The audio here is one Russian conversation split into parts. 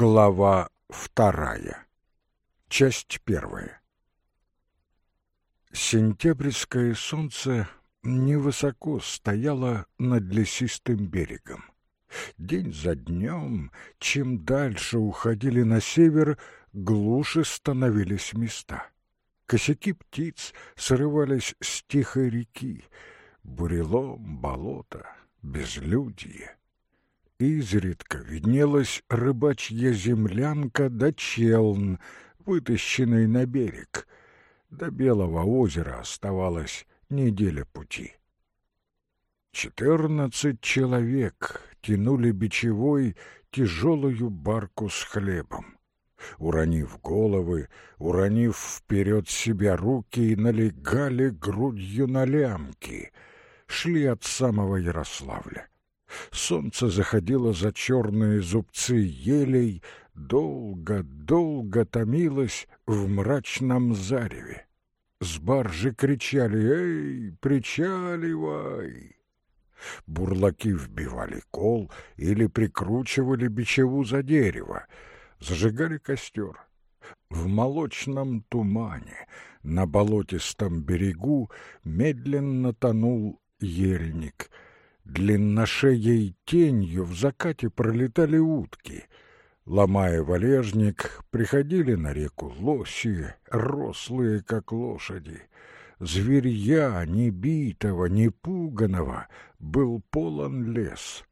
Глава вторая. Часть первая. Сентябрьское солнце невысоко стояло над лесистым берегом. День за днем, чем дальше уходили на север, глуше становились места. Косяки птиц срывались с тихой реки, бурелом, болото, безлюдье. Изредка виднелась рыбачья землянка да челн, вытащенный на берег. До Белого озера оставалась неделя пути. Четырнадцать человек тянули бичевой тяжелую барку с хлебом. Уронив головы, уронив вперед себя руки, налегали грудью на лямки, шли от самого Ярославля. Солнце заходило за черные зубцы елей, долго-долго томилось в мрачном зареве. С баржи кричали «Эй, причаливай!» Бурлаки вбивали кол или прикручивали бичеву за дерево, зажигали костер. В молочном тумане на болотистом берегу медленно тонул ельник — Длинношеей тенью в закате пролетали утки. Ломая валежник, приходили на реку лоси, рослые, как лошади. Зверья, не битого, не пуганого, был полон лес.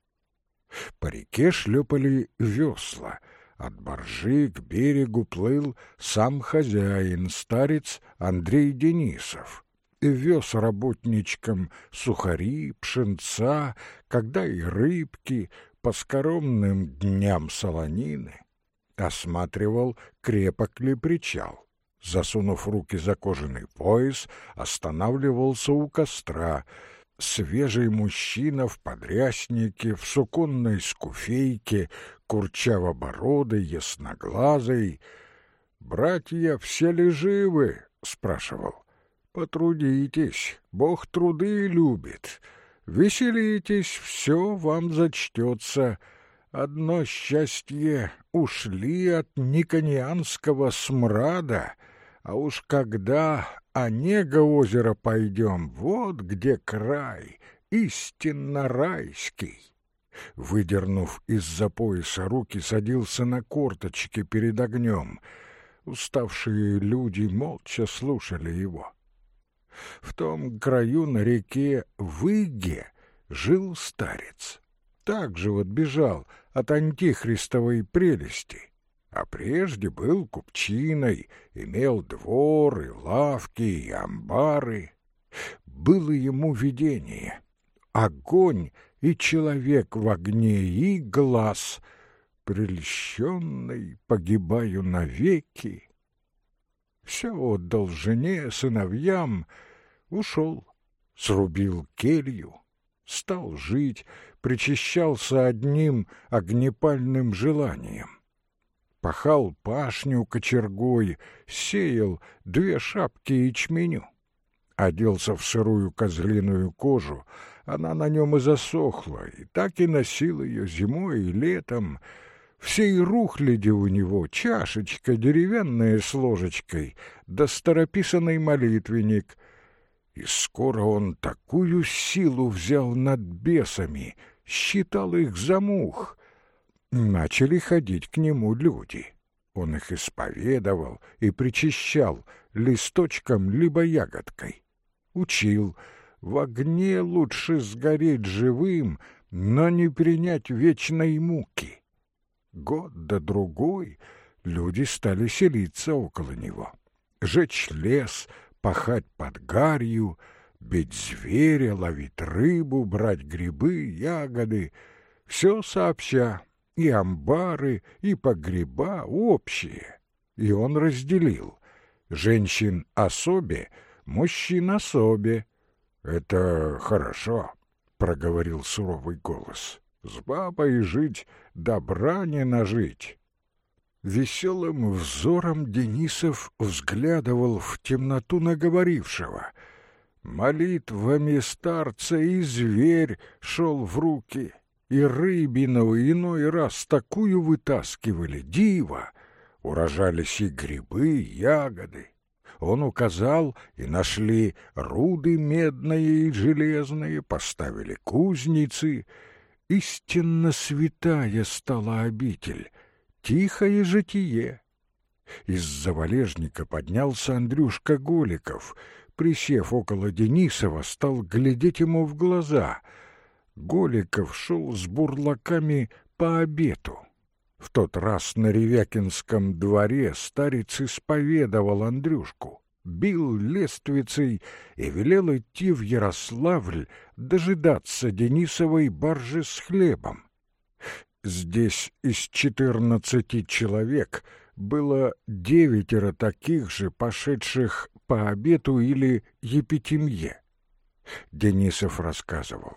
По реке шлепали весла. От боржи к берегу плыл сам хозяин, старец Андрей Денисов вез работничкам сухари, пшенца, когда и рыбки, по скоромным дням солонины. Осматривал, крепок ли причал. Засунув руки за кожаный пояс, останавливался у костра. Свежий мужчина в подряснике, в суконной скуфейке, курчаво-бородый, ясноглазый. «Братья все ли живы?» — спрашивал. Потрудитесь, Бог труды любит. Веселитесь, все вам зачтется. Одно счастье — ушли от никонианского смрада, а уж когда Онега озера пойдем, вот где край, истинно райский. Выдернув из-за пояса руки, садился на корточки перед огнем. Уставшие люди молча слушали его. В том краю на реке Выге жил старец. Так же вот бежал от антихристовой прелести, а прежде был купчиной, имел двор и лавки и амбары. Было ему видение — огонь и человек в огне, и глаз. Прельщенный погибаю навеки. Все отдал жене, сыновьям — Ушел, срубил келью, стал жить, причащался одним огнепальным желанием. Пахал пашню кочергой, сеял две шапки ячменю. Оделся в сырую козлиную кожу, она на нем и засохла, и так и носил ее зимой и летом. Всей рухляди у него чашечка деревянная с ложечкой, да старописанный молитвенник — и скоро он такую силу взял над бесами, считал их за мух. Начали ходить к нему люди. Он их исповедовал и причащал листочком либо ягодкой. Учил, в огне лучше сгореть живым, но не принять вечной муки. Год да другой люди стали селиться около него, жечь лес — пахать под гарью, бить зверя, ловить рыбу, брать грибы, ягоды. Все сообща, и амбары, и погреба общие. И он разделил. Женщин особе, мужчин особе. «Это хорошо», — проговорил суровый голос. «С бабой жить, добра не нажить». Веселым взором Денисов взглядывал в темноту наговорившего. Молитвами старца и зверь шел в руки. и рыбину иной раз такую вытаскивали, диво, урожались и грибы, и ягоды. Он указал, и нашли руды медные и железные, поставили кузницы. Истинно святая стала обитель, тихое житие. Из-за валежника поднялся Андрюшка Голиков, присев около Денисова, стал глядеть ему в глаза. Голиков шел с бурлаками по обету. В тот раз на Ревякинском дворе старец исповедовал Андрюшку, бил лествицей и велел идти в Ярославль дожидаться Денисовой баржи с хлебом. Здесь из четырнадцати человек было девятеро таких же, пошедших по обету или епитемье. Денисов рассказывал.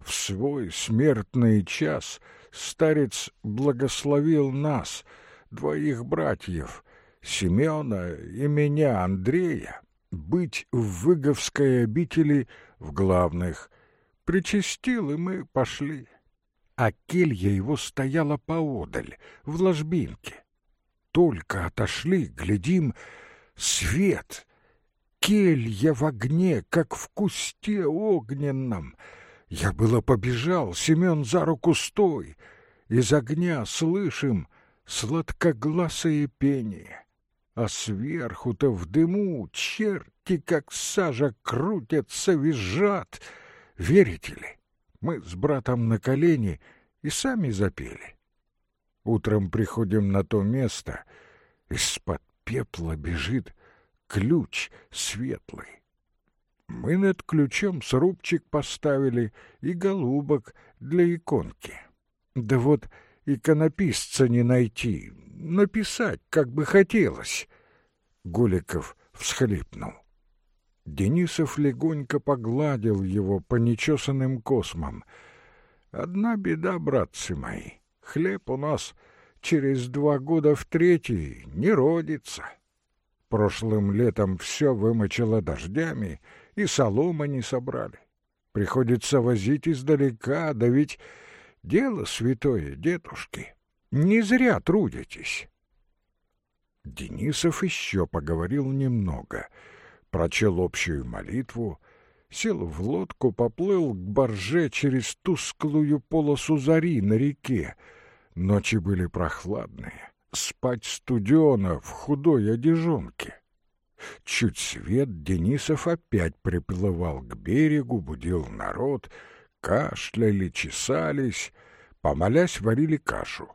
В свой смертный час — старец благословил нас, двоих братьев, Семена и меня, Андрея, быть в Выговской обители в главных. Причастил, и мы пошли. А келья его стояла поодаль, в ложбинке. Только отошли, глядим, свет. Келья в огне, как в кусте огненном — я было побежал, Семен за руку стой. Из огня слышим сладкогласое пение. А сверху-то в дыму черти, как сажа, крутятся, визжат. Верите ли, мы с братом на колени и сами запели. Утром приходим на то место, из-под пепла бежит ключ светлый. Мы над ключом срубчик поставили и голубок для иконки. Да вот иконописца не найти, написать как бы хотелось. Гуликов всхлипнул. Денисов легонько погладил его по нечесанным космам. «Одна беда, братцы мои, хлеб у нас через два года в третий не родится. Прошлым летом все вымочило дождями — и солома не собрали. Приходится возить издалека, да ведь дело святое, дедушки. Не зря трудитесь. Денисов еще поговорил немного, прочел общую молитву, сел в лодку, поплыл к барже через тусклую полосу зари на реке. Ночи были прохладные, спать студено в худой одежонке. Чуть свет Денисов опять приплывал к берегу, будил народ, кашляли, чесались, помолясь, варили кашу.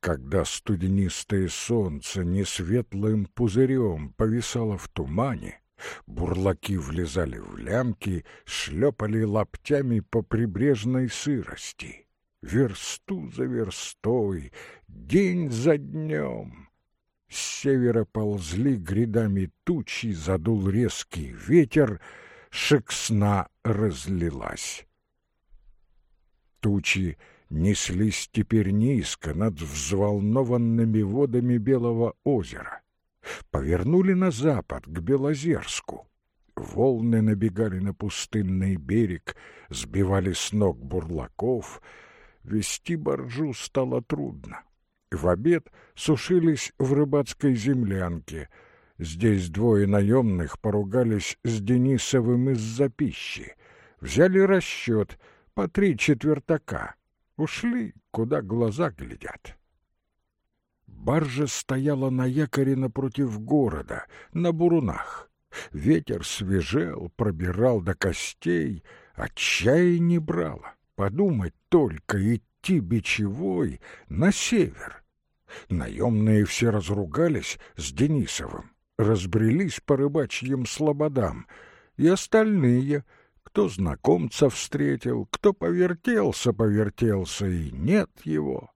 Когда студенистое солнце несветлым пузырем повисало в тумане, бурлаки влезали в лямки, шлепали лаптями по прибрежной сырости. Версту за верстой, день за днем — с севера ползли грядами тучи, задул резкий ветер, шексна разлилась. Тучи неслись теперь низко над взволнованными водами Белого озера. Повернули на запад, к Белозерску. Волны набегали на пустынный берег, сбивали с ног бурлаков. Вести боржу стало трудно. В обед сушились в рыбацкой землянке. Здесь двое наемных поругались с Денисовым из-за пищи. Взяли расчет по три четвертака. Ушли, куда глаза глядят. Баржа стояла на якоре напротив города, на бурунах. Ветер свежел, пробирал до костей, отчаяние брало. Подумать только, идти бичевой на север. Наемные все разругались с Денисовым, разбрелись по рыбачьим слободам, и остальные, кто знакомца встретил, кто повертелся-повертелся, и нет его.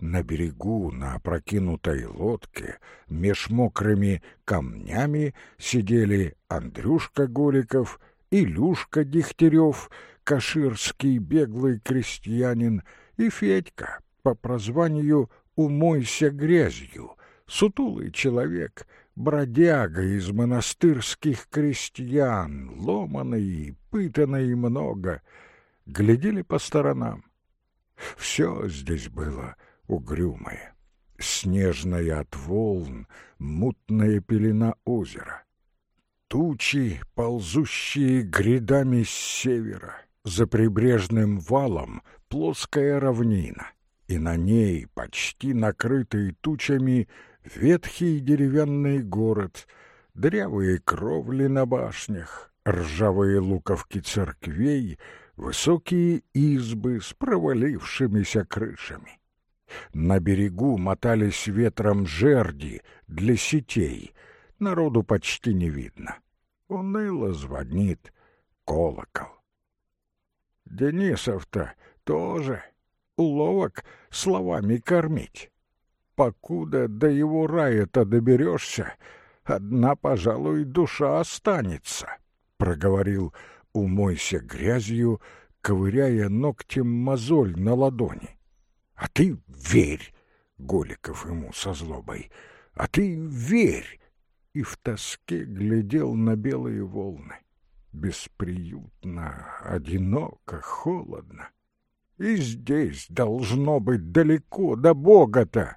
На берегу, на опрокинутой лодке, меж мокрыми камнями сидели Андрюшка Голиков, Илюшка Дегтярев, каширский беглый крестьянин и Федька по прозванию умойся грязью, сутулый человек, бродяга из монастырских крестьян, ломаный и пытанный много. глядели по сторонам. Все здесь было угрюмое, снежная от волн, мутная пелена озера. Тучи, ползущие грядами с севера, за прибрежным валом плоская равнина, и на ней, почти накрытый тучами, ветхий деревянный город, дрявые кровли на башнях, ржавые луковки церквей, высокие избы с провалившимися крышами. На берегу мотались ветром жерди для сетей, народу почти не видно. Уныло звонит колокол. Денисов-то тоже уловок словами кормить. Покуда до его рая-то доберешься, одна, пожалуй, душа останется, — проговорил «умойся грязью», ковыряя ногтем мозоль на ладони. «А ты верь!» — Голиков ему со злобой. «А ты верь!» И в тоске глядел на белые волны. Бесприютно, одиноко, холодно. И здесь должно быть далеко до Бога-то.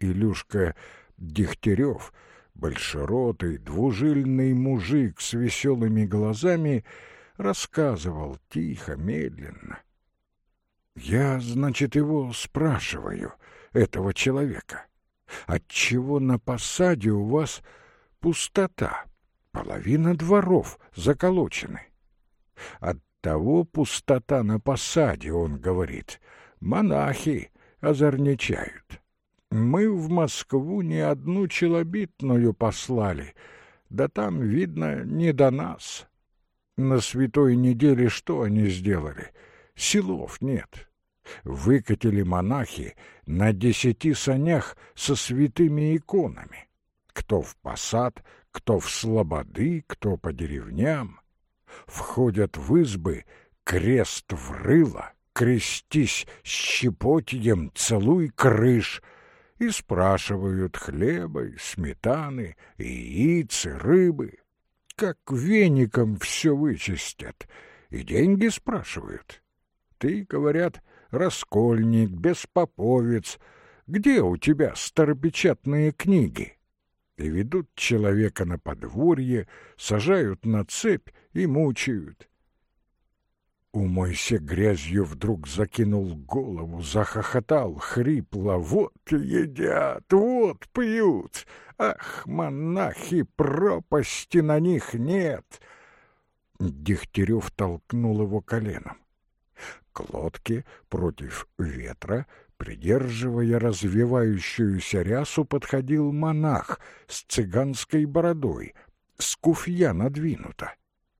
Илюшка Дегтярев, большеротый, двужильный мужик с веселыми глазами, рассказывал тихо, медленно. Я, значит, его спрашиваю, этого человека, отчего на посаде у вас пустота, половина дворов заколочены? От того пустота на посаде, он говорит, монахи озорничают. Мы в Москву не одну челобитную послали, да там, видно, не до нас. На святой неделе что они сделали? Силов нет. Выкатили монахи на десяти санях со святыми иконами. Кто в посад, кто в слободы, кто по деревням. Входят в избы, крест в рыло, крестись щепотьем, целуй крыш — и спрашивают хлеба, сметаны, яиц, рыбы. Как веником все вычистят, и деньги спрашивают. Ты, говорят, раскольник, беспоповец, где у тебя старопечатные книги? И ведут человека на подворье, сажают на цепь и мучают. Умойся грязью вдруг закинул голову, захохотал, хрипло. Вот едят, вот пьют. Ах, монахи, пропасти на них нет. Дегтярев толкнул его коленом. К лодке против ветра, придерживая развивающуюся рясу, подходил монах с цыганской бородой, скуфья надвинута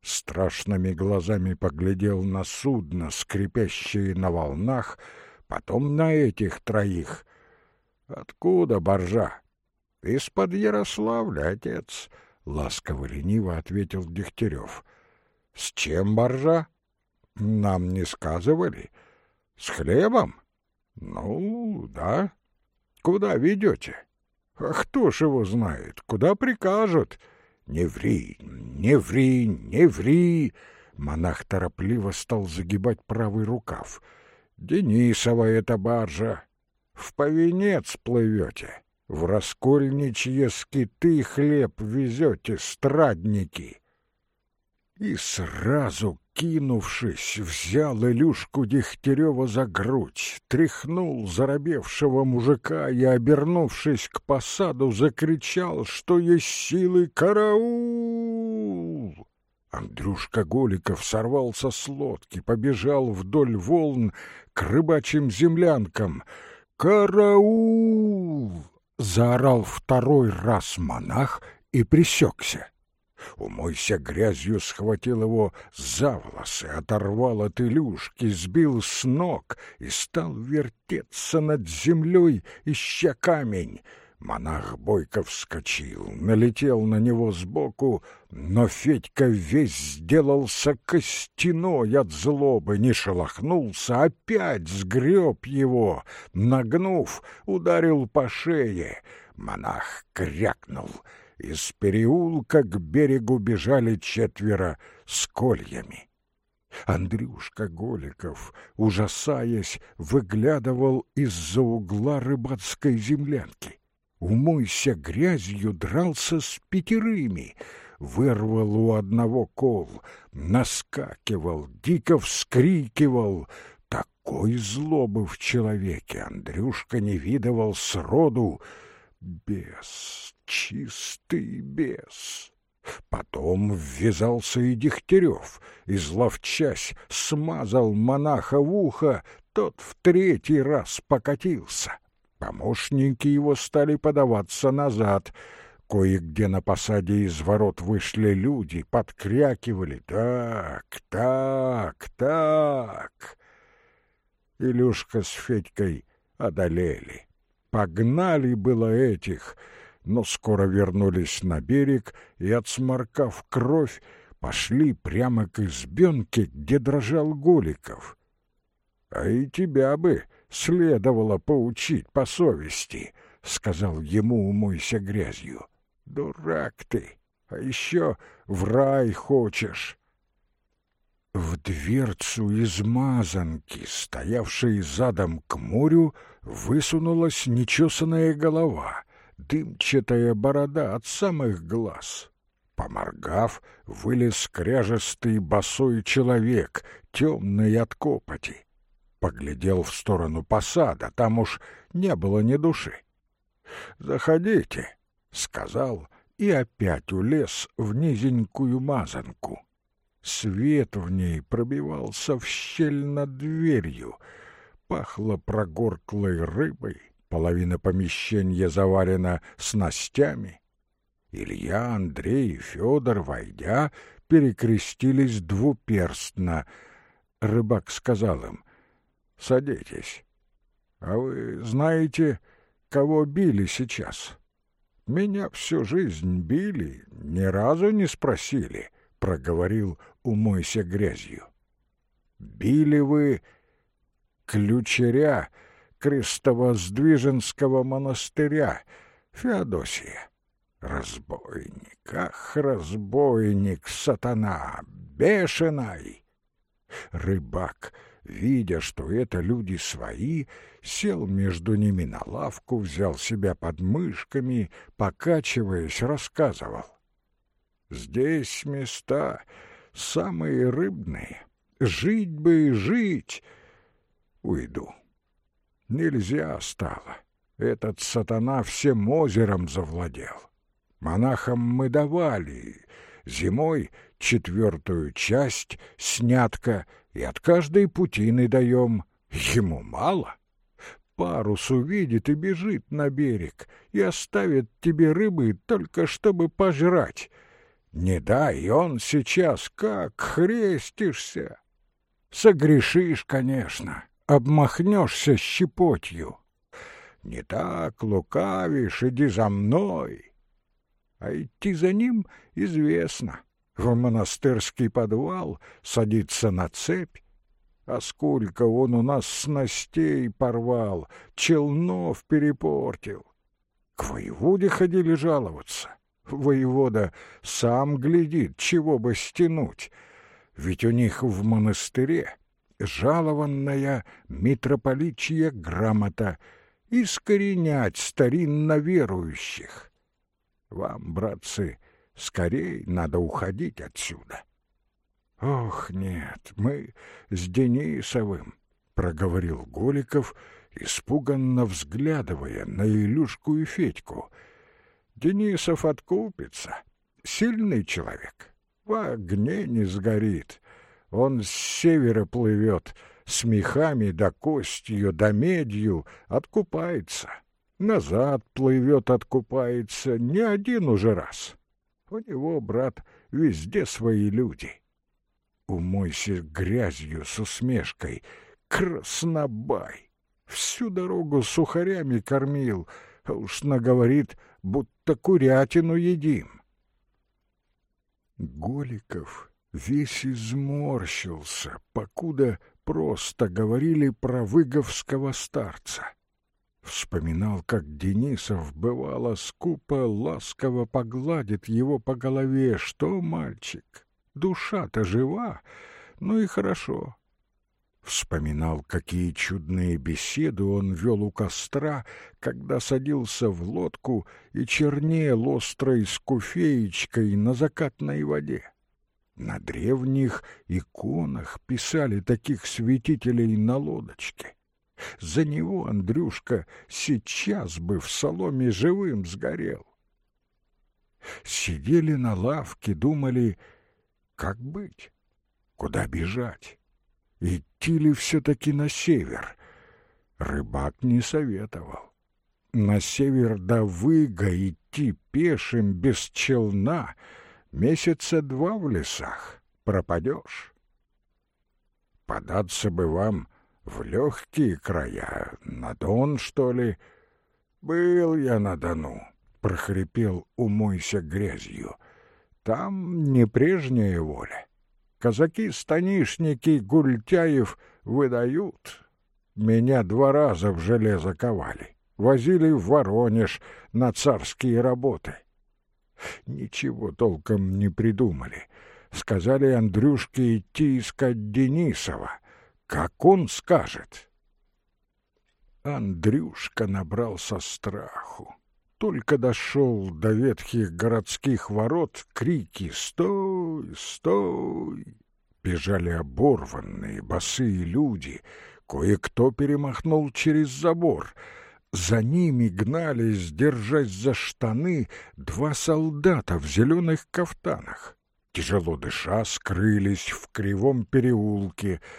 страшными глазами поглядел на судно, скрипящее на волнах, потом на этих троих. «Откуда боржа?» «Из-под Ярославля, отец», — ласково-лениво ответил Дегтярев. «С чем боржа?» «Нам не сказывали. С хлебом?» «Ну, да. Куда ведете?» «А кто ж его знает? Куда прикажут?» «Не ври, не ври, не ври!» Монах торопливо стал загибать правый рукав. «Денисова эта баржа! В повенец плывете, в раскольничье скиты хлеб везете, страдники!» И сразу кинувшись, взял Илюшку Дегтярева за грудь, тряхнул заробевшего мужика и, обернувшись к посаду, закричал, что есть силы «Караул!». Андрюшка Голиков сорвался с лодки, побежал вдоль волн к рыбачьим землянкам. «Караул!» — заорал второй раз монах и присекся. Умойся грязью схватил его за волосы, оторвал от Илюшки, сбил с ног и стал вертеться над землей, ища камень. Монах бойко вскочил, налетел на него сбоку, но Федька весь сделался костяной от злобы, не шелохнулся, опять сгреб его, нагнув, ударил по шее. Монах крякнул — из переулка к берегу бежали четверо с кольями. Андрюшка Голиков, ужасаясь, выглядывал из-за угла рыбацкой землянки. Умойся грязью, дрался с пятерыми, вырвал у одного кол, наскакивал, дико вскрикивал. Такой злобы в человеке Андрюшка не видывал сроду. Бес, чистый бес. Потом ввязался и Дегтярев, изловчась, смазал монаха в ухо, тот в третий раз покатился. Помощники его стали подаваться назад. Кое-где на посаде из ворот вышли люди, подкрякивали «Так, так, так». Илюшка с Федькой одолели. Погнали было этих, но скоро вернулись на берег и, отсморкав кровь, пошли прямо к избенке, где дрожал Голиков. «А и тебя бы следовало поучить по совести», — сказал ему «умойся грязью». «Дурак ты, а еще в рай хочешь». В дверцу из мазанки, стоявшей задом к морю, высунулась нечесанная голова, дымчатая борода от самых глаз. Поморгав, вылез кряжестый босой человек, темный от копоти. Поглядел в сторону посада, там уж не было ни души. «Заходите», — сказал, и опять улез в низенькую мазанку. Свет в ней пробивался в щель над дверью, пахло прогорклой рыбой, половина помещения заварена снастями. Илья, Андрей и Федор, войдя, перекрестились двуперстно. Рыбак сказал им, Садитесь. А вы знаете, кого били сейчас? Меня всю жизнь били, ни разу не спросили, проговорил умойся грязью. Били вы ключеря Крестово-Сдвиженского монастыря, Феодосия. Разбойник, ах, разбойник, сатана, бешеный! Рыбак — видя, что это люди свои, сел между ними на лавку, взял себя под мышками, покачиваясь, рассказывал. «Здесь места самые рыбные. Жить бы и жить. Уйду. Нельзя стало. Этот сатана всем озером завладел. Монахам мы давали. Зимой четвертую часть, снятка — и от каждой путины даем. Ему мало. Парус увидит и бежит на берег, и оставит тебе рыбы только чтобы пожрать. Не дай, он сейчас как хрестишься. Согрешишь, конечно, обмахнешься щепотью. Не так лукавишь, иди за мной. А идти за ним известно в монастырский подвал, садиться на цепь. А сколько он у нас снастей порвал, челнов перепортил. К воеводе ходили жаловаться. Воевода сам глядит, чего бы стянуть. Ведь у них в монастыре жалованная митрополичья грамота искоренять старинно верующих. Вам, братцы, Скорей надо уходить отсюда. Ох, нет, мы с Денисовым, проговорил Голиков, испуганно взглядывая на Илюшку и Федьку. Денисов откупится. Сильный человек. В огне не сгорит. Он с севера плывет, с мехами да костью да медью, откупается. Назад плывет, откупается не один уже раз. У него, брат, везде свои люди. Умойся грязью с усмешкой. Краснобай! Всю дорогу сухарями кормил, а уж наговорит, будто курятину едим. Голиков весь изморщился, покуда просто говорили про выговского старца. Вспоминал, как Денисов, бывало, скупо, ласково погладит его по голове. Что, мальчик, душа-то жива, Ну и хорошо. Вспоминал, какие чудные беседы он вел у костра, когда садился в лодку и чернел острой скуфеечкой на закатной воде. На древних иконах писали таких святителей на лодочке. За него Андрюшка сейчас бы в соломе живым сгорел. Сидели на лавке, думали, как быть, куда бежать, идти ли все-таки на север. Рыбак не советовал. На север до Выга идти пешим без челна месяца два в лесах пропадешь. Податься бы вам в легкие края, на Дон, что ли? Был я на Дону, прохрипел, умойся грязью. Там не прежняя воля. Казаки-станишники Гультяев выдают. Меня два раза в железо ковали. Возили в Воронеж на царские работы. Ничего толком не придумали. Сказали Андрюшке идти искать Денисова — как он скажет. Андрюшка набрался страху. Только дошел до ветхих городских ворот, крики «Стой! Стой!» Бежали оборванные, босые люди. Кое-кто перемахнул через забор. За ними гнались, держась за штаны, два солдата в зеленых кафтанах. Тяжело дыша, скрылись в кривом переулке —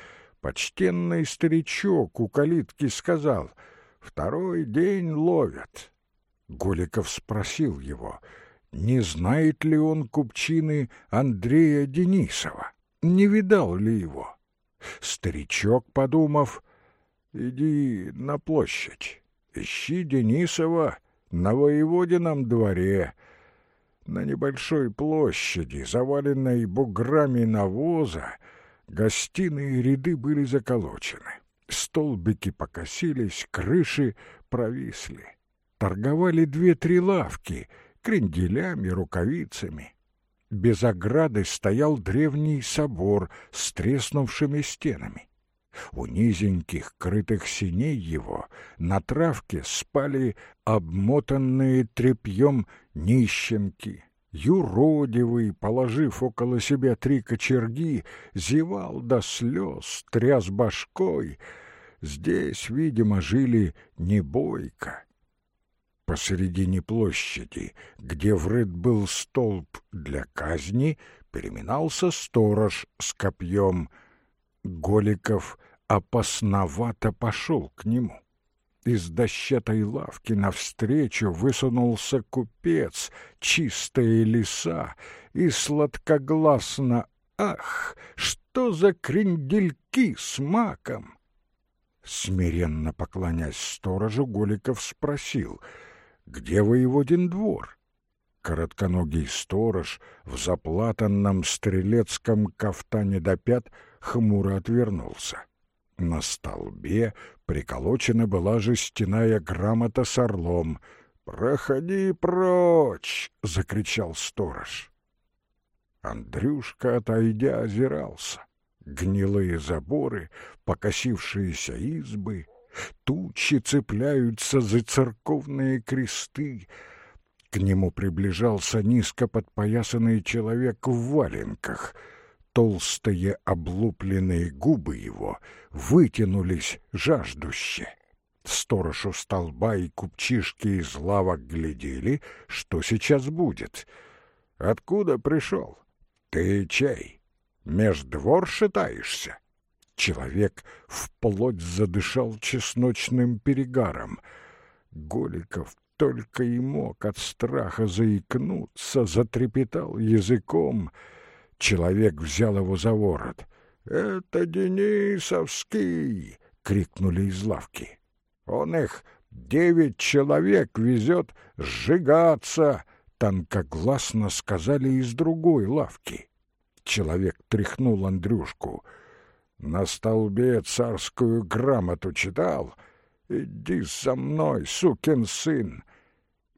почтенный старичок у калитки сказал, «Второй день ловят». Голиков спросил его, не знает ли он купчины Андрея Денисова, не видал ли его. Старичок, подумав, «Иди на площадь, ищи Денисова на воеводином дворе». На небольшой площади, заваленной буграми навоза, Гостиные ряды были заколочены. Столбики покосились, крыши провисли. Торговали две-три лавки кренделями, рукавицами. Без ограды стоял древний собор с треснувшими стенами. У низеньких, крытых синей его, на травке спали обмотанные тряпьем нищенки — юродивый, положив около себя три кочерги, зевал до слез, тряс башкой. Здесь, видимо, жили не бойко. Посередине площади, где врыт был столб для казни, переминался сторож с копьем. Голиков опасновато пошел к нему. Из дощатой лавки навстречу высунулся купец, чистые леса, и сладкогласно «Ах, что за крендельки с маком!» Смиренно поклонясь сторожу, Голиков спросил, «Где воеводин двор?» Коротконогий сторож в заплатанном стрелецком кафтане до пят хмуро отвернулся. На столбе приколочена была жестяная грамота с орлом. «Проходи прочь!» — закричал сторож. Андрюшка, отойдя, озирался. Гнилые заборы, покосившиеся избы, тучи цепляются за церковные кресты. К нему приближался низко подпоясанный человек в валенках — толстые облупленные губы его вытянулись жаждуще. Сторож у столба и купчишки из лавок глядели, что сейчас будет. Откуда пришел? Ты чей? Меж двор шатаешься? Человек вплоть задышал чесночным перегаром. Голиков только и мог от страха заикнуться, затрепетал языком — Человек взял его за ворот. «Это Денисовский!» — крикнули из лавки. «Он их девять человек везет сжигаться!» — тонкогласно сказали из другой лавки. Человек тряхнул Андрюшку. «На столбе царскую грамоту читал? Иди за мной, сукин сын!»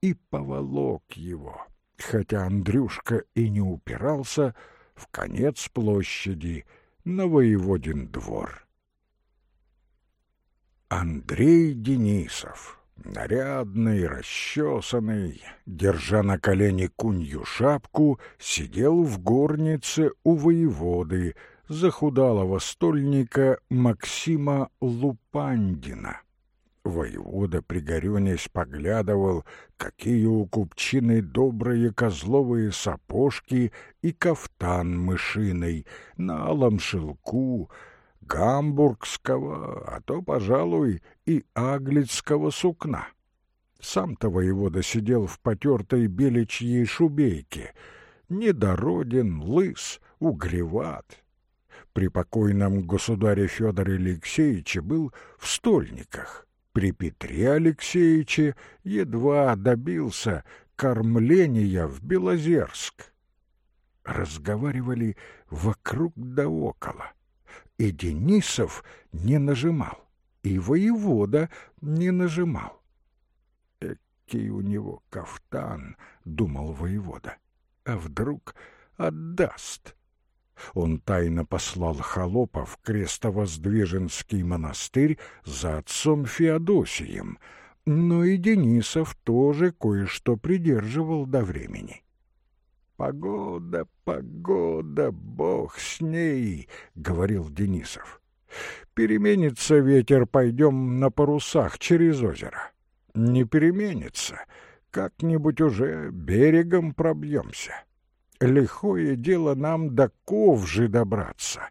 И поволок его, хотя Андрюшка и не упирался, — в конец площади, на воеводин двор. Андрей Денисов, нарядный, расчесанный, держа на колене кунью шапку, сидел в горнице у воеводы, захудалого стольника Максима Лупандина. Воевода, пригорюнясь, поглядывал, какие у купчины добрые козловые сапожки и кафтан мышиный на алом шелку, гамбургского, а то, пожалуй, и аглицкого сукна. Сам-то воевода сидел в потертой беличьей шубейке, недороден, лыс, угреват. При покойном государе Федоре Алексеевиче был в стольниках. При Петре Алексеевиче едва добился кормления в Белозерск. Разговаривали вокруг да около и Денисов не нажимал, и воевода не нажимал. «Экий у него кафтан», — думал воевода, — «а вдруг отдаст?» Он тайно послал холопа в крестовоздвиженский монастырь за отцом Феодосием, но и Денисов тоже кое-что придерживал до времени. «Погода, погода, бог с ней!» — говорил Денисов. «Переменится ветер, пойдем на парусах через озеро. Не переменится, как-нибудь уже берегом пробьемся. Лихое дело нам до Ковжи добраться.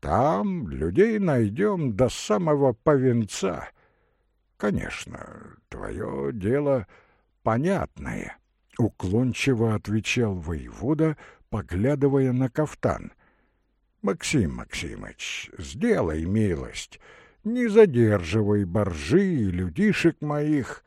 Там людей найдем до самого Повенца. Конечно, твое дело понятное». — уклончиво отвечал воевода, поглядывая на кафтан. «Максим Максимыч, сделай милость, не задерживай боржи и людишек моих».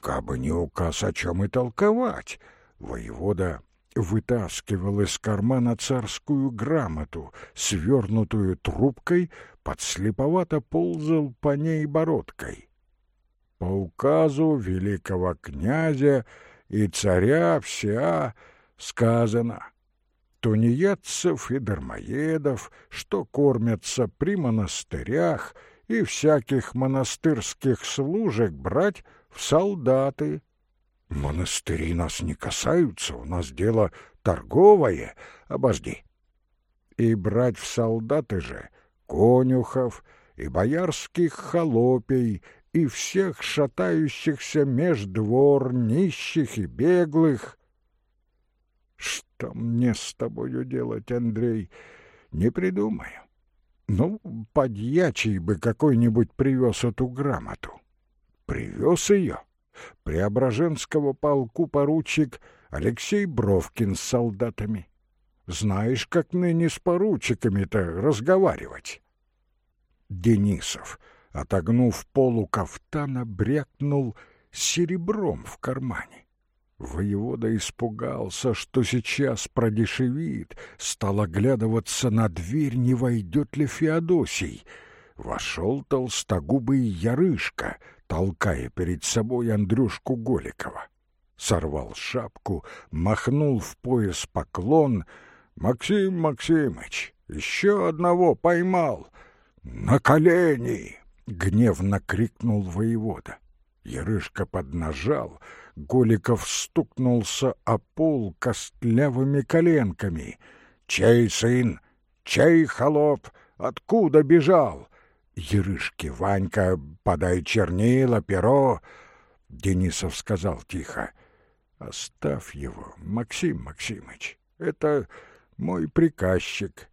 «Кабы не указ, о чем и толковать!» Воевода вытаскивал из кармана царскую грамоту, свернутую трубкой, подслеповато ползал по ней бородкой. По указу великого князя и царя вся сказано. Тунеядцев и дармоедов, что кормятся при монастырях, и всяких монастырских служек брать в солдаты. Монастыри нас не касаются, у нас дело торговое, обожди. И брать в солдаты же конюхов и боярских холопей, и всех шатающихся меж двор, нищих и беглых. Что мне с тобою делать, Андрей, не придумаю. Ну, подьячий бы какой-нибудь привез эту грамоту. Привез ее. Преображенского полку поручик Алексей Бровкин с солдатами. Знаешь, как ныне с поручиками-то разговаривать? Денисов — отогнув полу кафтана, брякнул серебром в кармане. Воевода испугался, что сейчас продешевит, стал оглядываться на дверь, не войдет ли Феодосий. Вошел толстогубый Ярышка, толкая перед собой Андрюшку Голикова. Сорвал шапку, махнул в пояс поклон. «Максим Максимыч, еще одного поймал! На колени!» — гневно крикнул воевода. Ярышка поднажал, Голиков стукнулся о пол костлявыми коленками. «Чей сын? Чей холоп? Откуда бежал?» Ярышки, Ванька, подай чернила, перо. Денисов сказал тихо. Оставь его, Максим Максимыч. Это мой приказчик.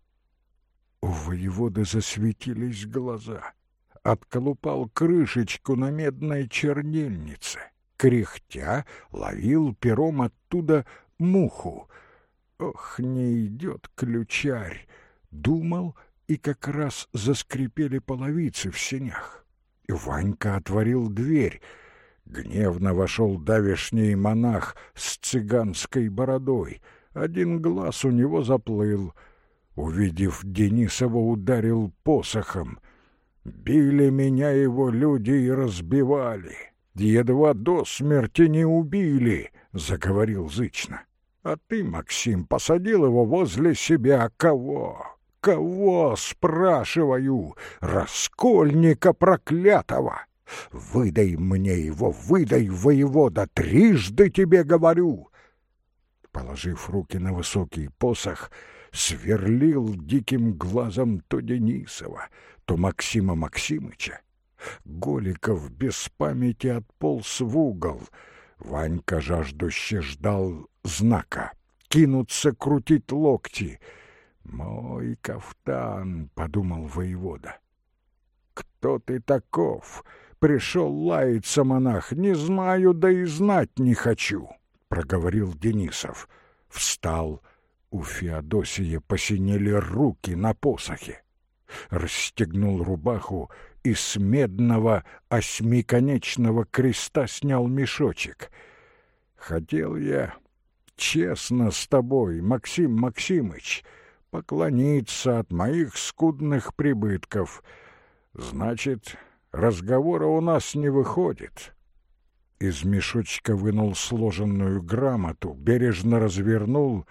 У воеводы засветились глаза отколупал крышечку на медной чернильнице. Кряхтя ловил пером оттуда муху. Ох, не идет ключарь! Думал, и как раз заскрипели половицы в сенях. Ванька отворил дверь. Гневно вошел давешний монах с цыганской бородой. Один глаз у него заплыл. Увидев Денисова, ударил посохом — Били меня его люди и разбивали. Едва до смерти не убили, — заговорил зычно. А ты, Максим, посадил его возле себя кого? Кого, спрашиваю, раскольника проклятого? Выдай мне его, выдай, воевода, трижды тебе говорю. Положив руки на высокий посох, сверлил диким глазом то Денисова, то Максима Максимыча. Голиков без памяти отполз в угол. Ванька жаждуще ждал знака. Кинуться крутить локти. «Мой кафтан», — подумал воевода. «Кто ты таков?» Пришел лаяться монах, не знаю, да и знать не хочу, — проговорил Денисов. Встал. У Феодосии посинели руки на посохе. Расстегнул рубаху и с медного осьмиконечного креста снял мешочек. Хотел я честно с тобой, Максим Максимыч, поклониться от моих скудных прибытков. Значит, разговора у нас не выходит. Из мешочка вынул сложенную грамоту, бережно развернул.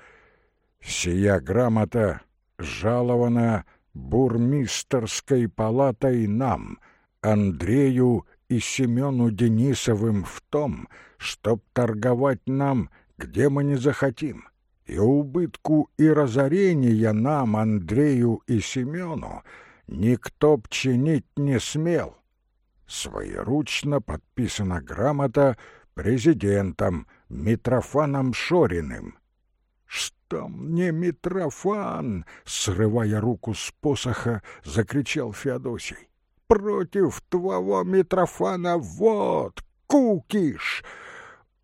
Сия грамота жалована бурмистерской палатой нам, Андрею и Семену Денисовым в том, чтоб торговать нам, где мы не захотим, и убытку и разорения нам, Андрею и Семену, никто б чинить не смел своеручно подписана грамота президентом Митрофаном Шориным. «Что мне Митрофан?» — срывая руку с посоха, закричал Феодосий. «Против твоего Митрофана вот, кукиш!»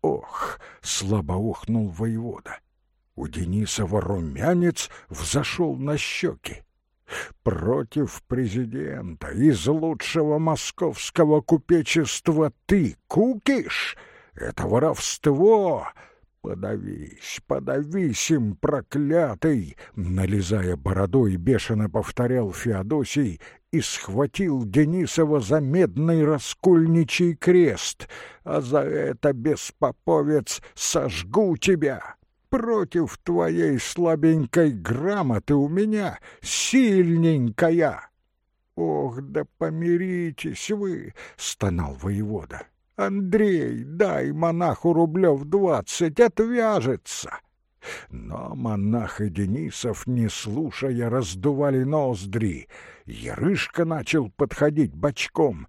«Ох!» — слабо охнул воевода. У Денисова румянец взошел на щеки против президента из лучшего московского купечества ты кукиш? Это воровство! Подавись, подавись им, проклятый! Нализая бородой, бешено повторял Феодосий и схватил Денисова за медный раскольничий крест. А за это, беспоповец, сожгу тебя! Против твоей слабенькой грамоты у меня сильненькая. Ох, да помиритесь вы, стонал воевода. Андрей, дай монаху рублев двадцать, отвяжется. Но монах и Денисов, не слушая, раздували ноздри. Ярышка начал подходить бочком.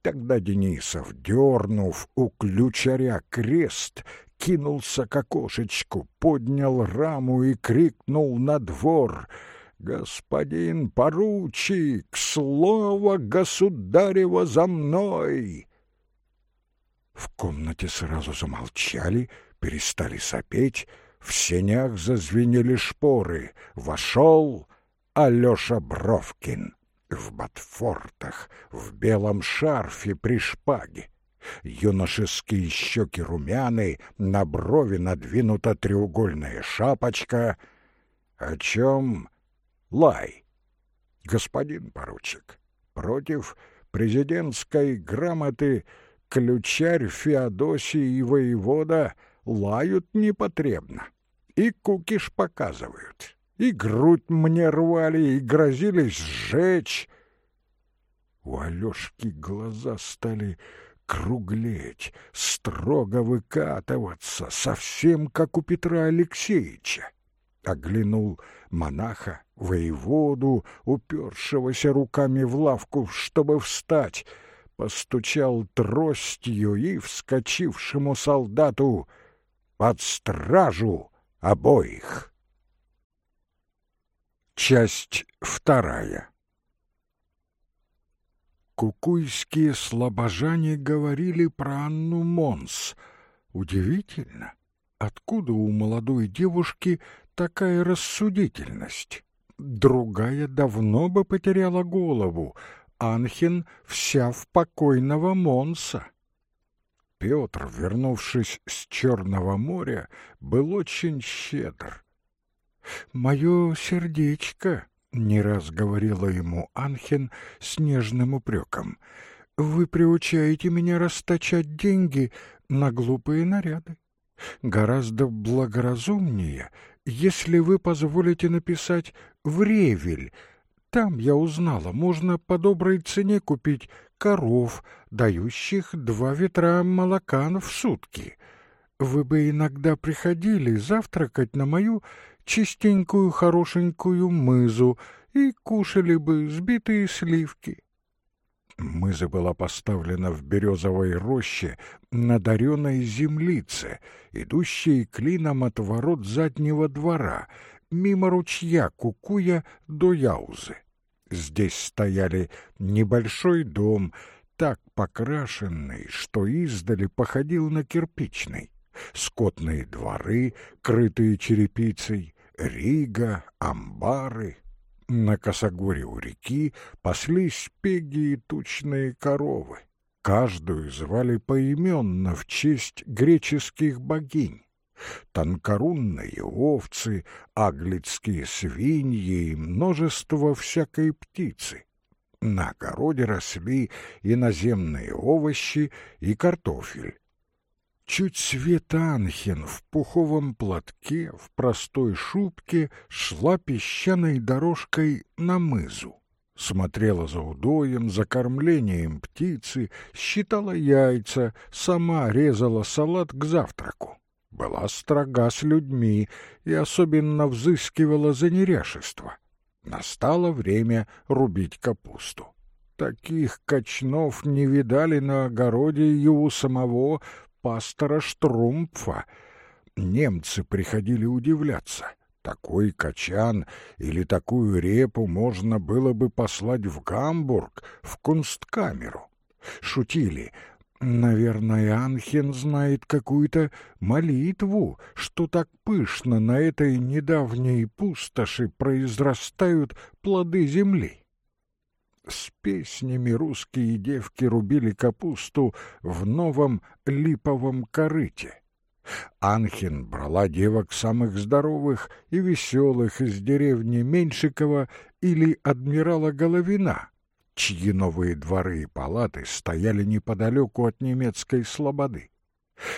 Тогда Денисов, дернув у ключаря крест, кинулся к окошечку, поднял раму и крикнул на двор «Господин поручик, слово государева за мной!» В комнате сразу замолчали, перестали сопеть, в сенях зазвенели шпоры. Вошел Алеша Бровкин в ботфортах, в белом шарфе при шпаге. Юношеские щеки румяны, на брови надвинута треугольная шапочка. О чем лай? Господин поручик, против президентской грамоты ключарь Феодосий и воевода лают непотребно. И кукиш показывают, и грудь мне рвали, и грозились сжечь. У Алешки глаза стали круглеть, строго выкатываться, совсем как у Петра Алексеевича. Оглянул монаха, воеводу, упершегося руками в лавку, чтобы встать, постучал тростью и вскочившему солдату под стражу обоих. Часть вторая Кукуйские слабожане говорили про Анну Монс. Удивительно, откуда у молодой девушки такая рассудительность? Другая давно бы потеряла голову. Анхин вся в покойного Монса. Петр, вернувшись с Черного моря, был очень щедр. «Мое сердечко», не раз говорила ему Анхен с нежным упреком. «Вы приучаете меня расточать деньги на глупые наряды. Гораздо благоразумнее если вы позволите написать в Ревель. Там, я узнала, можно по доброй цене купить коров, дающих два ветра молока в сутки. Вы бы иногда приходили завтракать на мою чистенькую хорошенькую мызу и кушали бы сбитые сливки. Мыза была поставлена в березовой роще на дареной землице, идущей клином от ворот заднего двора, мимо ручья Кукуя до Яузы. Здесь стояли небольшой дом, так покрашенный, что издали походил на кирпичный, скотные дворы, крытые черепицей, рига, амбары, на косогоре у реки паслись пеги и тучные коровы. Каждую звали поименно в честь греческих богинь. Тонкорунные овцы, аглицкие свиньи и множество всякой птицы. На огороде росли иноземные овощи и картофель. Чуть свет Анхин в пуховом платке, в простой шубке шла песчаной дорожкой на мызу. Смотрела за удоем, за кормлением птицы, считала яйца, сама резала салат к завтраку. Была строга с людьми и особенно взыскивала за неряшество. Настало время рубить капусту. Таких качнов не видали на огороде и у самого пастора Штрумпфа. Немцы приходили удивляться. Такой качан или такую репу можно было бы послать в Гамбург, в кунсткамеру. Шутили. Наверное, Анхен знает какую-то молитву, что так пышно на этой недавней пустоши произрастают плоды земли. С песнями русские девки рубили капусту в новом липовом корыте. Анхин брала девок самых здоровых и веселых из деревни Меньшикова или адмирала Головина, чьи новые дворы и палаты стояли неподалеку от немецкой слободы.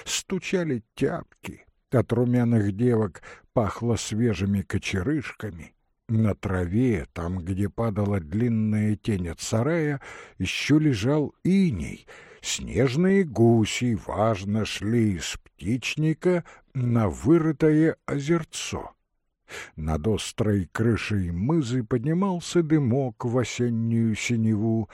Стучали тяпки, от румяных девок пахло свежими кочерышками, на траве, там, где падала длинная тень от сарая, еще лежал иней. Снежные гуси важно шли из птичника на вырытое озерцо. Над острой крышей мызы поднимался дымок в осеннюю синеву.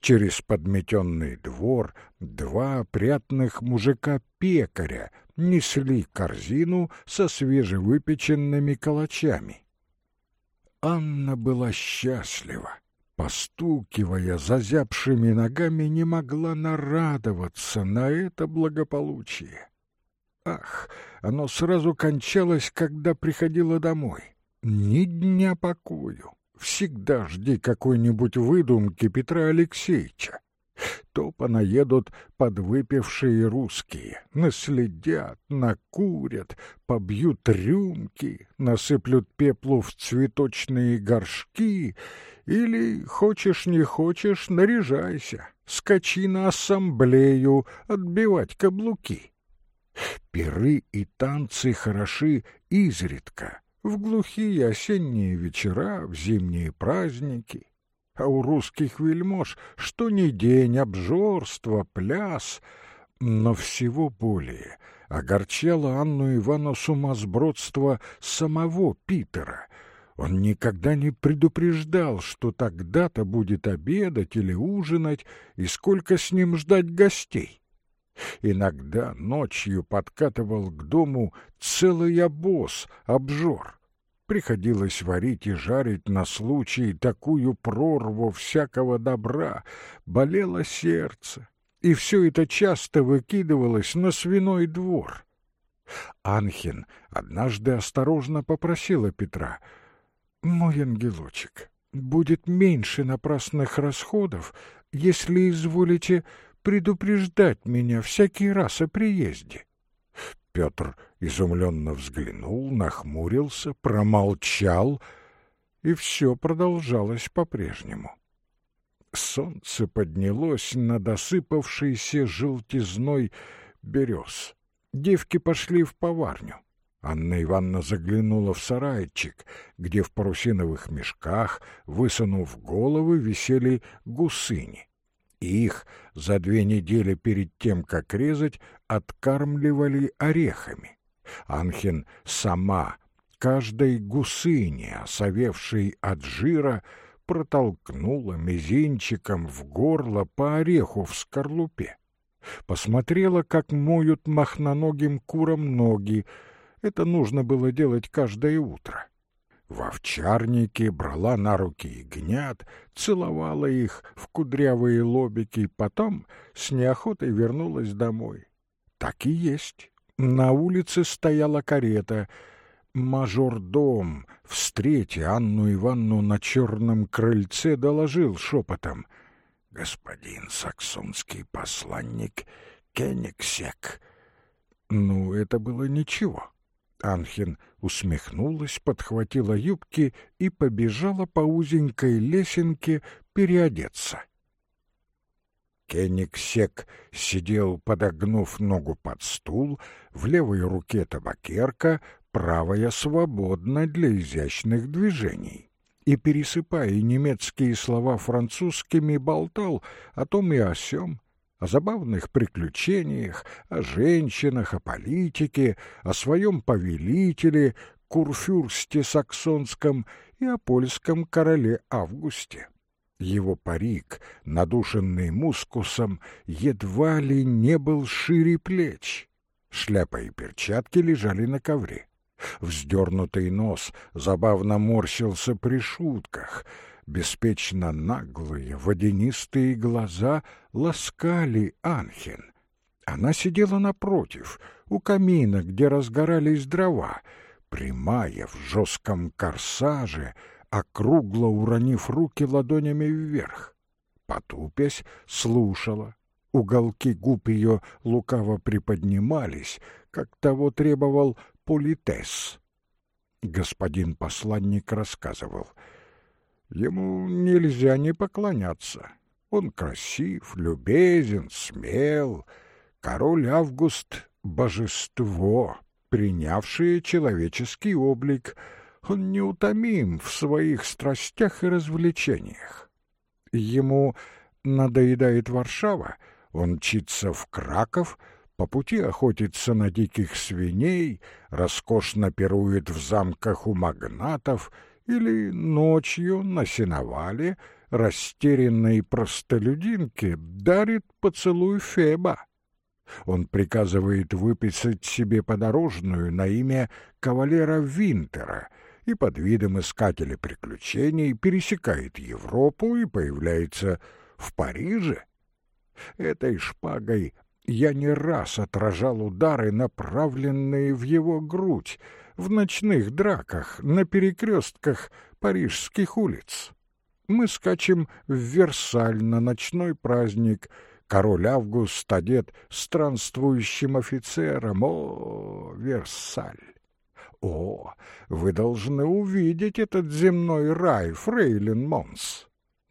Через подметенный двор два опрятных мужика-пекаря несли корзину со свежевыпеченными калачами. Анна была счастлива. Постукивая зазябшими ногами, не могла нарадоваться на это благополучие. Ах, оно сразу кончалось, когда приходила домой. Ни дня покою. Всегда жди какой-нибудь выдумки Петра Алексеевича то понаедут подвыпившие русские, наследят, накурят, побьют рюмки, насыплют пеплу в цветочные горшки или, хочешь не хочешь, наряжайся, скачи на ассамблею отбивать каблуки. Пиры и танцы хороши изредка, в глухие осенние вечера, в зимние праздники — а у русских вельмож что ни день обжорство, пляс. Но всего более огорчало Анну Ивану сумасбродство самого Питера. Он никогда не предупреждал, что тогда-то будет обедать или ужинать, и сколько с ним ждать гостей. Иногда ночью подкатывал к дому целый обоз, обжор. Приходилось варить и жарить на случай такую прорву всякого добра. Болело сердце, и все это часто выкидывалось на свиной двор. Анхин однажды осторожно попросила Петра, «Мой ангелочек, будет меньше напрасных расходов, если изволите предупреждать меня всякий раз о приезде». Петр изумленно взглянул, нахмурился, промолчал, и все продолжалось по-прежнему. Солнце поднялось над осыпавшейся желтизной берез. Девки пошли в поварню. Анна Ивановна заглянула в сарайчик, где в парусиновых мешках, высунув головы, висели гусыни. И их за две недели перед тем, как резать, откармливали орехами. Анхин сама каждой гусыне, осовевшей от жира, протолкнула мизинчиком в горло по ореху в скорлупе. Посмотрела, как моют махноногим курам ноги, это нужно было делать каждое утро. В овчарнике брала на руки ягнят, целовала их в кудрявые лобики, потом с неохотой вернулась домой. Так и есть. На улице стояла карета. Мажордом, встретя Анну Ивановну на черном крыльце, доложил шепотом. «Господин саксонский посланник Кенигсек». Ну, это было ничего. Анхин усмехнулась, подхватила юбки и побежала по узенькой лесенке переодеться. Кениксек сидел, подогнув ногу под стул, в левой руке табакерка, правая свободна для изящных движений. И, пересыпая немецкие слова французскими, болтал о том и о сём, о забавных приключениях, о женщинах, о политике, о своем повелителе, курфюрсте саксонском и о польском короле Августе. Его парик, надушенный мускусом, едва ли не был шире плеч. Шляпа и перчатки лежали на ковре. Вздернутый нос забавно морщился при шутках — беспечно наглые, водянистые глаза ласкали Анхен. Она сидела напротив, у камина, где разгорались дрова, прямая в жестком корсаже, округло уронив руки ладонями вверх. Потупясь, слушала. Уголки губ ее лукаво приподнимались, как того требовал политес. Господин посланник рассказывал — Ему нельзя не поклоняться. Он красив, любезен, смел. Король Август — божество, принявшее человеческий облик. Он неутомим в своих страстях и развлечениях. Ему надоедает Варшава, он мчится в Краков, по пути охотится на диких свиней, роскошно пирует в замках у магнатов — или ночью на сеновале растерянной простолюдинке дарит поцелуй Феба. Он приказывает выписать себе подорожную на имя кавалера Винтера и под видом искателя приключений пересекает Европу и появляется в Париже. Этой шпагой я не раз отражал удары, направленные в его грудь, в ночных драках на перекрестках парижских улиц. Мы скачем в Версаль на ночной праздник. Король Август одет странствующим офицером. О, Версаль! О, вы должны увидеть этот земной рай, фрейлин Монс.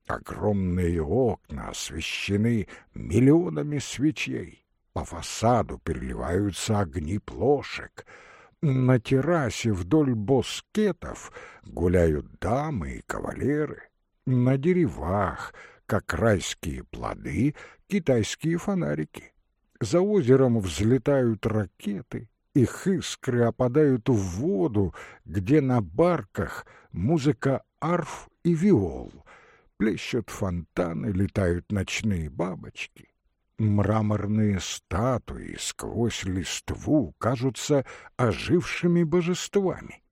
Огромные окна освещены миллионами свечей. По фасаду переливаются огни плошек — на террасе вдоль боскетов гуляют дамы и кавалеры. На деревах, как райские плоды, китайские фонарики. За озером взлетают ракеты, их искры опадают в воду, где на барках музыка арф и виол. Плещут фонтаны, летают ночные бабочки. Мраморные статуи сквозь листву кажутся ожившими божествами.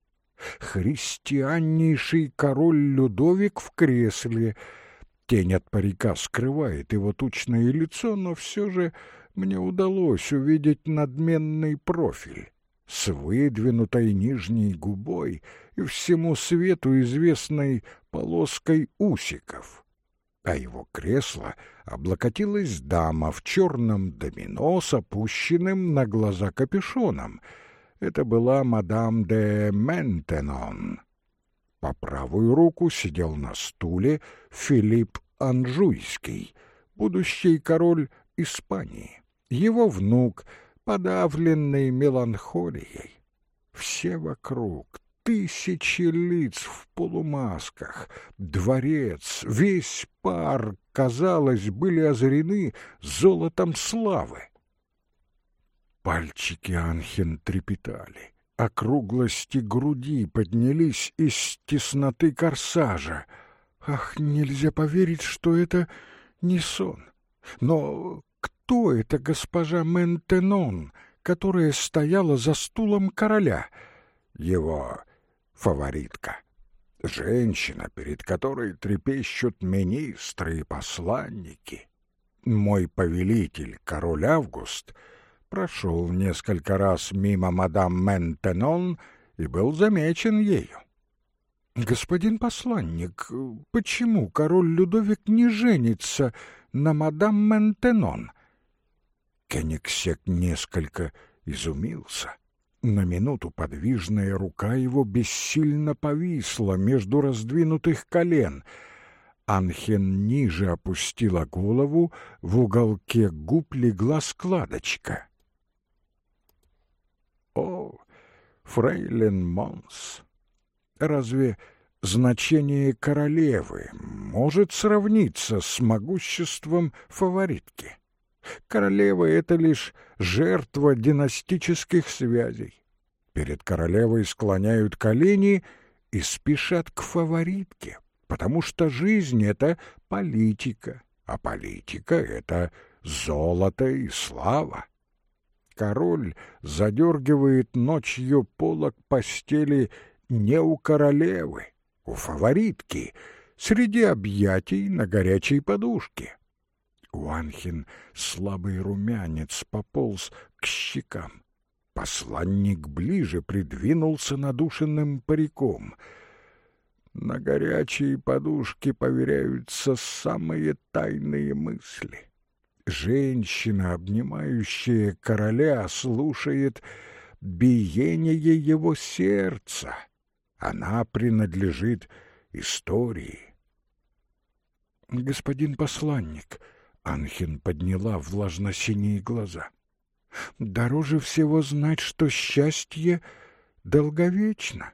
Христианнейший король Людовик в кресле. Тень от парика скрывает его тучное лицо, но все же мне удалось увидеть надменный профиль с выдвинутой нижней губой и всему свету известной полоской усиков а его кресло облокотилась дама в черном домино с опущенным на глаза капюшоном. Это была мадам де Ментенон. По правую руку сидел на стуле Филипп Анжуйский, будущий король Испании, его внук, подавленный меланхолией. Все вокруг, тысячи лиц в полумасках, дворец, весь пар, казалось, были озарены золотом славы. Пальчики Анхен трепетали, округлости груди поднялись из тесноты корсажа. Ах, нельзя поверить, что это не сон. Но кто это госпожа Ментенон, которая стояла за стулом короля? Его фаворитка. Женщина, перед которой трепещут министры и посланники. Мой повелитель, король Август, прошел несколько раз мимо мадам Ментенон и был замечен ею. «Господин посланник, почему король Людовик не женится на мадам Ментенон?» Кенигсек несколько изумился. На минуту подвижная рука его бессильно повисла между раздвинутых колен. Анхен ниже опустила голову, в уголке губ легла складочка. О, фрейлин Монс! Разве значение королевы может сравниться с могуществом фаворитки? Королева — это лишь жертва династических связей. Перед королевой склоняют колени и спешат к фаворитке, потому что жизнь — это политика, а политика — это золото и слава. Король задергивает ночью полок постели не у королевы, у фаворитки, среди объятий на горячей подушке. Уанхин слабый румянец пополз к щекам. Посланник ближе придвинулся надушенным париком. На горячие подушки поверяются самые тайные мысли. Женщина, обнимающая короля, слушает биение его сердца. Она принадлежит истории. Господин посланник, Анхин подняла влажно-синие глаза. Дороже всего знать, что счастье долговечно.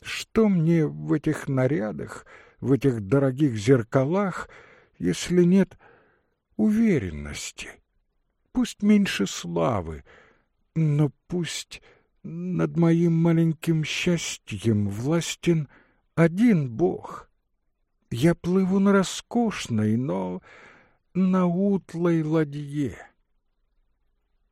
Что мне в этих нарядах, в этих дорогих зеркалах, если нет уверенности? Пусть меньше славы, но пусть над моим маленьким счастьем властен один Бог. Я плыву на роскошной, но на утлой ладье.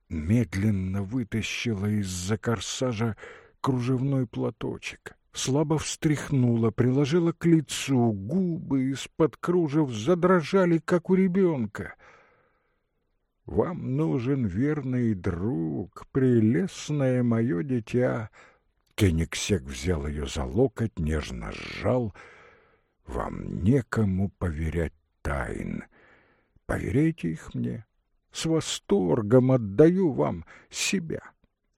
Медленно вытащила из-за корсажа кружевной платочек, слабо встряхнула, приложила к лицу, губы из-под кружев задрожали, как у ребенка. «Вам нужен верный друг, прелестное мое дитя!» Кенигсек взял ее за локоть, нежно сжал. «Вам некому поверять тайн. Поверяйте их мне. С восторгом отдаю вам себя.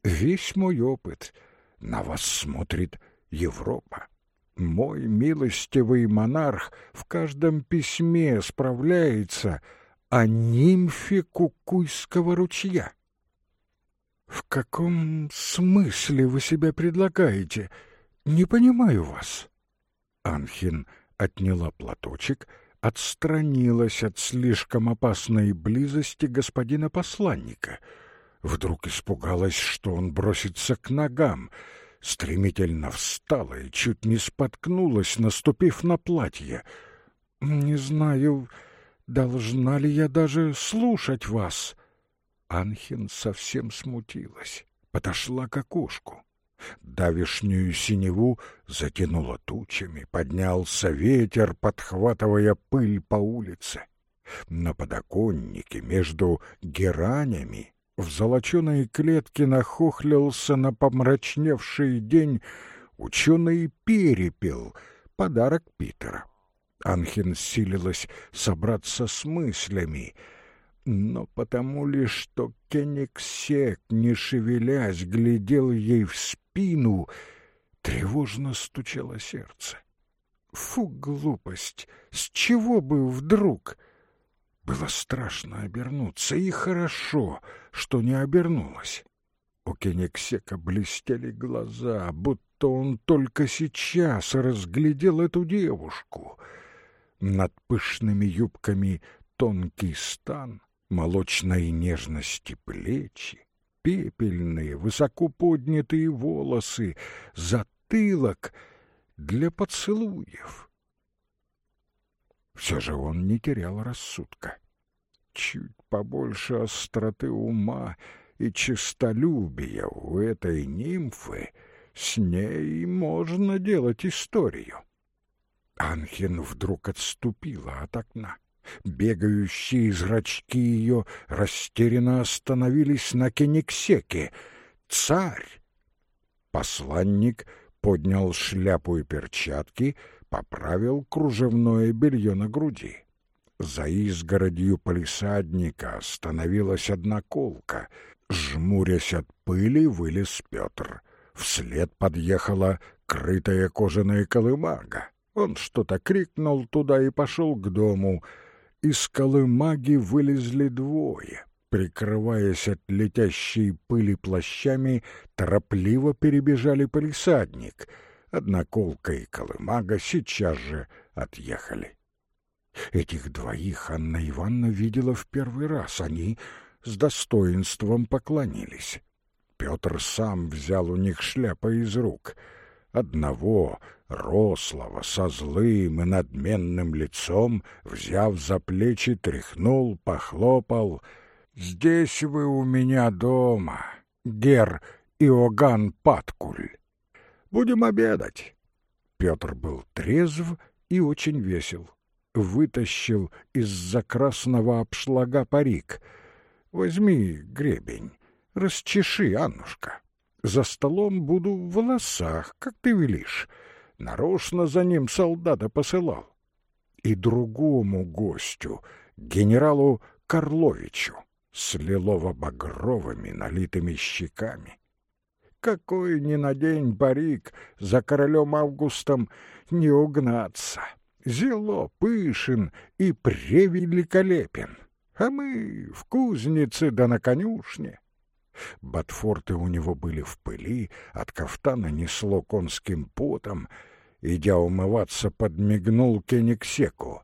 Весь мой опыт. На вас смотрит Европа. Мой милостивый монарх в каждом письме справляется о нимфе Кукуйского ручья. В каком смысле вы себя предлагаете? Не понимаю вас. Анхин отняла платочек — отстранилась от слишком опасной близости господина посланника. Вдруг испугалась, что он бросится к ногам, стремительно встала и чуть не споткнулась, наступив на платье. «Не знаю, должна ли я даже слушать вас?» Анхин совсем смутилась, подошла к окошку. Давишнюю синеву затянуло тучами, поднялся ветер, подхватывая пыль по улице. На подоконнике между геранями в золоченой клетке нахохлился на помрачневший день ученый перепел, подарок Питера. Анхин силилась собраться с мыслями — но потому лишь, что Кенигсек, не шевелясь, глядел ей в спину, тревожно стучало сердце. Фу, глупость! С чего бы вдруг? Было страшно обернуться, и хорошо, что не обернулась. У Кенигсека блестели глаза, будто он только сейчас разглядел эту девушку. Над пышными юбками тонкий стан, молочной нежности плечи, пепельные, высоко поднятые волосы, затылок для поцелуев. Все же он не терял рассудка. Чуть побольше остроты ума и честолюбия у этой нимфы, с ней можно делать историю. Анхин вдруг отступила от окна. Бегающие зрачки ее растерянно остановились на Кениксеке. «Царь!» Посланник поднял шляпу и перчатки, поправил кружевное белье на груди. За изгородью полисадника становилась одна колка. Жмурясь от пыли, вылез Петр. Вслед подъехала крытая кожаная колымага. Он что-то крикнул туда и пошел к дому — из колымаги вылезли двое. Прикрываясь от летящей пыли плащами, торопливо перебежали полисадник. Одноколка и колымага сейчас же отъехали. Этих двоих Анна Ивановна видела в первый раз. Они с достоинством поклонились. Петр сам взял у них шляпа из рук. Одного рослого, со злым и надменным лицом, взяв за плечи, тряхнул, похлопал. «Здесь вы у меня дома, гер Иоганн Паткуль. Будем обедать». Петр был трезв и очень весел. Вытащил из-за красного обшлага парик. «Возьми гребень, расчеши, Аннушка. За столом буду в волосах, как ты велишь» нарочно за ним солдата посылал. И другому гостю, генералу Карловичу, с лилово-багровыми налитыми щеками. Какой ни на день парик за королем Августом не угнаться. Зело пышен и превеликолепен, а мы в кузнице да на конюшне. Ботфорты у него были в пыли, от кафтана несло конским потом. Идя умываться, подмигнул Кениксеку.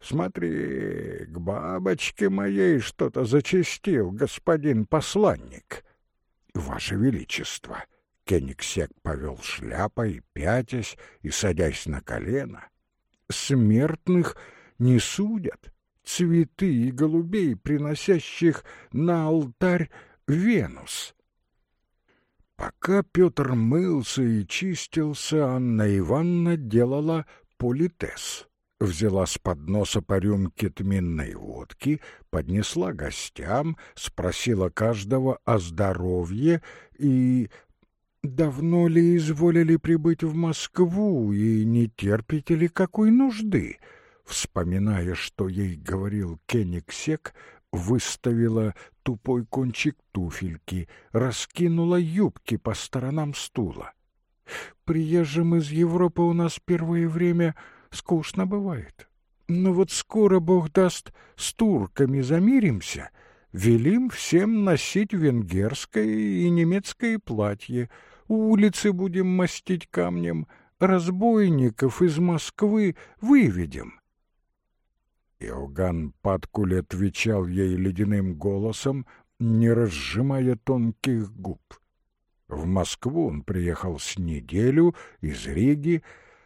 «Смотри, к бабочке моей что-то зачастил, господин посланник». «Ваше Величество!» Кениксек повел шляпой, пятясь и садясь на колено. «Смертных не судят. Цветы и голубей, приносящих на алтарь Венус. Пока Петр мылся и чистился, Анна Ивановна делала политес. Взяла с подноса по рюмке тминной водки, поднесла гостям, спросила каждого о здоровье и... «Давно ли изволили прибыть в Москву и не терпите ли какой нужды?» Вспоминая, что ей говорил Кениксек, выставила тупой кончик туфельки, раскинула юбки по сторонам стула. Приезжим из Европы у нас первое время скучно бывает. Но вот скоро, Бог даст, с турками замиримся, велим всем носить венгерское и немецкое платье, улицы будем мастить камнем, разбойников из Москвы выведем. Иоганн Паткуль отвечал ей ледяным голосом, не разжимая тонких губ. В Москву он приехал с неделю из Риги,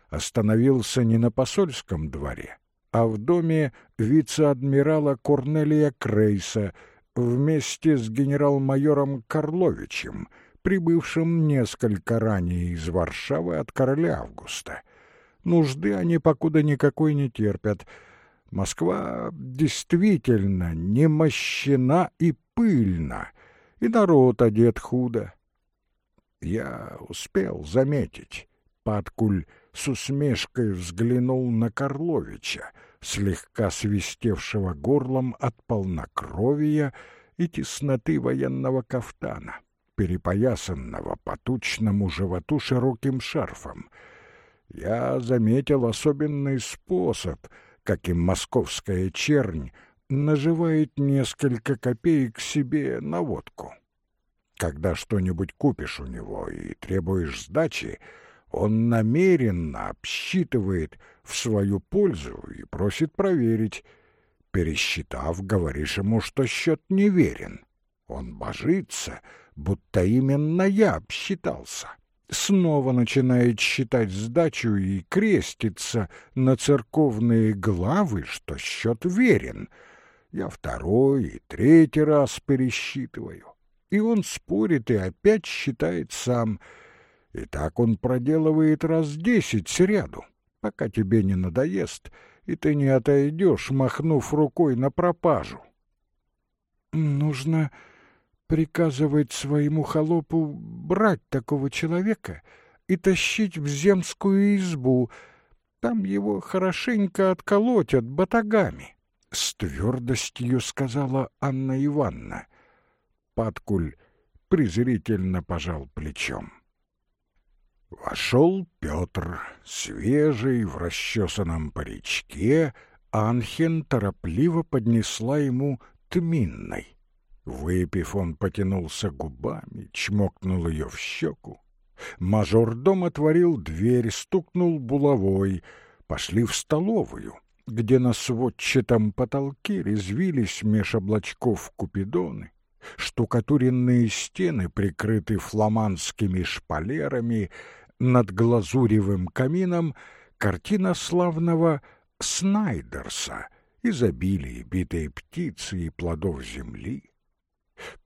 остановился не на посольском дворе, а в доме вице-адмирала Корнелия Крейса вместе с генерал-майором Карловичем, прибывшим несколько ранее из Варшавы от короля Августа. Нужды они покуда никакой не терпят — Москва действительно немощена и пыльна, и народ одет худо. Я успел заметить. Паткуль с усмешкой взглянул на Карловича, слегка свистевшего горлом от полнокровия и тесноты военного кафтана, перепоясанного по тучному животу широким шарфом. Я заметил особенный способ — как и московская чернь, наживает несколько копеек себе на водку. Когда что-нибудь купишь у него и требуешь сдачи, он намеренно обсчитывает в свою пользу и просит проверить. Пересчитав, говоришь ему, что счет неверен. Он божится, будто именно я обсчитался. Снова начинает считать сдачу и крестится на церковные главы, что счет верен. Я второй и третий раз пересчитываю. И он спорит и опять считает сам. И так он проделывает раз десять сряду, пока тебе не надоест, и ты не отойдешь, махнув рукой на пропажу. Нужно приказывает своему холопу брать такого человека и тащить в земскую избу. Там его хорошенько отколотят батагами. С твердостью сказала Анна Ивановна. Паткуль презрительно пожал плечом. Вошел Петр, свежий, в расчесанном паричке, Анхен торопливо поднесла ему тминной. Выпив, он потянулся губами, чмокнул ее в щеку. Мажордом отворил дверь, стукнул булавой. Пошли в столовую, где на сводчатом потолке резвились меж облачков купидоны. Штукатуренные стены прикрыты фламандскими шпалерами, над глазуревым камином картина славного Снайдерса, изобилие битой птицы и плодов земли.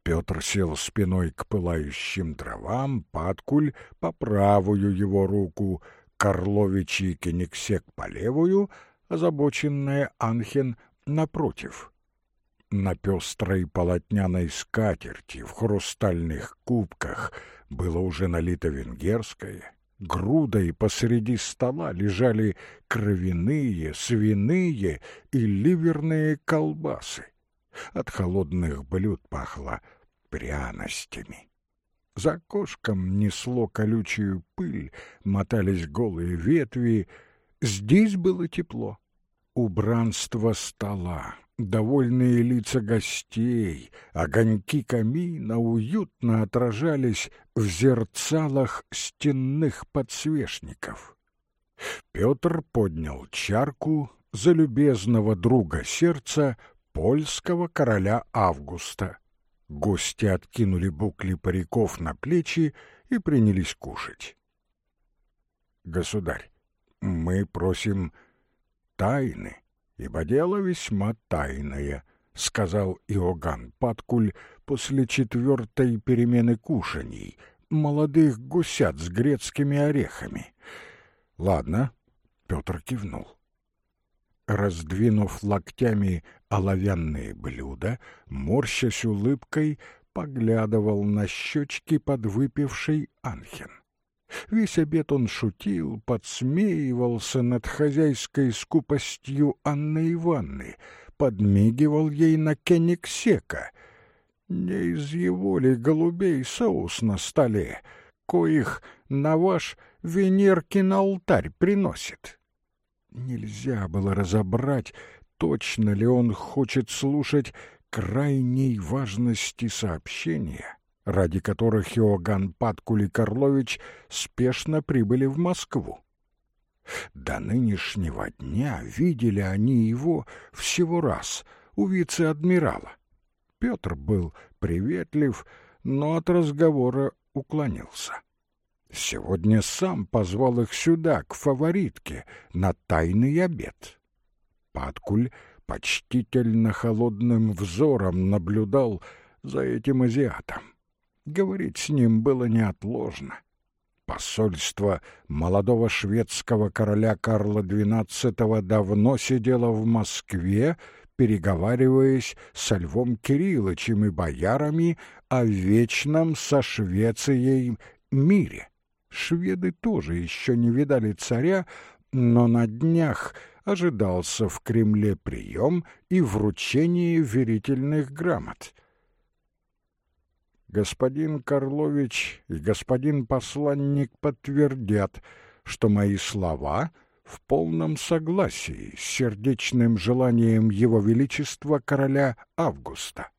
Петр сел спиной к пылающим травам, Паткуль по правую его руку, Карлович и Кенигсек по левую, озабоченная Анхен напротив. На пестрой полотняной скатерти в хрустальных кубках было уже налито венгерское, грудой посреди стола лежали кровяные, свиные и ливерные колбасы. От холодных блюд пахло пряностями. За окошком несло колючую пыль, мотались голые ветви. Здесь было тепло. Убранство стола, довольные лица гостей, огоньки камина уютно отражались в зерцалах стенных подсвечников. Петр поднял чарку за любезного друга сердца польского короля Августа. Гости откинули букли париков на плечи и принялись кушать. «Государь, мы просим тайны, ибо дело весьма тайное», — сказал Иоганн Паткуль после четвертой перемены кушаний, молодых гусят с грецкими орехами. «Ладно», — Петр кивнул раздвинув локтями оловянные блюда, морщась улыбкой, поглядывал на щечки подвыпивший Анхен. Весь обед он шутил, подсмеивался над хозяйской скупостью Анны Ивановны, подмигивал ей на кениксека. Не из его ли голубей соус на столе, коих на ваш Венеркин алтарь приносит? Нельзя было разобрать, точно ли он хочет слушать крайней важности сообщения, ради которых Иоганн Паткули Карлович спешно прибыли в Москву. До нынешнего дня видели они его всего раз у вице-адмирала. Петр был приветлив, но от разговора уклонился. Сегодня сам позвал их сюда, к фаворитке, на тайный обед. Паткуль почтительно холодным взором наблюдал за этим азиатом. Говорить с ним было неотложно. Посольство молодого шведского короля Карла XII давно сидело в Москве, переговариваясь со Львом Кирилловичем и боярами о вечном со Швецией мире. Шведы тоже еще не видали царя, но на днях ожидался в Кремле прием и вручение верительных грамот. Господин Карлович и господин посланник подтвердят, что мои слова в полном согласии с сердечным желанием Его Величества короля Августа.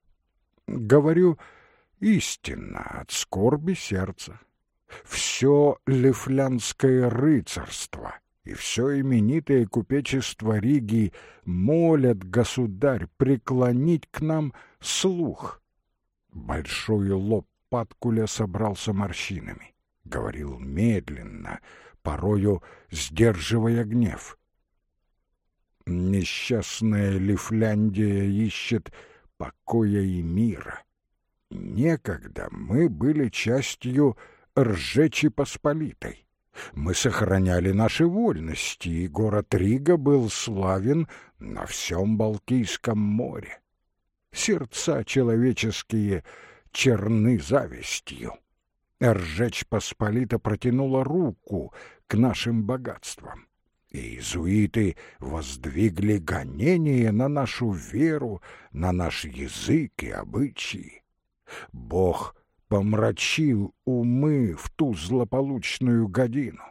Говорю истинно от скорби сердца. Все лифлянское рыцарство и все именитое купечество Риги молят, государь, преклонить к нам слух. Большой лоб Паткуля собрался морщинами, говорил медленно, порою сдерживая гнев. Несчастная Лифляндия ищет покоя и мира. Некогда мы были частью Ржечи Посполитой. Мы сохраняли наши вольности, и город Рига был славен на всем Балтийском море. Сердца человеческие черны завистью. Ржечь Посполита протянула руку к нашим богатствам. И иезуиты воздвигли гонения на нашу веру, на наш язык и обычаи. Бог помрачил умы в ту злополучную годину.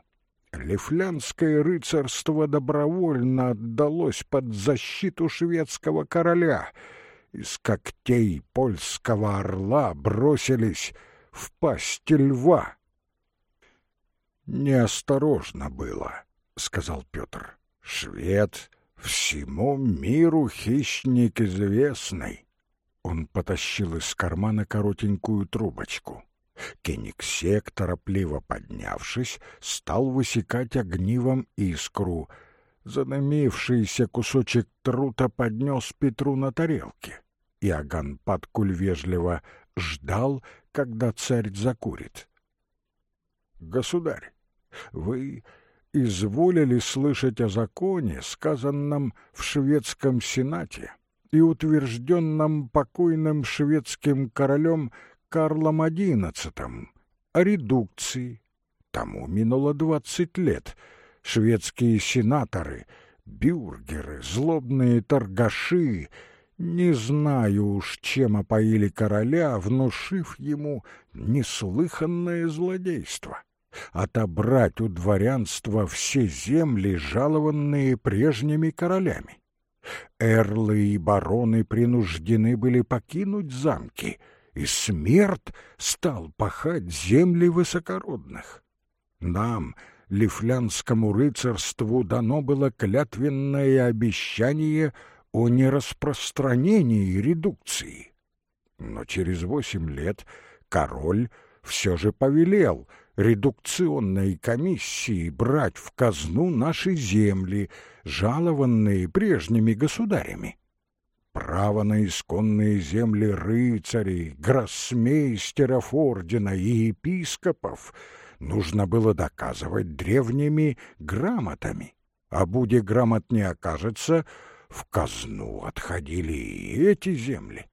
Лифлянское рыцарство добровольно отдалось под защиту шведского короля. Из когтей польского орла бросились в пасть льва. «Неосторожно было», — сказал Петр. «Швед всему миру хищник известный». Он потащил из кармана коротенькую трубочку. Кениксек, торопливо поднявшись, стал высекать огнивом искру. Занымившийся кусочек трута поднес Петру на тарелке. Иоганн Паткуль вежливо ждал, когда царь закурит. «Государь, вы изволили слышать о законе, сказанном в шведском сенате?» И утвержденном покойным шведским королем Карлом XI о редукции. Тому минуло двадцать лет. Шведские сенаторы, бюргеры, злобные торгаши, не знаю уж, чем опоили короля, внушив ему неслыханное злодейство отобрать у дворянства все земли, жалованные прежними королями. Эрлы и бароны принуждены были покинуть замки, и смерть стал пахать земли высокородных. Нам, лифлянскому рыцарству, дано было клятвенное обещание о нераспространении редукции. Но через восемь лет король все же повелел редукционной комиссии брать в казну наши земли, жалованные прежними государями. Право на исконные земли рыцарей, гроссмейстеров ордена и епископов нужно было доказывать древними грамотами, а буде грамот не окажется, в казну отходили и эти земли.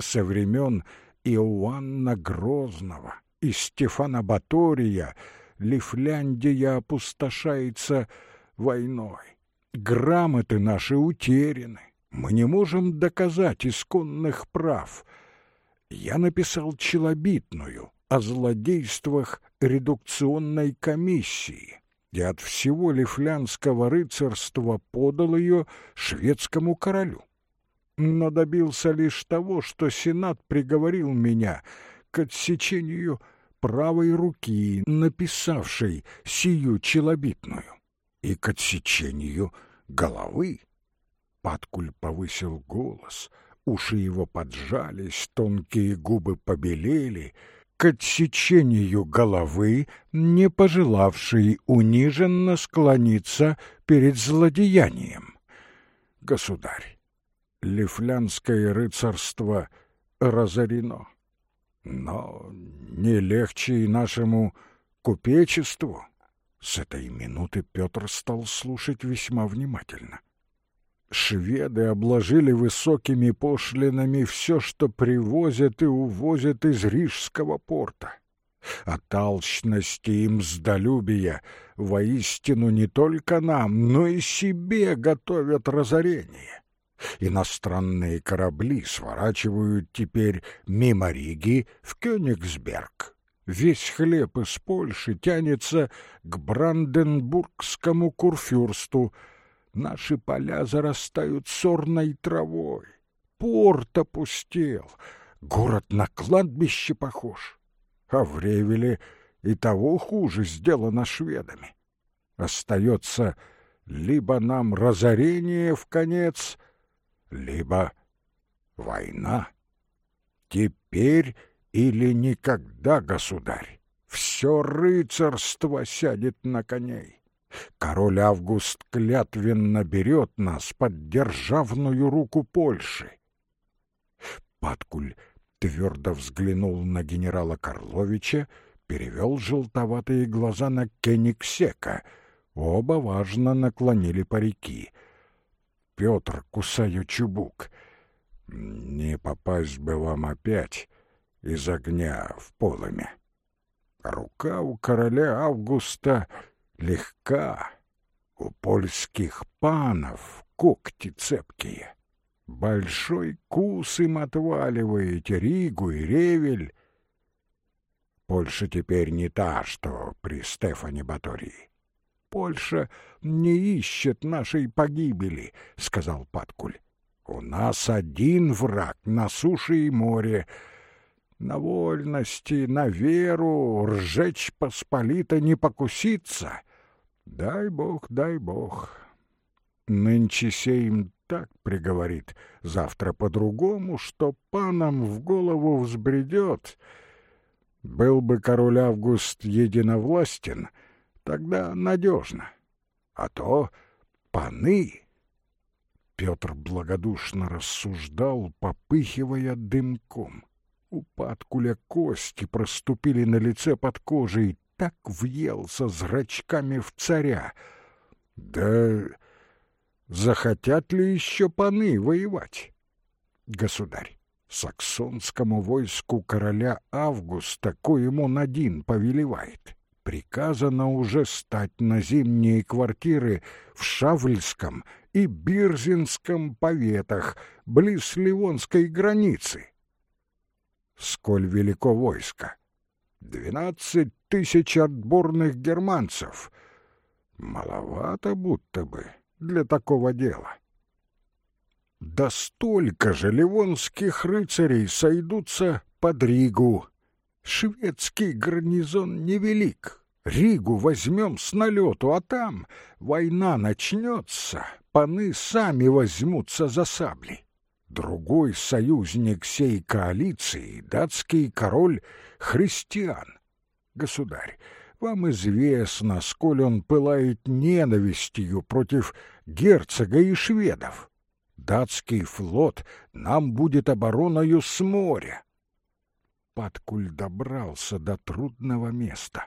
Со времен Иоанна Грозного и Стефана Батория Лифляндия опустошается войной. Грамоты наши утеряны. Мы не можем доказать исконных прав. Я написал челобитную о злодействах редукционной комиссии и от всего лифлянского рыцарства подал ее шведскому королю но добился лишь того, что Сенат приговорил меня к отсечению правой руки, написавшей сию челобитную, и к отсечению головы. Паткуль повысил голос, уши его поджались, тонкие губы побелели, к отсечению головы, не пожелавшей униженно склониться перед злодеянием. Государь, лифлянское рыцарство разорено. Но не легче и нашему купечеству. С этой минуты Петр стал слушать весьма внимательно. Шведы обложили высокими пошлинами все, что привозят и увозят из Рижского порта. От алчности и мздолюбия воистину не только нам, но и себе готовят разорение. Иностранные корабли сворачивают теперь мимо Риги в Кёнигсберг. Весь хлеб из Польши тянется к Бранденбургскому курфюрсту. Наши поля зарастают сорной травой. Порт опустел. город на кладбище похож. А в Ревеле и того хуже сделано шведами. Остается либо нам разорение в конец, либо война. Теперь или никогда, государь, все рыцарство сядет на коней. Король Август клятвенно берет нас под державную руку Польши. Паткуль твердо взглянул на генерала Карловича, перевел желтоватые глаза на Кениксека. Оба важно наклонили парики. Петр, кусая чубук, не попасть бы вам опять из огня в полымя. Рука у короля Августа легка, у польских панов когти цепкие. Большой кус им отваливаете Ригу и Ревель. Польша теперь не та, что при Стефане Батории. Польша не ищет нашей погибели, — сказал Паткуль. У нас один враг на суше и море. На вольности, на веру ржечь посполито не покуситься. Дай бог, дай бог. Нынче сейм так приговорит, завтра по-другому, что панам в голову взбредет. Был бы король Август единовластен, тогда надежно. А то паны... Петр благодушно рассуждал, попыхивая дымком. У Паткуля кости проступили на лице под кожей, так въелся зрачками в царя. Да захотят ли еще паны воевать? Государь, саксонскому войску короля Августа, коему Надин повелевает, приказано уже стать на зимние квартиры в Шавльском и Бирзинском поветах, близ Ливонской границы. Сколь велико войско? Двенадцать тысяч отборных германцев. Маловато будто бы для такого дела. Да столько же ливонских рыцарей сойдутся под Ригу. Шведский гарнизон невелик. Ригу возьмем с налету, а там война начнется, паны сами возьмутся за сабли. Другой союзник сей коалиции — датский король христиан. Государь, вам известно, сколь он пылает ненавистью против герцога и шведов. Датский флот нам будет обороною с моря. Паткуль добрался до трудного места.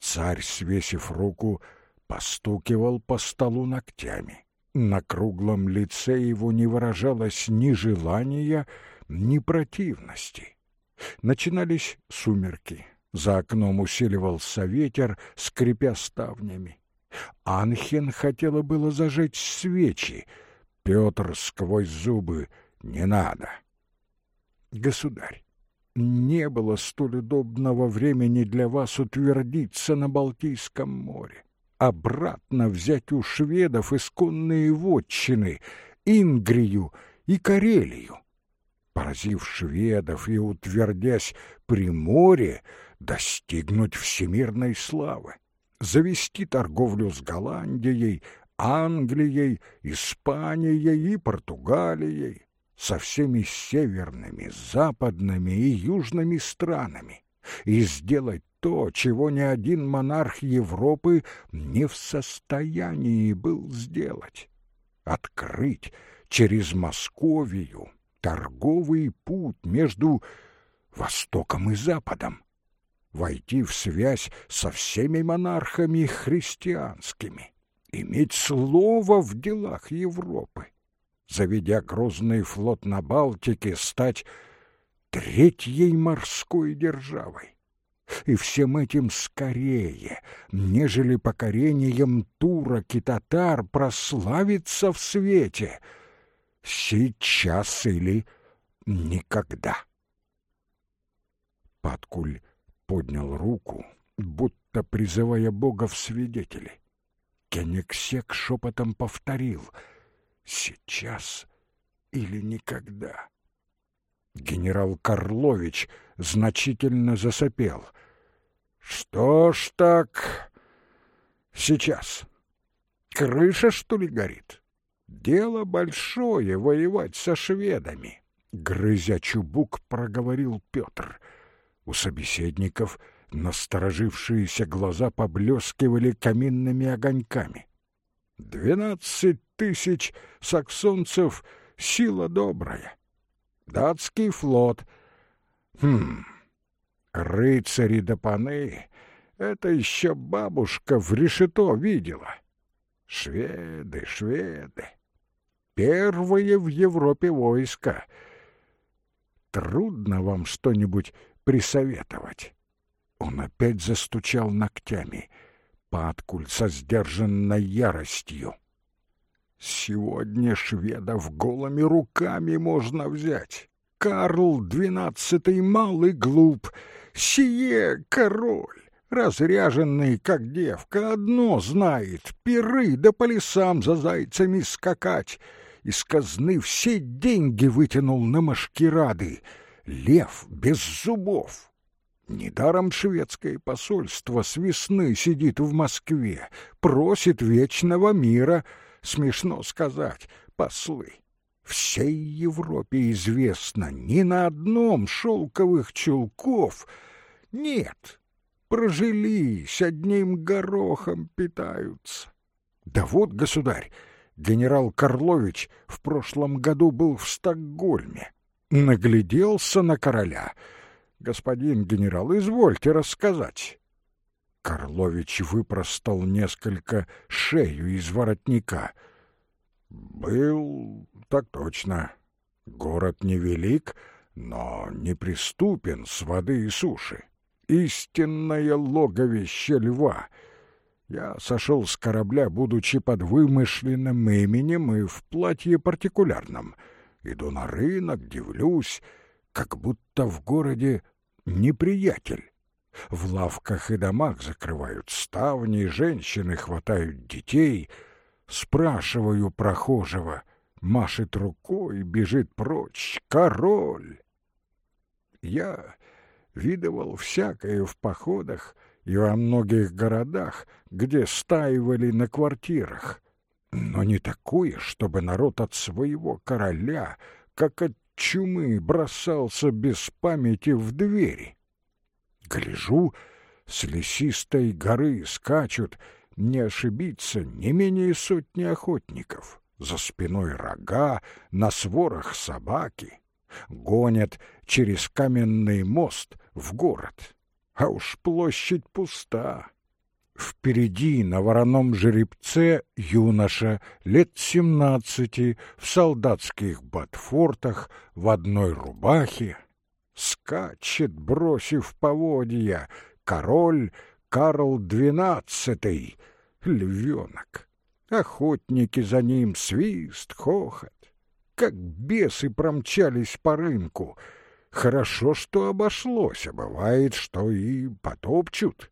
Царь, свесив руку, постукивал по столу ногтями. На круглом лице его не выражалось ни желания, ни противности. Начинались сумерки. За окном усиливался ветер, скрипя ставнями. Анхен хотела было зажечь свечи. Петр сквозь зубы «Не надо». «Государь, не было столь удобного времени для вас утвердиться на Балтийском море, обратно взять у шведов исконные вотчины, Ингрию и Карелию. Поразив шведов и утвердясь при море, достигнуть всемирной славы, завести торговлю с Голландией, Англией, Испанией и Португалией, со всеми северными, западными и южными странами, и сделать то, чего ни один монарх Европы не в состоянии был сделать — открыть через Московию торговый путь между Востоком и Западом, войти в связь со всеми монархами христианскими, иметь слово в делах Европы, заведя грозный флот на Балтике, стать третьей морской державой. И всем этим скорее, нежели покорением турок и татар прославиться в свете. Сейчас или никогда. Паткуль поднял руку, будто призывая Бога в свидетели. Кенексек шепотом повторил «Сейчас или никогда». Генерал Карлович значительно засопел. «Что ж так? Сейчас. Крыша, что ли, горит? Дело большое воевать со шведами», — грызя чубук, проговорил Петр. У собеседников насторожившиеся глаза поблескивали каминными огоньками. «Двенадцать тысяч саксонцев — сила добрая. Датский флот. Хм, рыцари да паны — это еще бабушка в решето видела. Шведы, шведы. Первые в Европе войска. Трудно вам что-нибудь присоветовать. Он опять застучал ногтями. Паткуль со сдержанной яростью. Сегодня шведов голыми руками можно взять. Карл двенадцатый малый глуп, сие король, разряженный, как девка, одно знает — пиры да по лесам за зайцами скакать. Из казны все деньги вытянул на машкирады. Лев без зубов. Недаром шведское посольство с весны сидит в Москве, просит вечного мира — Смешно сказать, послы. Всей Европе известно, ни на одном шелковых чулков нет. Прожились, одним горохом питаются. Да вот, государь, генерал Карлович в прошлом году был в Стокгольме. Нагляделся на короля. Господин генерал, извольте рассказать. Карлович выпростал несколько шею из воротника. «Был, так точно. Город невелик, но неприступен с воды и суши. Истинное логовище льва. Я сошел с корабля, будучи под вымышленным именем и в платье партикулярном. Иду на рынок, дивлюсь, как будто в городе неприятель. В лавках и домах закрывают ставни, женщины хватают детей. Спрашиваю прохожего, машет рукой, бежит прочь. Король! Я видывал всякое в походах и во многих городах, где стаивали на квартирах, но не такое, чтобы народ от своего короля, как от чумы, бросался без памяти в двери. Гляжу, с лесистой горы скачут, не ошибиться, не менее сотни охотников. За спиной рога, на сворах собаки. Гонят через каменный мост в город. А уж площадь пуста. Впереди на вороном жеребце юноша лет семнадцати в солдатских ботфортах, в одной рубахе, скачет, бросив поводья, король Карл двенадцатый, львенок. Охотники за ним свист, хохот. Как бесы промчались по рынку. Хорошо, что обошлось, а бывает, что и потопчут.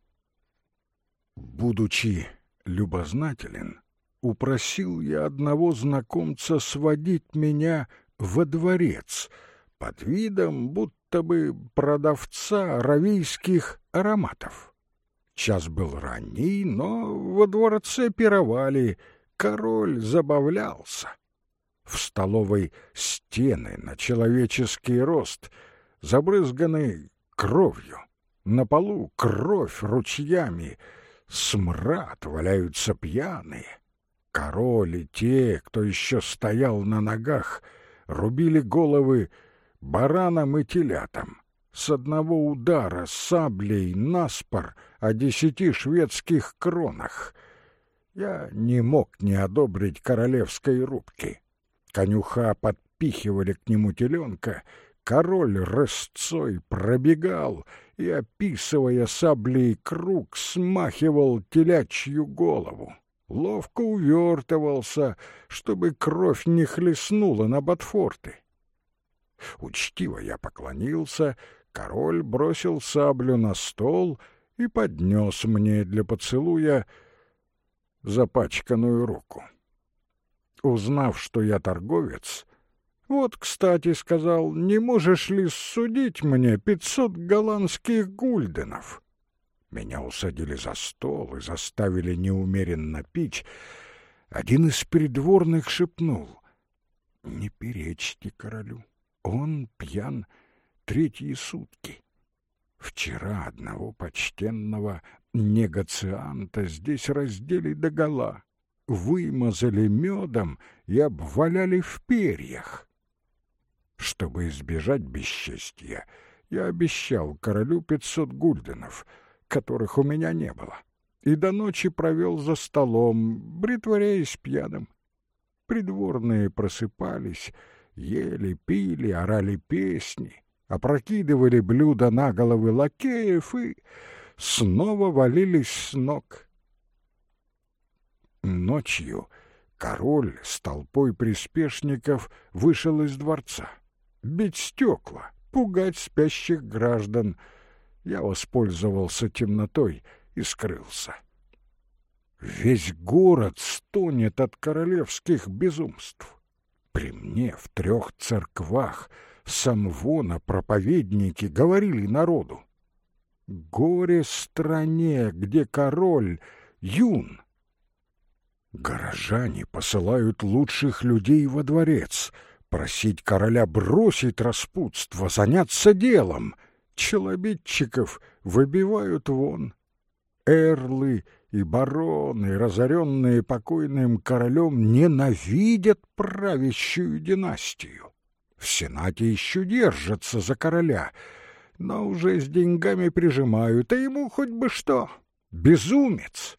Будучи любознателен, упросил я одного знакомца сводить меня во дворец под видом, будто бы продавца равийских ароматов. Час был ранний, но во дворце пировали, король забавлялся. В столовой стены на человеческий рост забрызганы кровью, на полу кровь ручьями, смрад валяются пьяные. Король и те, кто еще стоял на ногах, рубили головы баранам и телятам. С одного удара саблей наспор о десяти шведских кронах. Я не мог не одобрить королевской рубки. Конюха подпихивали к нему теленка, король рысцой пробегал и, описывая саблей круг, смахивал телячью голову. Ловко увертывался, чтобы кровь не хлестнула на ботфорты. Учтиво я поклонился, король бросил саблю на стол и поднес мне для поцелуя запачканную руку. Узнав, что я торговец, Вот, кстати, сказал, не можешь ли судить мне пятьсот голландских гульденов? Меня усадили за стол и заставили неумеренно пить. Один из придворных шепнул. Не перечьте королю, он пьян третьи сутки. Вчера одного почтенного негацианта здесь раздели догола, вымазали медом и обваляли в перьях. Чтобы избежать бесчестья, я обещал королю пятьсот гульденов, которых у меня не было, и до ночи провел за столом, притворяясь пьяным. Придворные просыпались, ели, пили, орали песни, опрокидывали блюда на головы лакеев и снова валились с ног. Ночью король с толпой приспешников вышел из дворца. Бить стекла, пугать спящих граждан. Я воспользовался темнотой и скрылся. Весь город стонет от королевских безумств. При мне в трех церквах самвона проповедники говорили народу. Горе стране, где король юн. Горожане посылают лучших людей во дворец, просить короля бросить распутство, заняться делом. Челобитчиков выбивают вон. Эрлы и бароны, разоренные покойным королем, ненавидят правящую династию. В Сенате еще держатся за короля, но уже с деньгами прижимают, а ему хоть бы что. Безумец!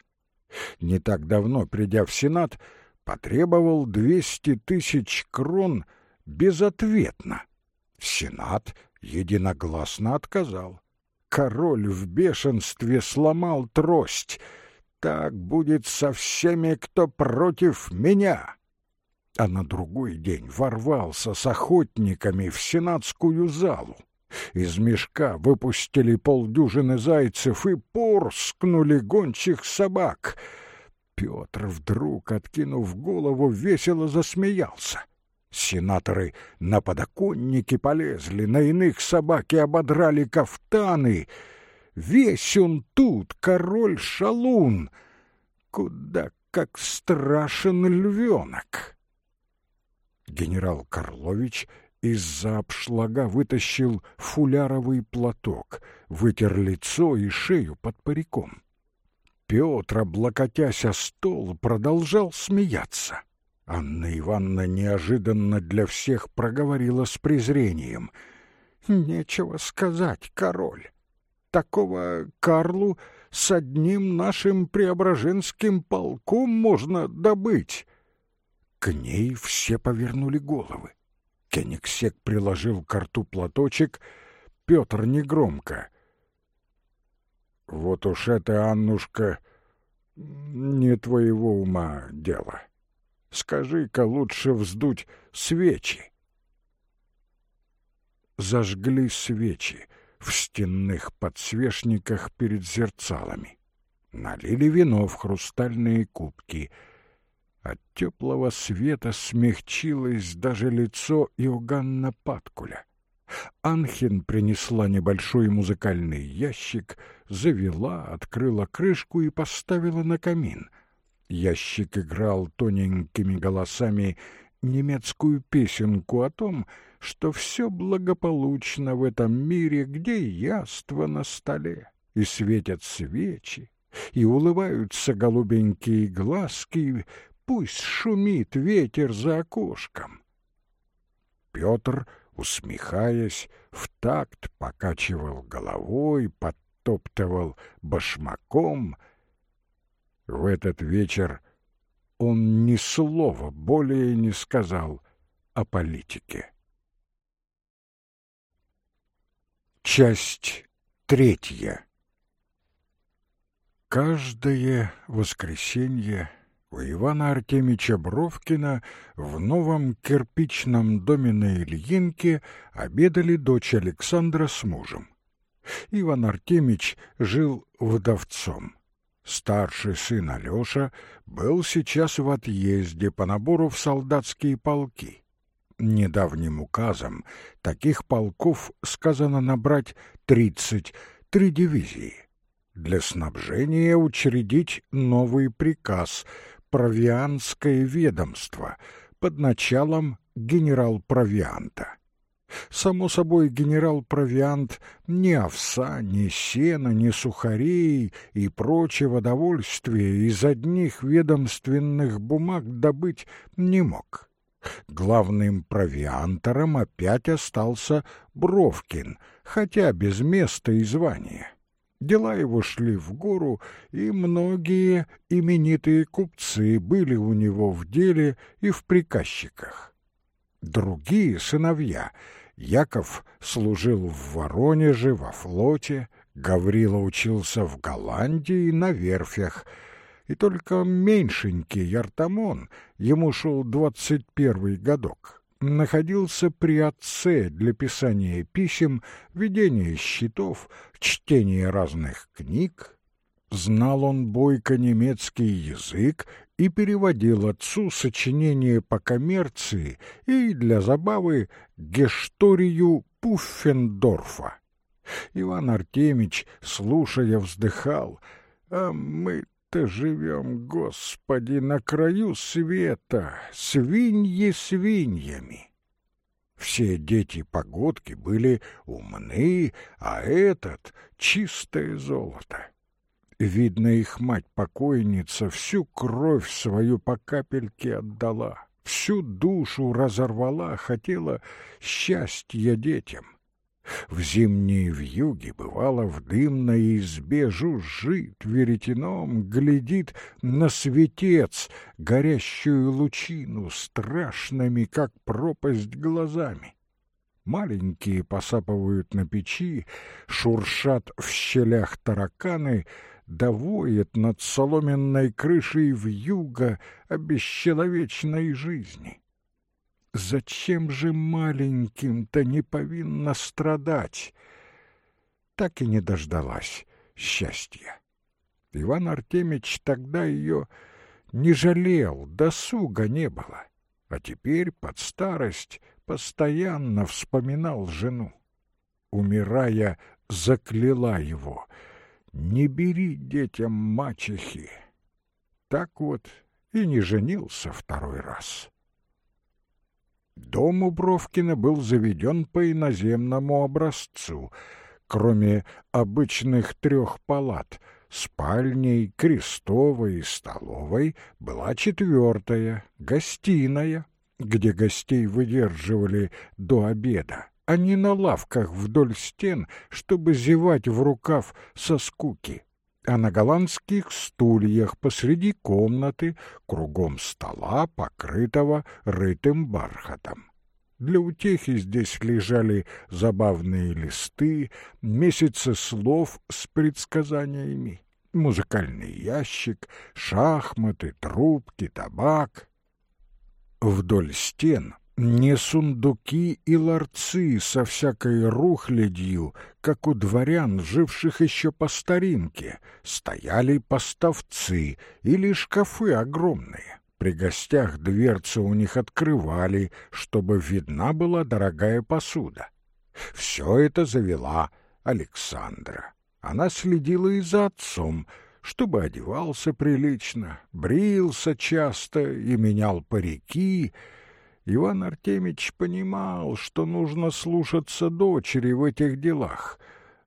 не так давно, придя в Сенат, потребовал двести тысяч крон безответно. Сенат единогласно отказал. Король в бешенстве сломал трость. Так будет со всеми, кто против меня. А на другой день ворвался с охотниками в сенатскую залу. Из мешка выпустили полдюжины зайцев и порскнули гончих собак. Петр вдруг, откинув голову, весело засмеялся. Сенаторы на подоконники полезли, на иных собаки ободрали кафтаны. Весь он тут, король-шалун, куда как страшен львенок. Генерал Карлович из-за обшлага вытащил фуляровый платок, вытер лицо и шею под париком. Петр, облокотясь о стол, продолжал смеяться. Анна Ивановна неожиданно для всех проговорила с презрением. «Нечего сказать, король. Такого Карлу с одним нашим преображенским полком можно добыть». К ней все повернули головы. Кенигсек приложил к рту платочек. Петр негромко. «Вот уж это, Аннушка, не твоего ума дело. Скажи-ка лучше вздуть свечи». Зажгли свечи в стенных подсвечниках перед зерцалами. Налили вино в хрустальные кубки — от теплого света смягчилось даже лицо Иоганна Паткуля. Анхин принесла небольшой музыкальный ящик, завела, открыла крышку и поставила на камин. Ящик играл тоненькими голосами немецкую песенку о том, что все благополучно в этом мире, где яство на столе, и светят свечи, и улыбаются голубенькие глазки, Пусть шумит ветер за окошком. Петр, усмехаясь, в такт покачивал головой, подтоптывал башмаком. В этот вечер он ни слова более не сказал о политике. Часть третья. Каждое воскресенье у Ивана Артемича Бровкина в новом кирпичном доме на Ильинке обедали дочь Александра с мужем. Иван Артемич жил вдовцом. Старший сын Алёша был сейчас в отъезде по набору в солдатские полки. Недавним указом таких полков сказано набрать тридцать три дивизии. Для снабжения учредить новый приказ «Провианское ведомство» под началом генерал-провианта. Само собой, генерал-провиант ни овса, ни сена, ни сухарей и прочего довольствия из одних ведомственных бумаг добыть не мог. Главным провиантором опять остался Бровкин, хотя без места и звания. Дела его шли в гору, и многие именитые купцы были у него в деле и в приказчиках. Другие сыновья Яков служил в Воронеже, во флоте, Гаврила учился в Голландии на верфях, и только меньшенький Яртамон, ему шел двадцать первый годок, находился при отце для писания писем, ведения счетов, чтения разных книг. Знал он бойко немецкий язык и переводил отцу сочинение по коммерции и для забавы гешторию Пуффендорфа. Иван Артемич, слушая, вздыхал, «А мы-то живем, Господи, на краю света, свиньи свиньями». Все дети погодки были умны, а этот — чистое золото. Видно, их мать-покойница всю кровь свою по капельке отдала, всю душу разорвала, хотела счастья детям. В зимние вьюги, бывало, в дымной избе жужжит веретеном, глядит на светец, горящую лучину, страшными, как пропасть, глазами. Маленькие посапывают на печи, шуршат в щелях тараканы — довоет над соломенной крышей в юго о бесчеловечной жизни. Зачем же маленьким-то не повинно страдать? Так и не дождалась счастья. Иван Артемич тогда ее не жалел, досуга не было, а теперь под старость постоянно вспоминал жену. Умирая, закляла его — не бери детям мачехи. Так вот и не женился второй раз. Дом у Бровкина был заведен по иноземному образцу, кроме обычных трех палат — спальней, крестовой и столовой была четвертая, гостиная, где гостей выдерживали до обеда а не на лавках вдоль стен, чтобы зевать в рукав со скуки, а на голландских стульях посреди комнаты, кругом стола, покрытого рытым бархатом. Для утехи здесь лежали забавные листы, месяцы слов с предсказаниями, музыкальный ящик, шахматы, трубки, табак. Вдоль стен — не сундуки и ларцы со всякой рухлядью, как у дворян, живших еще по старинке, стояли поставцы или шкафы огромные. При гостях дверцы у них открывали, чтобы видна была дорогая посуда. Все это завела Александра. Она следила и за отцом, чтобы одевался прилично, брился часто и менял парики, Иван Артемич понимал, что нужно слушаться дочери в этих делах,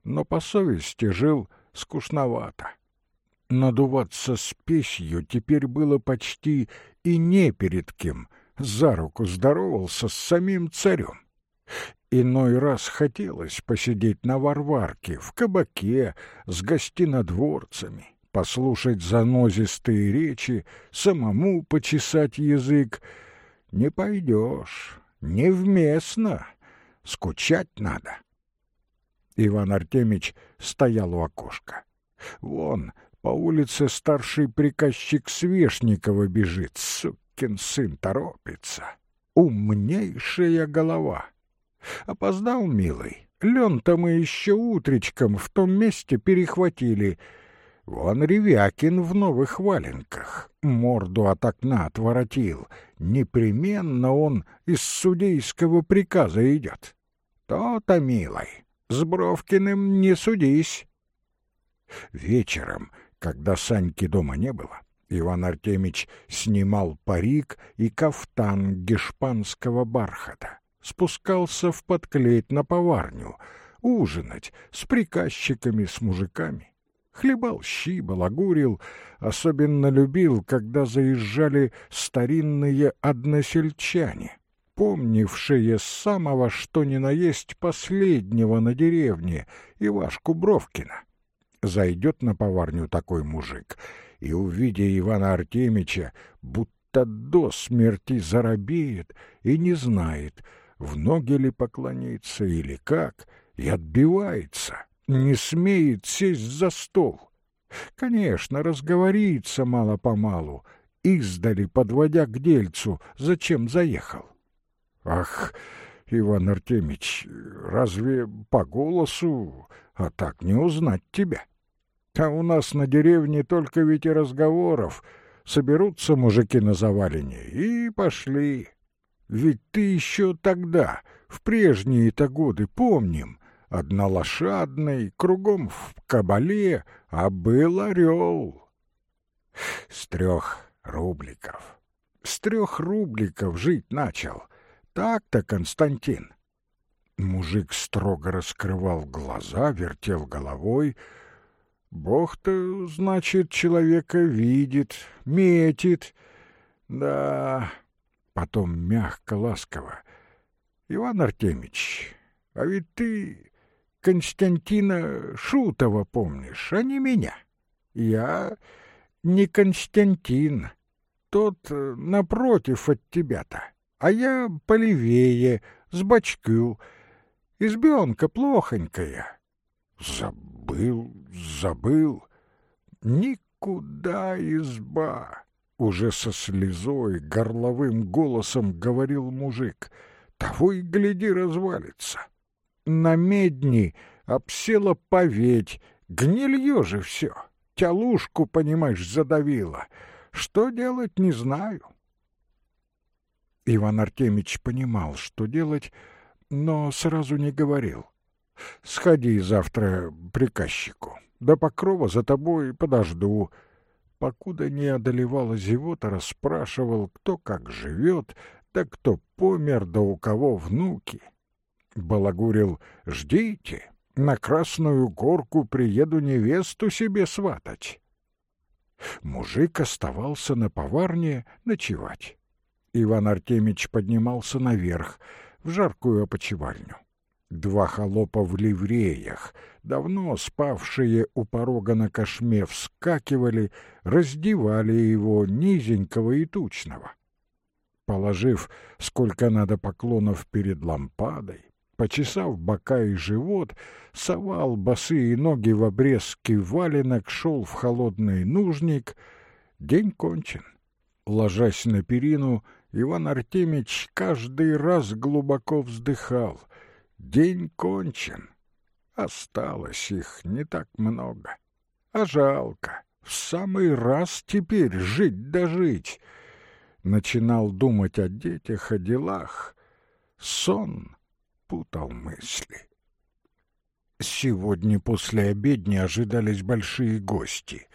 но по совести жил скучновато. Надуваться спесью теперь было почти и не перед кем, за руку здоровался с самим царем. Иной раз хотелось посидеть на Варварке, в кабаке, с гостинодворцами, послушать занозистые речи, самому почесать язык — не пойдешь, невместно, скучать надо. Иван Артемич стоял у окошка. Вон, по улице старший приказчик Свешникова бежит, сукин сын торопится. Умнейшая голова. Опоздал, милый. Лен-то мы еще утречком в том месте перехватили. Вон Ревякин в новых валенках, морду от окна отворотил. Непременно он из судейского приказа идет. То-то, милой, с Бровкиным не судись. Вечером, когда Саньки дома не было, Иван Артемич снимал парик и кафтан гешпанского бархата, спускался в подклеть на поварню, ужинать с приказчиками, с мужиками. Хлебал щи, балагурил, особенно любил, когда заезжали старинные односельчане, помнившие самого что ни на есть последнего на деревне, Ивашку Бровкина. Зайдет на поварню такой мужик, и, увидя Ивана Артемича, будто до смерти заробеет и не знает, в ноги ли поклониться или как, и отбивается, не смеет сесть за стол. Конечно, разговорится мало-помалу, издали, подводя к дельцу, зачем заехал. Ах, Иван Артемич, разве по голосу, а так не узнать тебя? А у нас на деревне только ведь и разговоров. Соберутся мужики на завалине и пошли. Ведь ты еще тогда, в прежние-то годы, помним, однолошадный, кругом в кабале, а был орел. С трех рубликов. С трех рубликов жить начал. Так-то, Константин. Мужик строго раскрывал глаза, вертел головой. Бог-то, значит, человека видит, метит. Да, потом мягко, ласково. Иван Артемич, а ведь ты Константина Шутова помнишь, а не меня. Я не Константин, тот э, напротив от тебя-то, а я полевее, с бачкю. Избенка плохонькая. Забыл, забыл. Никуда изба. Уже со слезой, горловым голосом говорил мужик. Того и гляди развалится на медни обсела поветь, гнилье же все, тялушку, понимаешь, задавила. Что делать, не знаю. Иван Артемич понимал, что делать, но сразу не говорил. «Сходи завтра приказчику, до покрова за тобой подожду». Покуда не одолевала зевота, расспрашивал, кто как живет, да кто помер, да у кого внуки балагурил «Ждите, на Красную Горку приеду невесту себе сватать». Мужик оставался на поварне ночевать. Иван Артемич поднимался наверх, в жаркую опочивальню. Два холопа в ливреях, давно спавшие у порога на кошме, вскакивали, раздевали его низенького и тучного. Положив сколько надо поклонов перед лампадой, почесав бока и живот, совал босые ноги в обрезки валенок, шел в холодный нужник. День кончен. Ложась на перину, Иван Артемич каждый раз глубоко вздыхал. День кончен. Осталось их не так много. А жалко. В самый раз теперь жить да. Начинал думать о детях, о делах. Сон путал мысли. Сегодня после обедни ожидались большие гости.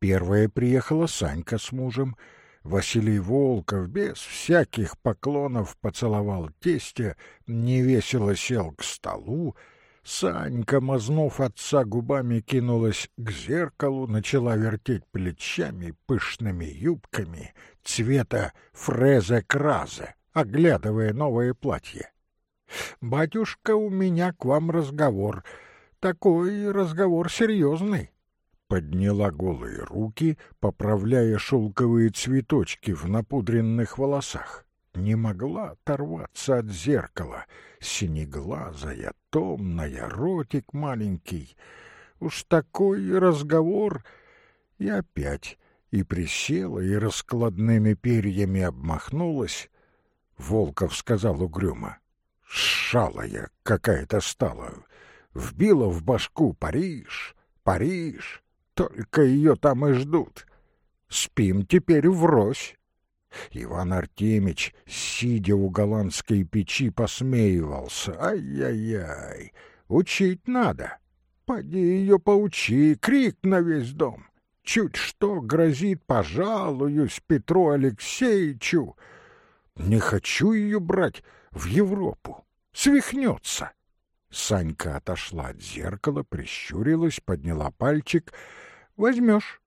Первая приехала Санька с мужем. Василий Волков без всяких поклонов поцеловал тестя, невесело сел к столу. Санька, мазнув отца губами, кинулась к зеркалу, начала вертеть плечами, пышными юбками цвета фрезе-кразе, оглядывая новое платье. «Батюшка, у меня к вам разговор. Такой разговор серьезный». Подняла голые руки, поправляя шелковые цветочки в напудренных волосах. Не могла оторваться от зеркала. Синеглазая, томная, ротик маленький. Уж такой разговор... И опять и присела, и раскладными перьями обмахнулась. Волков сказал угрюмо шалая какая-то стала. Вбила в башку Париж, Париж. Только ее там и ждут. Спим теперь врозь. Иван Артемич, сидя у голландской печи, посмеивался. Ай-яй-яй, учить надо. Поди ее поучи, крик на весь дом. Чуть что грозит, пожалуюсь Петру Алексеевичу. Не хочу ее брать в Европу. Свихнется. Санька отошла от зеркала, прищурилась, подняла пальчик. Возьмешь.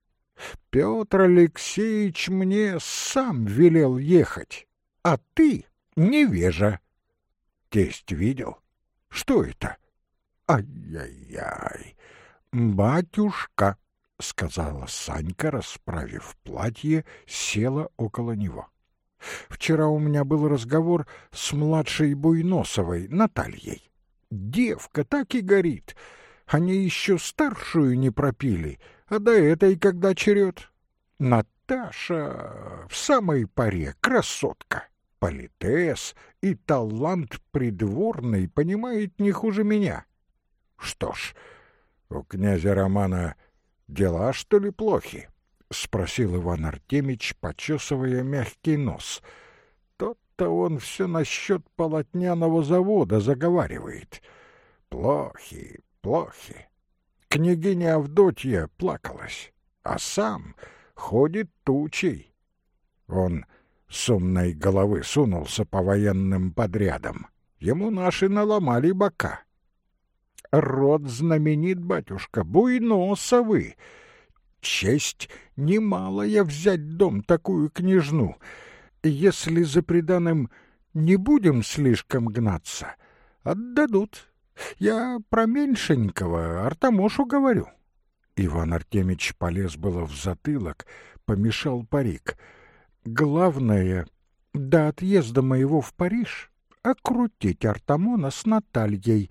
Петр Алексеевич мне сам велел ехать, а ты невежа. Тесть видел? Что это? Ай-яй-яй, батюшка, — сказала Санька, расправив платье, села около него. Вчера у меня был разговор с младшей Буйносовой, Натальей. Девка так и горит. Они еще старшую не пропили, а до этой когда черед? Наташа в самой паре красотка, политес и талант придворный понимает не хуже меня. Что ж, у князя Романа дела, что ли, плохи? — спросил Иван Артемич, почесывая мягкий нос. Тот-то он все насчет полотняного завода заговаривает. Плохи, плохи. Княгиня Авдотья плакалась, а сам ходит тучей. Он с умной головы сунулся по военным подрядам. Ему наши наломали бока. Род знаменит, батюшка, буйносовы. Честь немалая взять дом такую княжну. Если за преданным не будем слишком гнаться, отдадут. Я про меньшенького Артамошу говорю. Иван Артемич полез было в затылок, помешал парик. Главное, до отъезда моего в Париж окрутить Артамона с Натальей.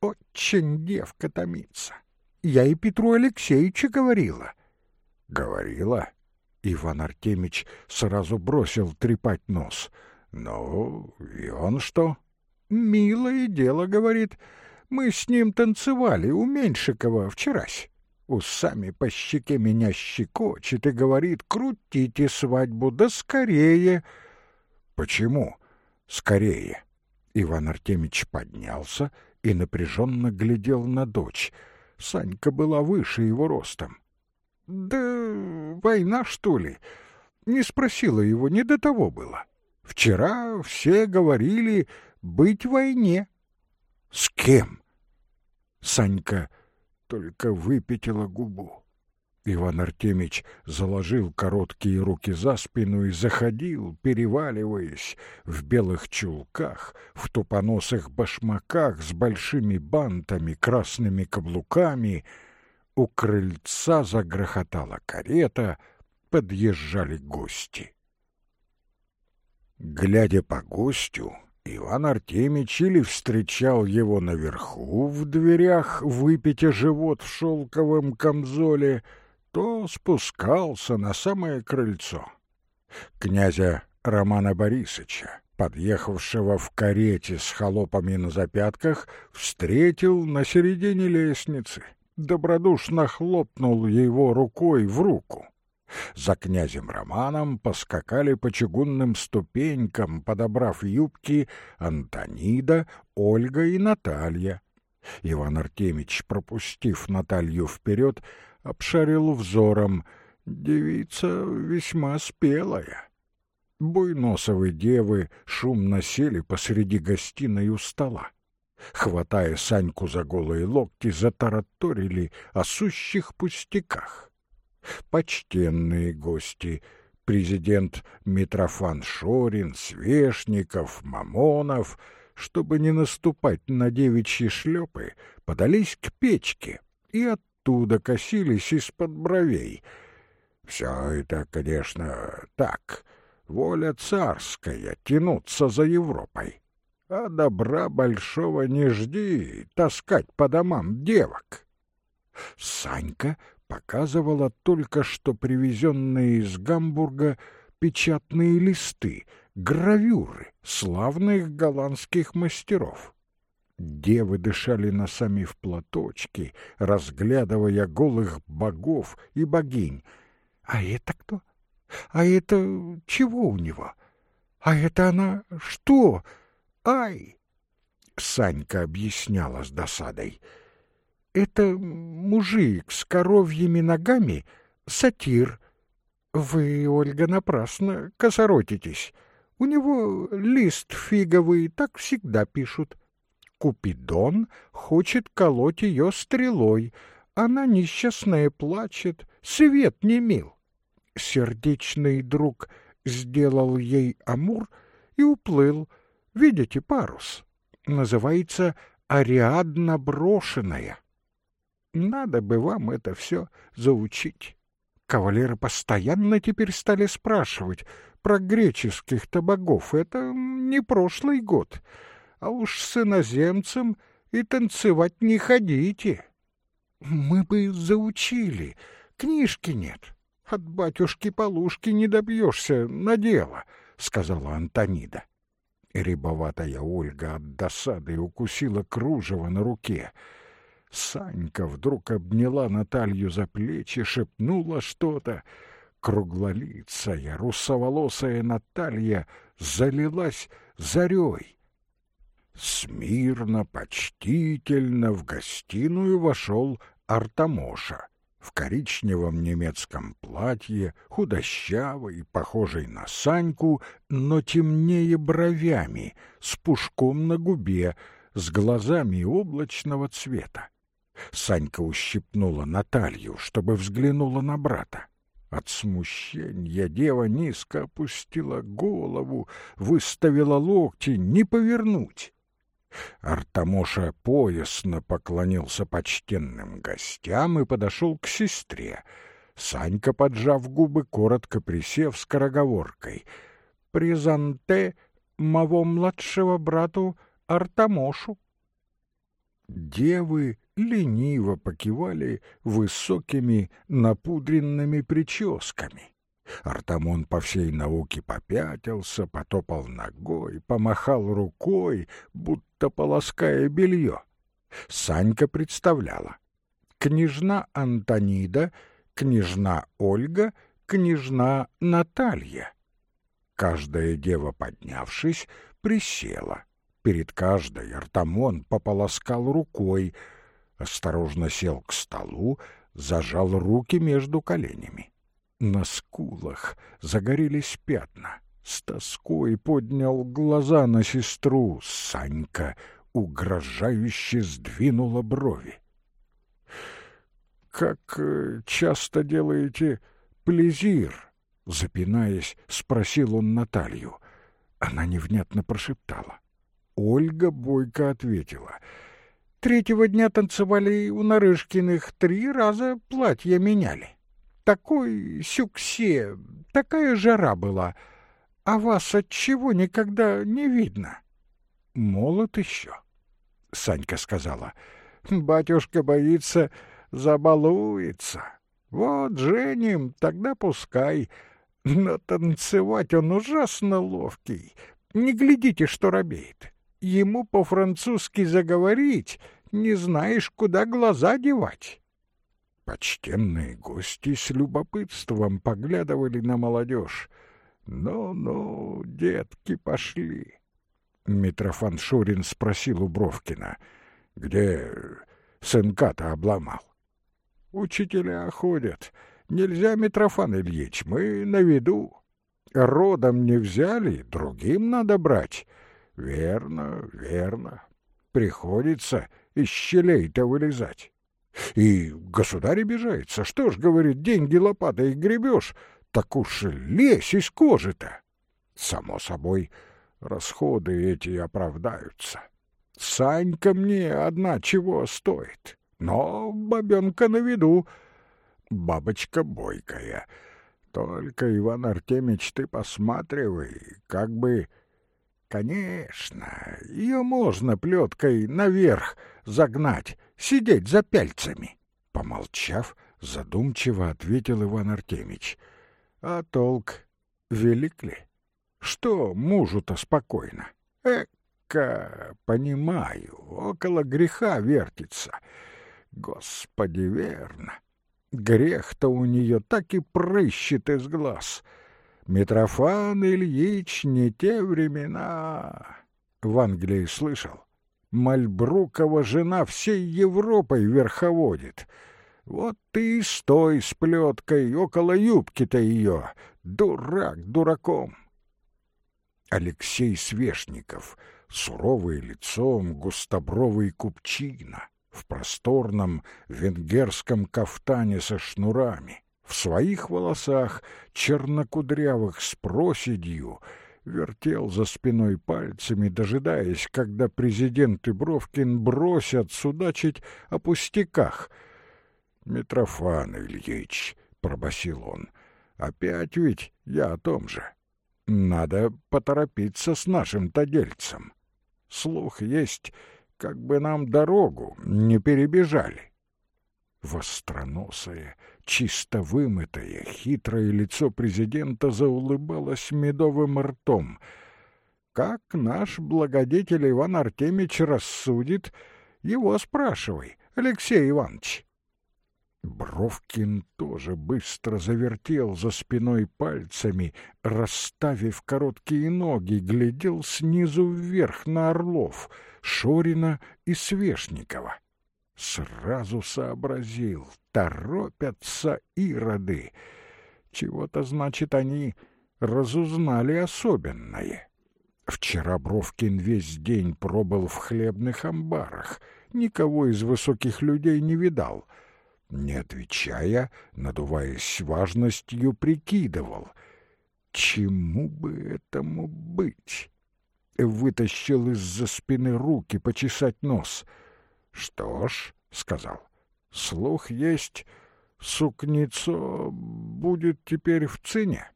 Очень девка томится. Я и Петру Алексеевичу говорила. Говорила? Иван Артемич сразу бросил трепать нос. Ну, и он что? Милое дело, говорит. Мы с ним танцевали у Меньшикова вчерась. Усами по щеке меня щекочет и говорит, крутите свадьбу, да скорее. Почему скорее? Иван Артемич поднялся и напряженно глядел на дочь. Санька была выше его ростом. Да война, что ли? Не спросила его, не до того было. Вчера все говорили быть в войне. С кем? Санька только выпятила губу. Иван Артемич заложил короткие руки за спину и заходил, переваливаясь, в белых чулках, в тупоносых башмаках с большими бантами, красными каблуками. У крыльца загрохотала карета, подъезжали гости. Глядя по гостю, Иван Артемич или встречал его наверху в дверях, выпитя живот в шелковом камзоле, то спускался на самое крыльцо. Князя Романа Борисовича, подъехавшего в карете с холопами на запятках, встретил на середине лестницы, добродушно хлопнул его рукой в руку. За князем Романом поскакали по чугунным ступенькам, подобрав юбки Антонида, Ольга и Наталья. Иван Артемич, пропустив Наталью вперед, обшарил взором. Девица весьма спелая. Буйносовы девы шумно сели посреди гостиной у стола. Хватая Саньку за голые локти, затараторили о сущих пустяках почтенные гости, президент Митрофан Шорин, Свешников, Мамонов, чтобы не наступать на девичьи шлепы, подались к печке и оттуда косились из-под бровей. Все это, конечно, так, воля царская, тянуться за Европой. А добра большого не жди, таскать по домам девок. Санька показывала только что привезенные из Гамбурга печатные листы, гравюры славных голландских мастеров. Девы дышали носами в платочки, разглядывая голых богов и богинь. «А это кто? А это чего у него? А это она что? Ай!» Санька объясняла с досадой. «Это мужик с коровьими ногами, сатир. Вы, Ольга, напрасно косоротитесь. У него лист фиговый, так всегда пишут. Купидон хочет колоть ее стрелой. Она несчастная плачет, свет не мил. Сердечный друг сделал ей амур и уплыл. Видите, парус. Называется «Ариадна брошенная». Надо бы вам это все заучить. Кавалеры постоянно теперь стали спрашивать про греческих-то богов. Это не прошлый год а уж с иноземцем и танцевать не ходите. Мы бы заучили, книжки нет. От батюшки-полушки не добьешься на дело, — сказала Антонида. Рябоватая Ольга от досады укусила кружево на руке. Санька вдруг обняла Наталью за плечи, шепнула что-то. Круглолицая, русоволосая Наталья залилась зарей. Смирно, почтительно в гостиную вошел Артамоша в коричневом немецком платье, худощавый, похожий на Саньку, но темнее бровями, с пушком на губе, с глазами облачного цвета. Санька ущипнула Наталью, чтобы взглянула на брата. От смущения дева низко опустила голову, выставила локти, не повернуть. Артамоша поясно поклонился почтенным гостям и подошел к сестре. Санька, поджав губы, коротко присев скороговоркой. «Презанте моего младшего брату Артамошу». Девы лениво покивали высокими напудренными прическами. Артамон по всей науке попятился, потопал ногой, помахал рукой, будто полоская белье. Санька представляла. Княжна Антонида, княжна Ольга, княжна Наталья. Каждая дева, поднявшись, присела. Перед каждой Артамон пополоскал рукой, осторожно сел к столу, зажал руки между коленями. На скулах загорелись пятна. С тоской поднял глаза на сестру. Санька угрожающе сдвинула брови. «Как э, часто делаете плезир?» Запинаясь, спросил он Наталью. Она невнятно прошептала. Ольга бойко ответила. «Третьего дня танцевали у Нарышкиных, три раза платья меняли» такой сюксе, такая жара была, а вас от чего никогда не видно? Молод еще. Санька сказала, батюшка боится, забалуется. Вот женим, тогда пускай. Но танцевать он ужасно ловкий. Не глядите, что робеет. Ему по-французски заговорить, не знаешь, куда глаза девать. Почтенные гости с любопытством поглядывали на молодежь. «Ну-ну, детки пошли!» Митрофан Шурин спросил у Бровкина, где сынка-то обломал. «Учителя ходят. Нельзя, Митрофан Ильич, мы на виду. Родом не взяли, другим надо брать. Верно, верно. Приходится из щелей-то вылезать. И государь обижается. Что ж, говорит, деньги лопатой гребешь, так уж лезь из кожи-то. Само собой, расходы эти оправдаются. Санька мне одна чего стоит, но бабенка на виду. Бабочка бойкая. Только, Иван Артемич, ты посматривай, как бы... Конечно, ее можно плеткой наверх загнать, сидеть за пяльцами. Помолчав, задумчиво ответил Иван Артемич. А толк велик ли? Что мужу-то спокойно? Э, Только, понимаю, около греха вертится. Господи, верно. Грех-то у нее так и прыщет из глаз. Митрофан Ильич не те времена. В Англии слышал. Мальбрукова жена всей Европой верховодит. Вот ты и стой с плеткой около юбки-то ее, дурак дураком. Алексей Свешников, суровый лицом, густобровый купчина, в просторном венгерском кафтане со шнурами, в своих волосах, чернокудрявых с проседью, вертел за спиной пальцами, дожидаясь, когда президент и Бровкин бросят судачить о пустяках. «Митрофан Ильич», — пробасил он, — «опять ведь я о том же». Надо поторопиться с нашим-то дельцем. Слух есть, как бы нам дорогу не перебежали. Востроносое, чисто вымытое, хитрое лицо президента заулыбалось медовым ртом. Как наш благодетель Иван Артемич рассудит, его спрашивай, Алексей Иванович. Бровкин тоже быстро завертел за спиной пальцами, расставив короткие ноги, глядел снизу вверх на Орлов, Шорина и Свешникова. Сразу сообразил, торопятся ироды. Чего-то, значит, они разузнали особенное. Вчера Бровкин весь день пробыл в хлебных амбарах, никого из высоких людей не видал — не отвечая, надуваясь важностью, прикидывал, чему бы этому быть. Вытащил из-за спины руки почесать нос. «Что ж», — сказал, — «слух есть, сукнецо будет теперь в цене.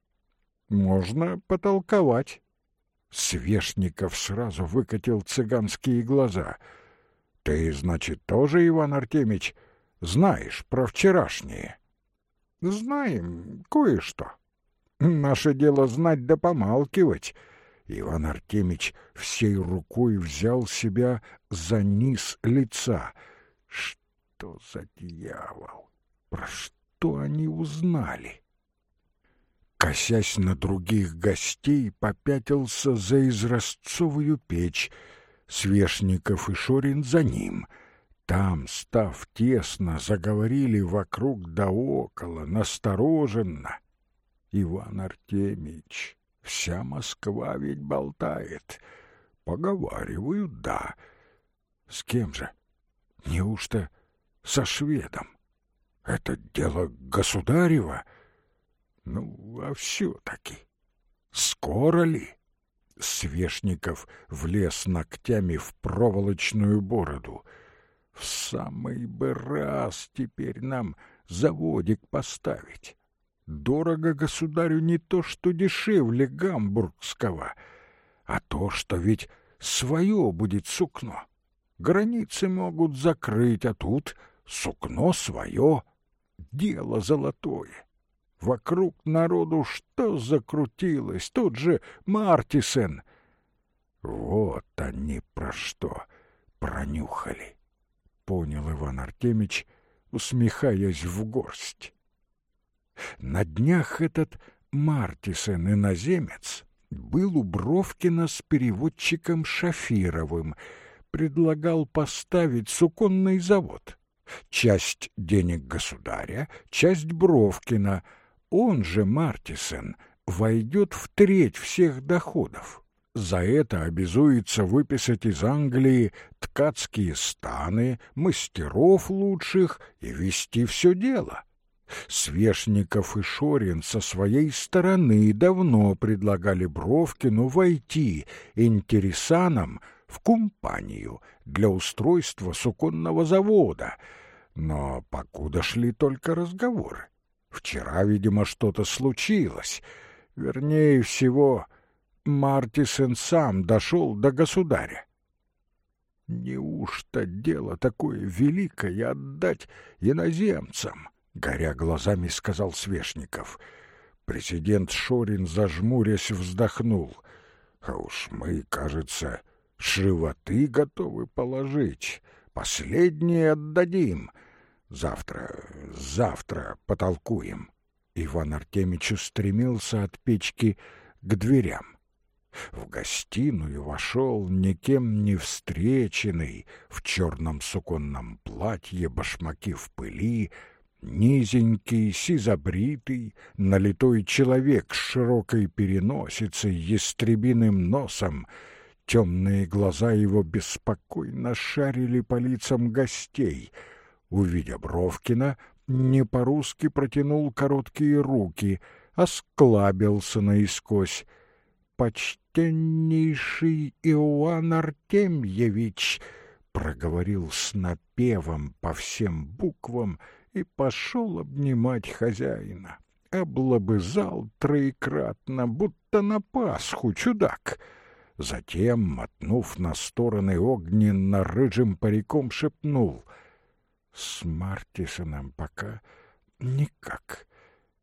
Можно потолковать». Свешников сразу выкатил цыганские глаза. «Ты, значит, тоже, Иван Артемич, знаешь про вчерашнее? Знаем кое-что. Наше дело знать да помалкивать. Иван Артемич всей рукой взял себя за низ лица. Что за дьявол? Про что они узнали? Косясь на других гостей, попятился за изразцовую печь, Свешников и Шорин за ним — там, став тесно, заговорили вокруг да около, настороженно. Иван Артемич, вся Москва ведь болтает. Поговаривают, да. С кем же? Неужто со шведом? Это дело государева? Ну, а все-таки. Скоро ли? Свешников влез ногтями в проволочную бороду — в самый бы раз теперь нам заводик поставить. Дорого государю не то, что дешевле гамбургского, а то, что ведь свое будет сукно. Границы могут закрыть, а тут сукно свое, дело золотое. Вокруг народу что закрутилось, тут же Мартисен. Вот они про что пронюхали понял Иван Артемич, усмехаясь в горсть. На днях этот Мартисен иноземец был у Бровкина с переводчиком Шафировым, предлагал поставить суконный завод. Часть денег государя, часть Бровкина. Он же, Мартисен, войдет в треть всех доходов за это обязуется выписать из Англии ткацкие станы, мастеров лучших и вести все дело. Свешников и Шорин со своей стороны давно предлагали Бровкину войти интересанам в компанию для устройства суконного завода, но покуда шли только разговоры. Вчера, видимо, что-то случилось. Вернее всего, Мартисен сам дошел до государя. Неужто дело такое великое отдать иноземцам? Горя глазами, сказал Свешников. Президент Шорин, зажмурясь, вздохнул. А уж мы, кажется, Животы готовы положить, последние отдадим. Завтра, завтра потолкуем. Иван Артемич устремился от печки к дверям. В гостиную вошел никем не встреченный, в черном суконном платье, башмаки в пыли, низенький, сизобритый, налитой человек с широкой переносицей, ястребиным носом. Темные глаза его беспокойно шарили по лицам гостей. Увидя Бровкина, не по-русски протянул короткие руки, осклабился наискось — почтеннейший Иоанн Артемьевич!» проговорил с напевом по всем буквам и пошел обнимать хозяина. Облобызал троекратно, будто на Пасху чудак. Затем, мотнув на стороны огненно рыжим париком, шепнул «С Мартисоном пока никак.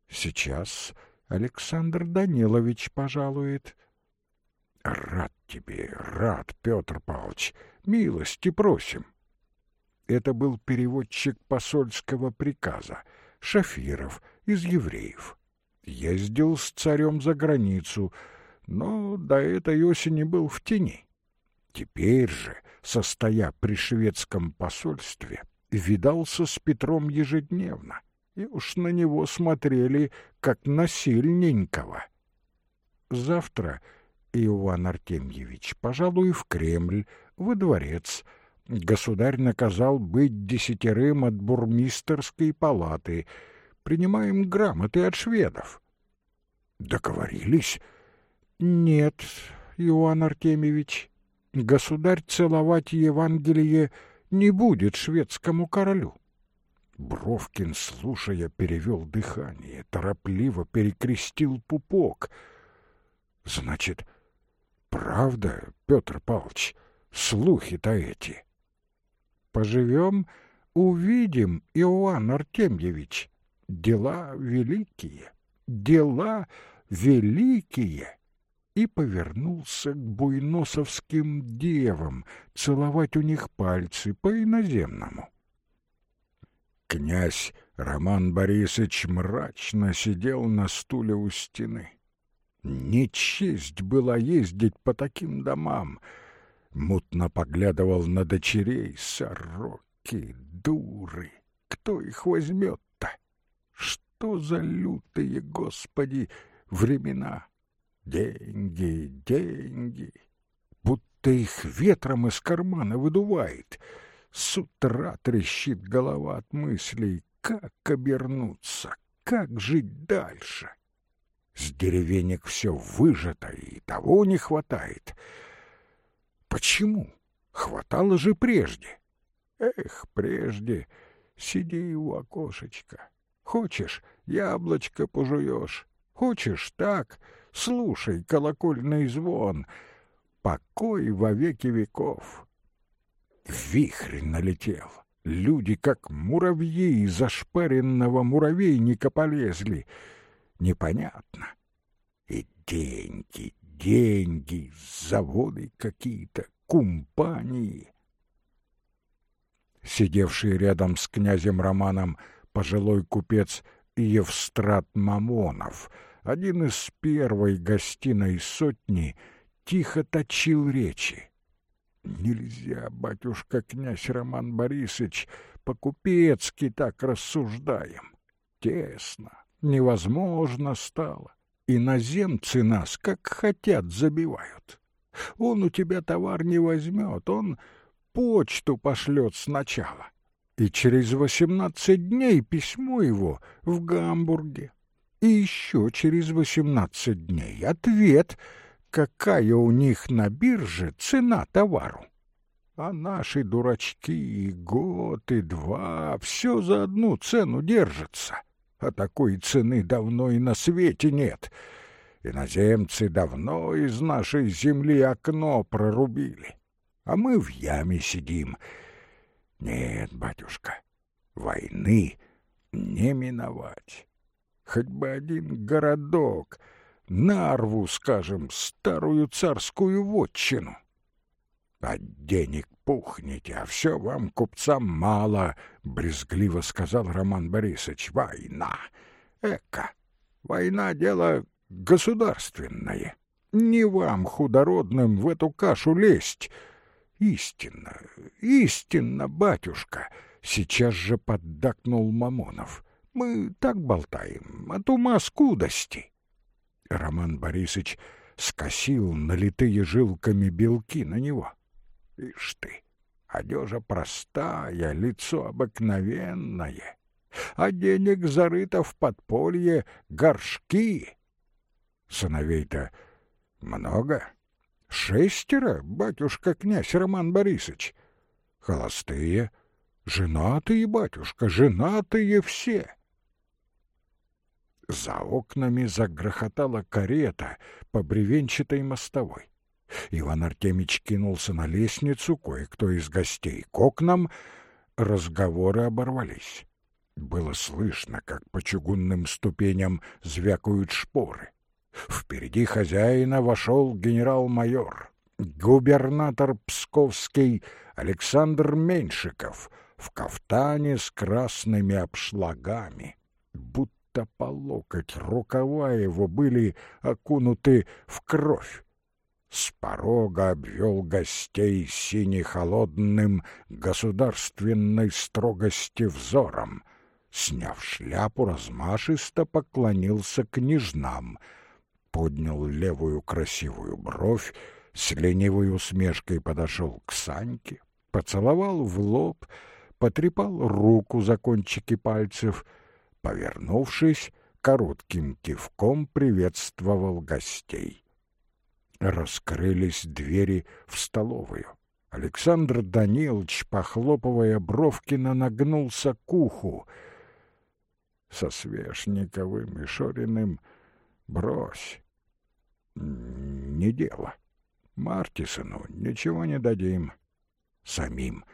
Сейчас Александр Данилович пожалует». Рад тебе, рад, Петр Павлович, милости просим. Это был переводчик посольского приказа, Шафиров, из евреев. Ездил с царем за границу, но до этой осени был в тени. Теперь же, состоя при шведском посольстве, видался с Петром ежедневно, и уж на него смотрели, как на сильненького. Завтра Иоанн Артемьевич, пожалуй, в Кремль, во дворец. Государь наказал быть десятерым от бурмистерской палаты. Принимаем грамоты от шведов. Договорились? Нет, Иоанн Артемьевич, государь целовать Евангелие не будет шведскому королю. Бровкин, слушая, перевел дыхание, торопливо перекрестил пупок. Значит, Правда, Петр Павлович, слухи-то эти. Поживем, увидим, Иоанн Артемьевич. Дела великие, дела великие. И повернулся к буйносовским девам, целовать у них пальцы по-иноземному. Князь Роман Борисович мрачно сидел на стуле у стены. Не честь была ездить по таким домам. Мутно поглядывал на дочерей сороки, дуры. Кто их возьмет-то? Что за лютые, Господи, времена? Деньги, деньги. Будто их ветром из кармана выдувает. С утра трещит голова от мыслей, как обернуться, как жить дальше. — с деревенек все выжато, и того не хватает. Почему? Хватало же прежде. Эх, прежде сиди у окошечка. Хочешь, яблочко пожуешь. Хочешь так, слушай колокольный звон. Покой во веки веков. Вихрь налетел. Люди, как муравьи из ошпаренного муравейника полезли — непонятно. И деньги, деньги, заводы какие-то, компании. Сидевший рядом с князем Романом пожилой купец Евстрат Мамонов, один из первой гостиной сотни, тихо точил речи. Нельзя, батюшка князь Роман Борисович, по-купецки так рассуждаем. Тесно, невозможно стало. Иноземцы нас, как хотят, забивают. Он у тебя товар не возьмет, он почту пошлет сначала. И через восемнадцать дней письмо его в Гамбурге. И еще через восемнадцать дней ответ, какая у них на бирже цена товару. А наши дурачки и год, и два все за одну цену держатся а такой цены давно и на свете нет. Иноземцы давно из нашей земли окно прорубили, а мы в яме сидим. Нет, батюшка, войны не миновать. Хоть бы один городок, Нарву, скажем, старую царскую вотчину. От денег пухнете, а все вам, купцам, мало, — брезгливо сказал Роман Борисович. Война! Эка! Война — дело государственное. Не вам, худородным, в эту кашу лезть. Истинно, истинно, батюшка, сейчас же поддакнул Мамонов. Мы так болтаем, от ума скудости. Роман Борисович скосил налитые жилками белки на него. Ишь ты, одежа простая, лицо обыкновенное, а денег зарыто в подполье горшки. Сыновей-то много? Шестеро, батюшка князь Роман Борисович. Холостые, женатые, батюшка, женатые все. За окнами загрохотала карета по бревенчатой мостовой. Иван Артемич кинулся на лестницу, кое-кто из гостей к окнам. Разговоры оборвались. Было слышно, как по чугунным ступеням звякают шпоры. Впереди хозяина вошел генерал-майор, губернатор Псковский Александр Меньшиков в кафтане с красными обшлагами, будто по локоть рукава его были окунуты в кровь. С порога обвел гостей сине-холодным государственной строгости взором. Сняв шляпу, размашисто поклонился княжнам — поднял левую красивую бровь, с ленивой усмешкой подошел к Саньке, поцеловал в лоб, потрепал руку за кончики пальцев, повернувшись, коротким кивком приветствовал гостей. Раскрылись двери в столовую. Александр Данилович, похлопывая Бровкина, нагнулся к уху. Со Свешниковым и Шориным брось. Не дело. Мартисону ничего не дадим. Самим,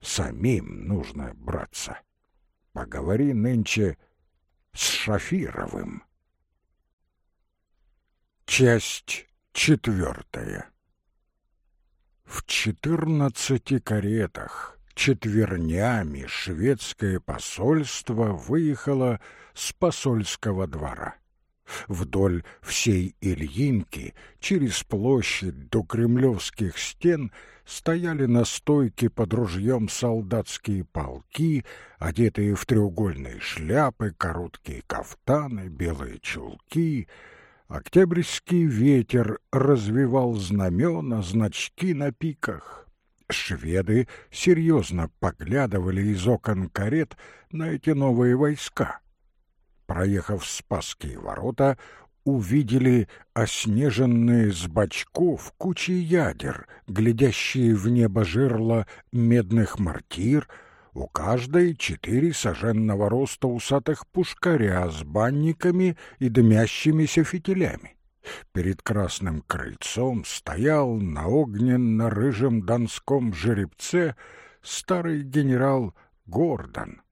самим нужно браться. Поговори нынче с Шафировым. Часть четвертая. В четырнадцати каретах четвернями шведское посольство выехало с посольского двора. Вдоль всей Ильинки, через площадь до кремлевских стен, стояли на стойке под ружьем солдатские полки, одетые в треугольные шляпы, короткие кафтаны, белые чулки. Октябрьский ветер развивал знамена, значки на пиках. Шведы серьезно поглядывали из окон карет на эти новые войска — проехав Спасские ворота, увидели оснеженные с бочков кучи ядер, глядящие в небо жерла медных мортир, у каждой четыре соженного роста усатых пушкаря с банниками и дымящимися фитилями. Перед красным крыльцом стоял на огненно-рыжем донском жеребце старый генерал Гордон.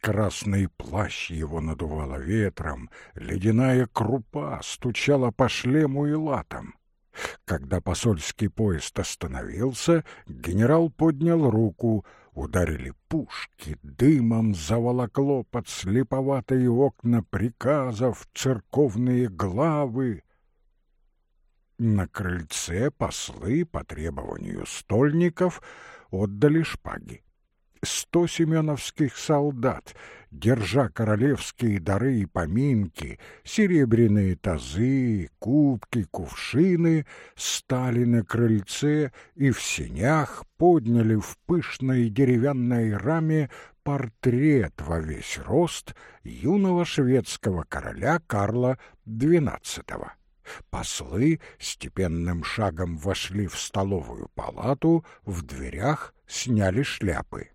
Красный плащ его надувало ветром, ледяная крупа стучала по шлему и латам. Когда посольский поезд остановился, генерал поднял руку, ударили пушки, дымом заволокло под слеповатые окна приказов, церковные главы. На крыльце послы по требованию стольников отдали шпаги сто семеновских солдат, держа королевские дары и поминки, серебряные тазы, кубки, кувшины, стали на крыльце и в сенях подняли в пышной деревянной раме портрет во весь рост юного шведского короля Карла XII. Послы степенным шагом вошли в столовую палату, в дверях сняли шляпы.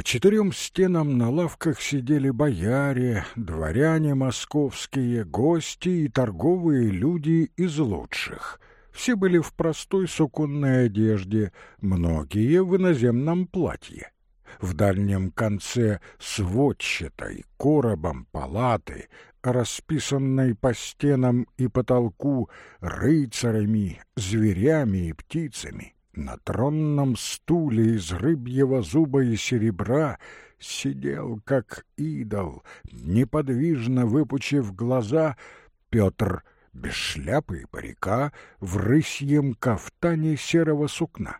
По четырем стенам на лавках сидели бояре, дворяне московские, гости и торговые люди из лучших. Все были в простой суконной одежде, многие в иноземном платье. В дальнем конце сводчатой, коробом палаты, расписанной по стенам и потолку рыцарями, зверями и птицами, на тронном стуле из рыбьего зуба и серебра сидел, как идол, неподвижно выпучив глаза, Петр без шляпы и парика в рысьем кафтане серого сукна.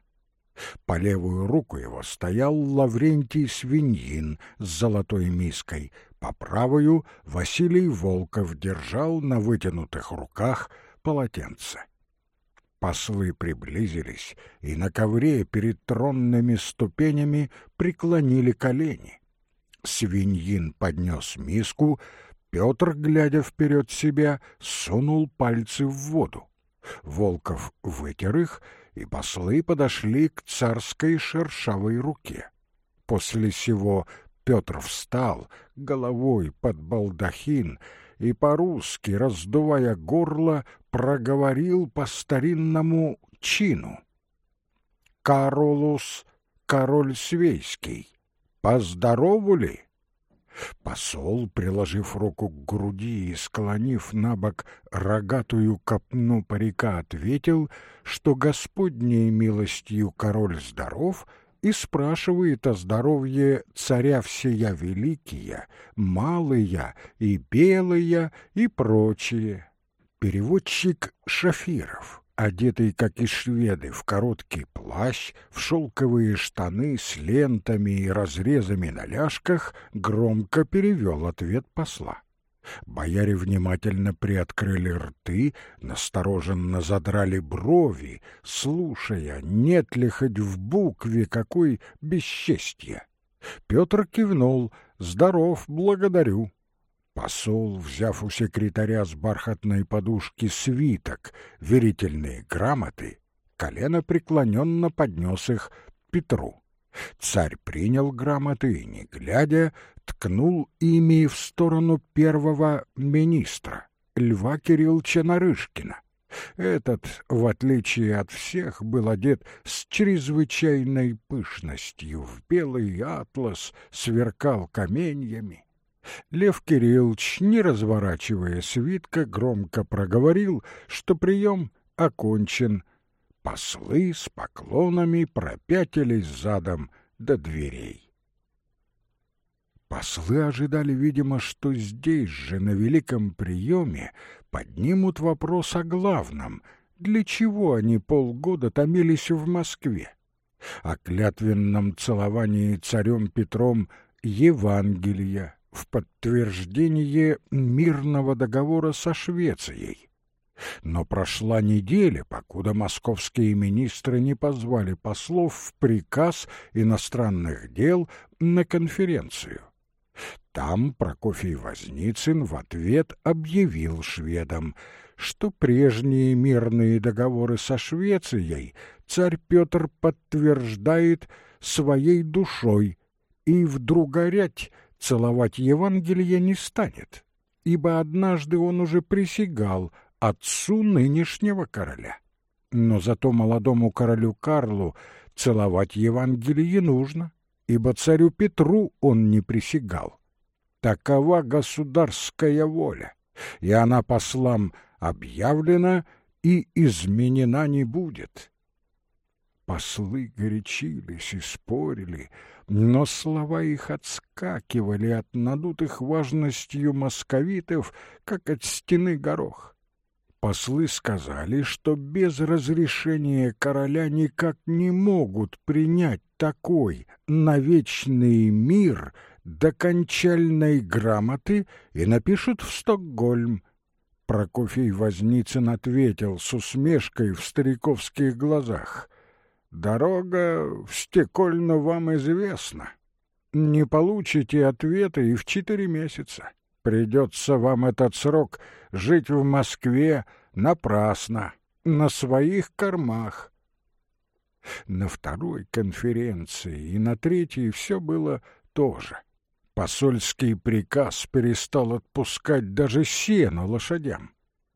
По левую руку его стоял Лаврентий Свиньин с золотой миской, по правую Василий Волков держал на вытянутых руках полотенце. Послы приблизились и на ковре перед тронными ступенями преклонили колени. Свиньин поднес миску, Петр, глядя вперед себя, сунул пальцы в воду. Волков вытер их, и послы подошли к царской шершавой руке. После сего Петр встал головой под балдахин и по-русски, раздувая горло, проговорил по старинному чину. «Каролус, король свейский, поздорову ли?» Посол, приложив руку к груди и склонив на бок рогатую копну парика, ответил, что Господней милостью король здоров — и спрашивает о здоровье царя всея великие, малые и белые и прочие. Переводчик Шафиров, одетый, как и шведы, в короткий плащ, в шелковые штаны с лентами и разрезами на ляжках, громко перевел ответ посла. Бояре внимательно приоткрыли рты, настороженно задрали брови, слушая, нет ли хоть в букве какой бесчестья. Петр кивнул «Здоров, благодарю». Посол, взяв у секретаря с бархатной подушки свиток, верительные грамоты, колено преклоненно поднес их Петру. Царь принял грамоты и, не глядя, ткнул ими в сторону первого министра, Льва Кирилловича Нарышкина. Этот, в отличие от всех, был одет с чрезвычайной пышностью, в белый атлас сверкал каменьями. Лев Кириллович, не разворачивая свитка, громко проговорил, что прием окончен. Послы с поклонами пропятились задом до дверей. Послы ожидали, видимо, что здесь же, на великом приеме, поднимут вопрос о главном, для чего они полгода томились в Москве. О клятвенном целовании царем Петром Евангелия в подтверждение мирного договора со Швецией. Но прошла неделя, покуда московские министры не позвали послов в приказ иностранных дел на конференцию. Там Прокофий Возницын в ответ объявил шведам, что прежние мирные договоры со Швецией царь Петр подтверждает своей душой и вдруг целовать Евангелие не станет, ибо однажды он уже присягал отцу нынешнего короля. Но зато молодому королю Карлу целовать Евангелие нужно, ибо царю Петру он не присягал. Такова государская воля, и она послам объявлена и изменена не будет. Послы горячились и спорили, но слова их отскакивали от надутых важностью московитов, как от стены горох. Послы сказали, что без разрешения короля никак не могут принять такой навечный мир — до кончальной грамоты и напишут в Стокгольм. Прокофий Возницын ответил с усмешкой в стариковских глазах. «Дорога в Стекольну вам известна. Не получите ответа и в четыре месяца. Придется вам этот срок жить в Москве напрасно, на своих кормах». На второй конференции и на третьей все было то же. Посольский приказ перестал отпускать даже сено лошадям.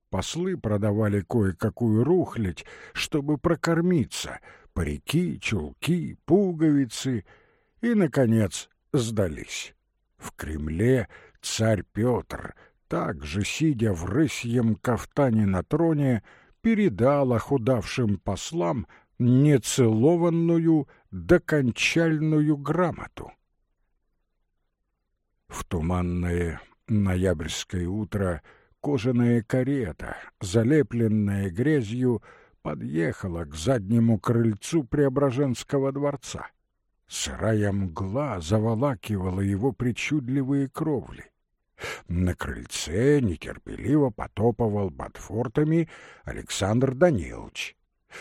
Послы продавали кое-какую рухлядь, чтобы прокормиться, парики, чулки, пуговицы и, наконец, сдались. В Кремле царь Петр также, сидя в рысьем кафтане на троне, передал охудавшим послам нецелованную докончальную грамоту. В туманное ноябрьское утро кожаная карета, залепленная грязью, подъехала к заднему крыльцу Преображенского дворца. Сырая мгла заволакивала его причудливые кровли. На крыльце нетерпеливо потопывал под фортами Александр Данилович.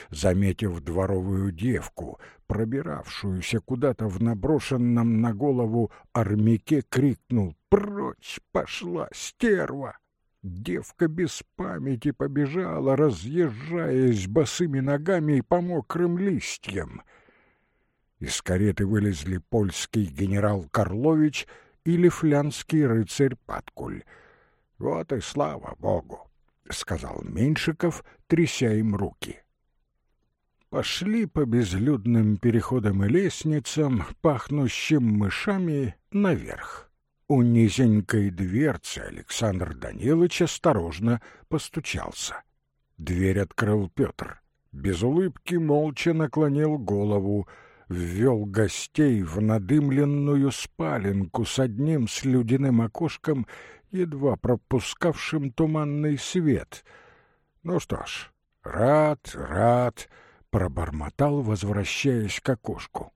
Заметив дворовую девку, пробиравшуюся куда-то в наброшенном на голову армяке, крикнул «Прочь пошла, стерва!» Девка без памяти побежала, разъезжаясь босыми ногами по мокрым листьям. Из кареты вылезли польский генерал Карлович и лифлянский рыцарь Паткуль. «Вот и слава Богу!» — сказал Меньшиков, тряся им руки. Пошли по безлюдным переходам и лестницам, пахнущим мышами, наверх. У низенькой дверцы Александр Данилович осторожно постучался. Дверь открыл Петр. Без улыбки молча наклонил голову — ввел гостей в надымленную спаленку с одним слюдяным окошком, едва пропускавшим туманный свет. Ну что ж, рад, рад, пробормотал, возвращаясь к окошку.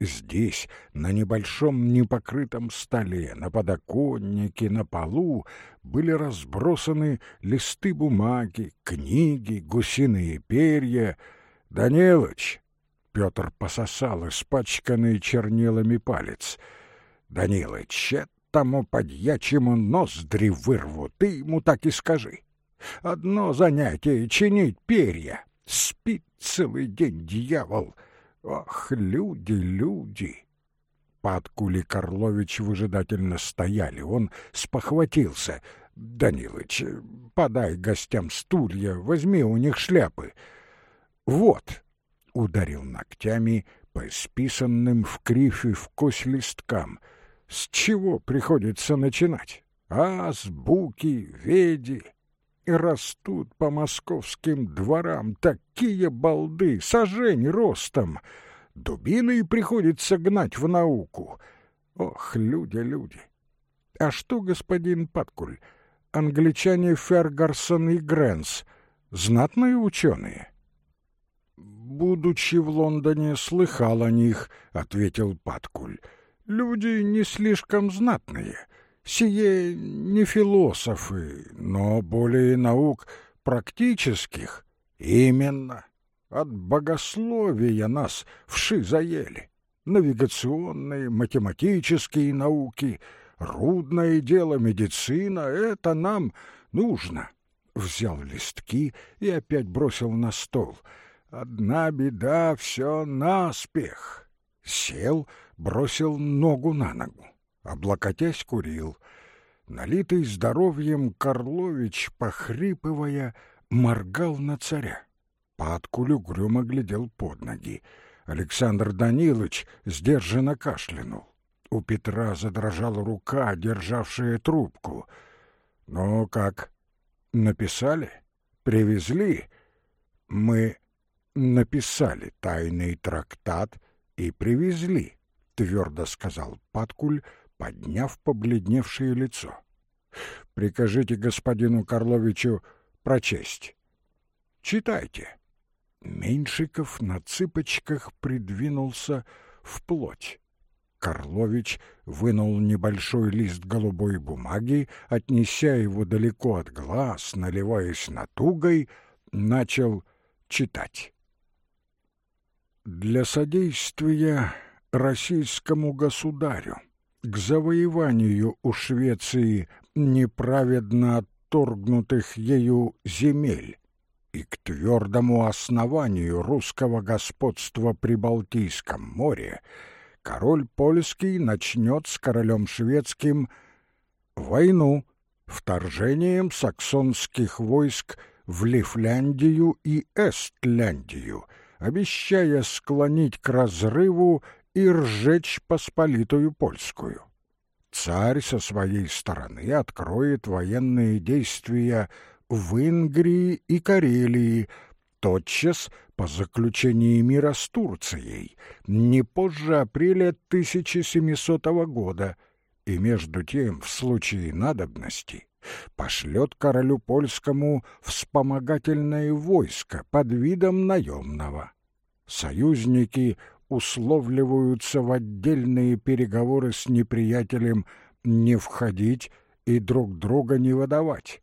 Здесь, на небольшом непокрытом столе, на подоконнике, на полу были разбросаны листы бумаги, книги, гусиные перья. «Данилыч, Петр пососал испачканный чернилами палец. «Данилыч, этому подьячему ноздри вырву, ты ему так и скажи. Одно занятие — чинить перья. Спит целый день дьявол. Ох, люди, люди!» Падкули Карлович выжидательно стояли. Он спохватился. «Данилыч, подай гостям стулья, возьми у них шляпы. Вот!» ударил ногтями по списанным в кривь и в кость листкам. С чего приходится начинать? Азбуки, веди. И растут по московским дворам такие балды, сажень ростом. Дубины приходится гнать в науку. Ох, люди, люди! А что, господин Паткуль, англичане Фергарсон и Грэнс — знатные ученые? — будучи в Лондоне, слыхал о них, — ответил Паткуль. Люди не слишком знатные, сие не философы, но более наук практических. Именно. От богословия нас вши заели. Навигационные, математические науки, рудное дело, медицина — это нам нужно. Взял листки и опять бросил на стол — Одна беда, все наспех. Сел, бросил ногу на ногу, облокотясь курил. Налитый здоровьем Карлович, похрипывая, моргал на царя. Подкуль угрюмо глядел под ноги. Александр Данилович сдержанно кашлянул. У Петра задрожала рука, державшая трубку. «Ну как, написали? Привезли?» «Мы написали тайный трактат и привезли, — твердо сказал Паткуль, подняв побледневшее лицо. — Прикажите господину Карловичу прочесть. — Читайте. Меньшиков на цыпочках придвинулся вплоть. Карлович вынул небольшой лист голубой бумаги, отнеся его далеко от глаз, наливаясь натугой, начал читать для содействия российскому государю к завоеванию у Швеции неправедно отторгнутых ею земель и к твердому основанию русского господства при Балтийском море король польский начнет с королем шведским войну вторжением саксонских войск в Лифляндию и Эстляндию – обещая склонить к разрыву и ржечь Посполитую Польскую. царь со своей стороны откроет военные действия в Ингрии и Карелии, тотчас по заключении мира с Турцией, не позже апреля 1700 года, и между тем, в случае надобности, пошлет королю польскому вспомогательное войско под видом наемного. Союзники условливаются в отдельные переговоры с неприятелем не входить и друг друга не выдавать.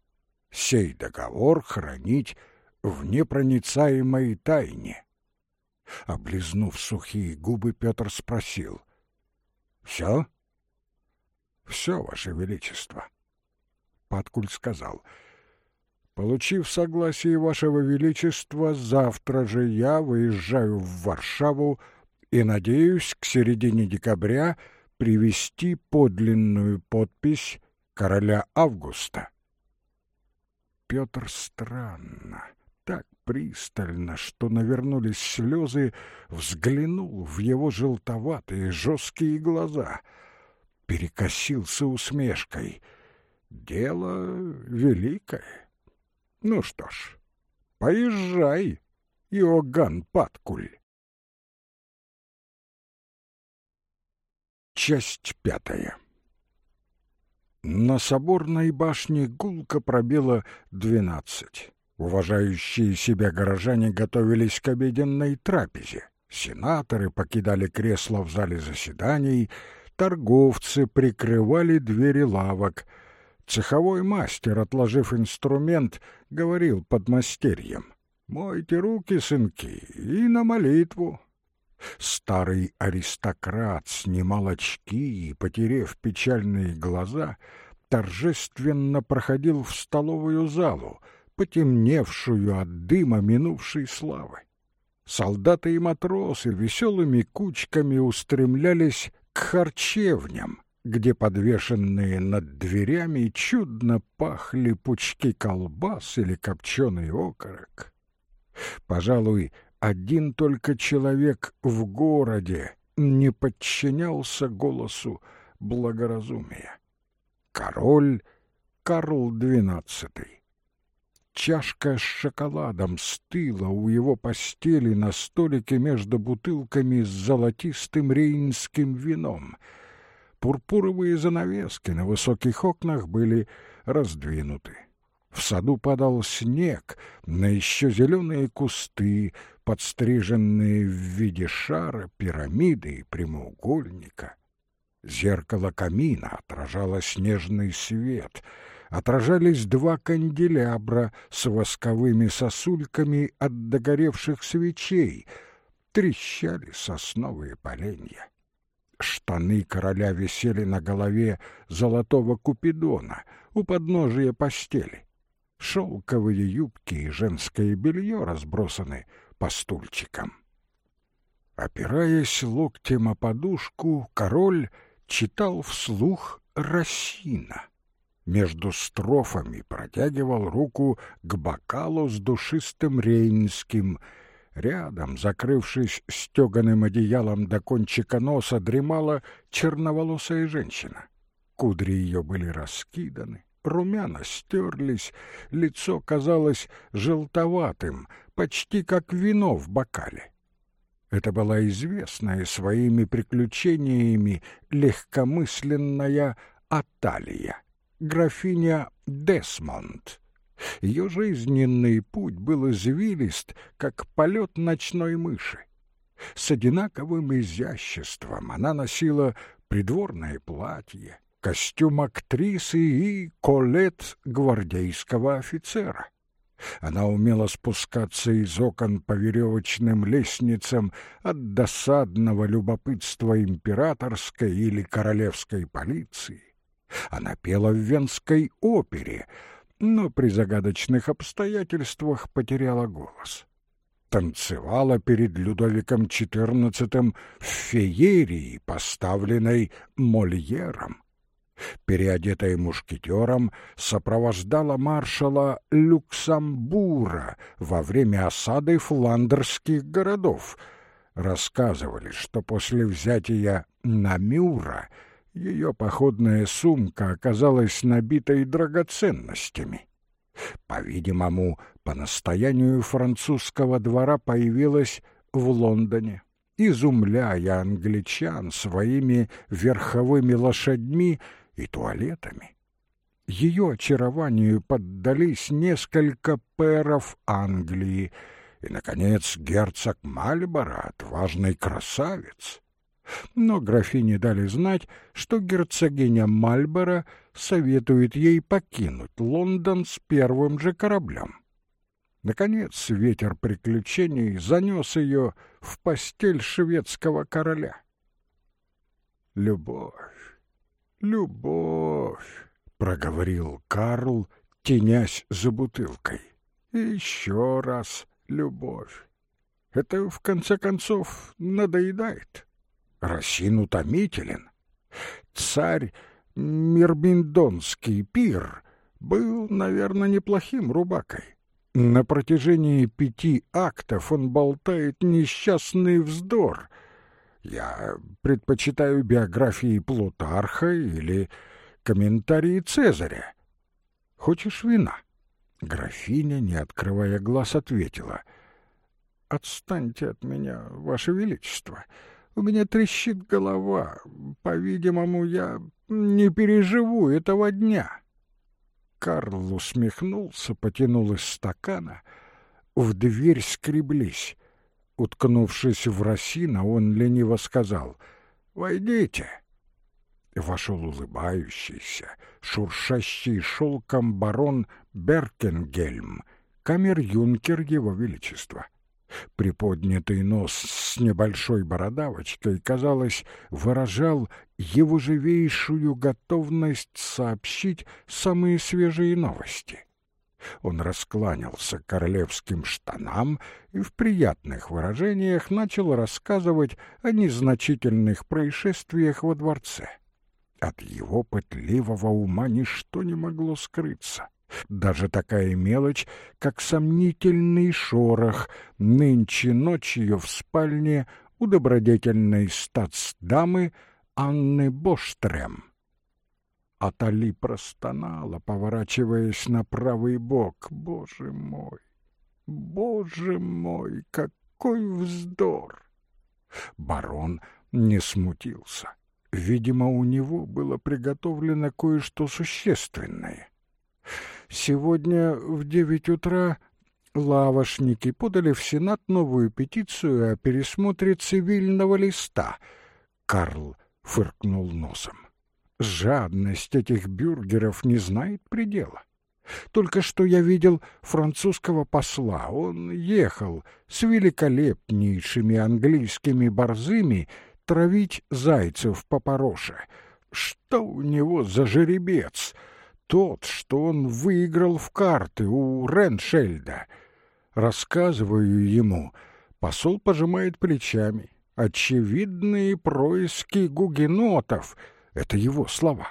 Сей договор хранить в непроницаемой тайне. Облизнув сухие губы, Петр спросил. — Все? — Все, Ваше Величество. Паткуль сказал. — Получив согласие Вашего Величества, завтра же я выезжаю в Варшаву и надеюсь к середине декабря привести подлинную подпись короля Августа. Петр странно, так пристально, что навернулись слезы, взглянул в его желтоватые жесткие глаза, перекосился усмешкой. Дело великое. Ну что ж, поезжай, Иоганн Паткуль. Часть пятая. На соборной башне гулко пробило двенадцать. Уважающие себя горожане готовились к обеденной трапезе. Сенаторы покидали кресла в зале заседаний, торговцы прикрывали двери лавок. Цеховой мастер, отложив инструмент, говорил подмастерьям. «Мойте руки, сынки, и на молитву. Старый аристократ снимал очки и, потерев печальные глаза, торжественно проходил в столовую залу, потемневшую от дыма минувшей славы. Солдаты и матросы веселыми кучками устремлялись к харчевням, где подвешенные над дверями чудно пахли пучки колбас или копченый окорок. Пожалуй, один только человек в городе не подчинялся голосу благоразумия. Король Карл XII. Чашка с шоколадом стыла у его постели на столике между бутылками с золотистым рейнским вином. Пурпуровые занавески на высоких окнах были раздвинуты. В саду падал снег на еще зеленые кусты, подстриженные в виде шара, пирамиды и прямоугольника. Зеркало камина отражало снежный свет. Отражались два канделябра с восковыми сосульками от догоревших свечей. Трещали сосновые поленья. Штаны короля висели на голове золотого купидона у подножия постели. Шелковые юбки и женское белье разбросаны по стульчикам. Опираясь локтем о подушку, король читал вслух Росина. Между строфами протягивал руку к бокалу с душистым рейнским. Рядом, закрывшись стеганым одеялом до кончика носа, дремала черноволосая женщина. Кудри ее были раскиданы, румяна стерлись, лицо казалось желтоватым, почти как вино в бокале. Это была известная своими приключениями легкомысленная Аталия, графиня Десмонд. Ее жизненный путь был извилист, как полет ночной мыши. С одинаковым изяществом она носила придворное платье, костюм актрисы и колет гвардейского офицера. Она умела спускаться из окон по веревочным лестницам от досадного любопытства императорской или королевской полиции. Она пела в Венской опере, но при загадочных обстоятельствах потеряла голос. Танцевала перед Людовиком XIV в феерии, поставленной Мольером переодетая мушкетером, сопровождала маршала Люксамбура во время осады фландерских городов. Рассказывали, что после взятия Намюра Ее походная сумка оказалась набитой драгоценностями. По-видимому, по настоянию французского двора появилась в Лондоне, изумляя англичан своими верховыми лошадьми и туалетами. Ее очарованию поддались несколько пэров Англии и, наконец, герцог Мальборо, отважный красавец. Но графине дали знать, что герцогиня Мальборо советует ей покинуть Лондон с первым же кораблем. Наконец ветер приключений занес ее в постель шведского короля. «Любовь, любовь!» — проговорил Карл, тенясь за бутылкой. «Еще раз любовь. Это, в конце концов, надоедает. Росин утомителен. Царь Мирбиндонский пир был, наверное, неплохим рубакой. На протяжении пяти актов он болтает несчастный вздор. Я предпочитаю биографии Плутарха или комментарии Цезаря. Хочешь вина? Графиня, не открывая глаз, ответила. «Отстаньте от меня, Ваше Величество. У меня трещит голова. По-видимому, я не переживу этого дня». Карл усмехнулся, потянул из стакана. В дверь скреблись. Уткнувшись в Росина, он лениво сказал «Войдите». Вошел улыбающийся, шуршащий шелком барон Беркенгельм, камер-юнкер его величества. Приподнятый нос с небольшой бородавочкой, казалось, выражал его живейшую готовность сообщить самые свежие новости. Он раскланялся королевским штанам и в приятных выражениях начал рассказывать о незначительных происшествиях во дворце. От его пытливого ума ничто не могло скрыться. Даже такая мелочь, как сомнительный шорох нынче ночью в спальне у добродетельной статсдамы Анны Боштрем. Атали простонала, поворачиваясь на правый бок. Боже мой! Боже мой, какой вздор! Барон не смутился. Видимо, у него было приготовлено кое-что существенное. Сегодня в девять утра лавошники подали в Сенат новую петицию о пересмотре цивильного листа. Карл фыркнул носом. Жадность этих бюргеров не знает предела. Только что я видел французского посла. Он ехал с великолепнейшими английскими борзыми травить зайцев по пороше. Что у него за жеребец? тот, что он выиграл в карты у Реншельда. Рассказываю ему, посол пожимает плечами. Очевидные происки гугенотов — это его слова.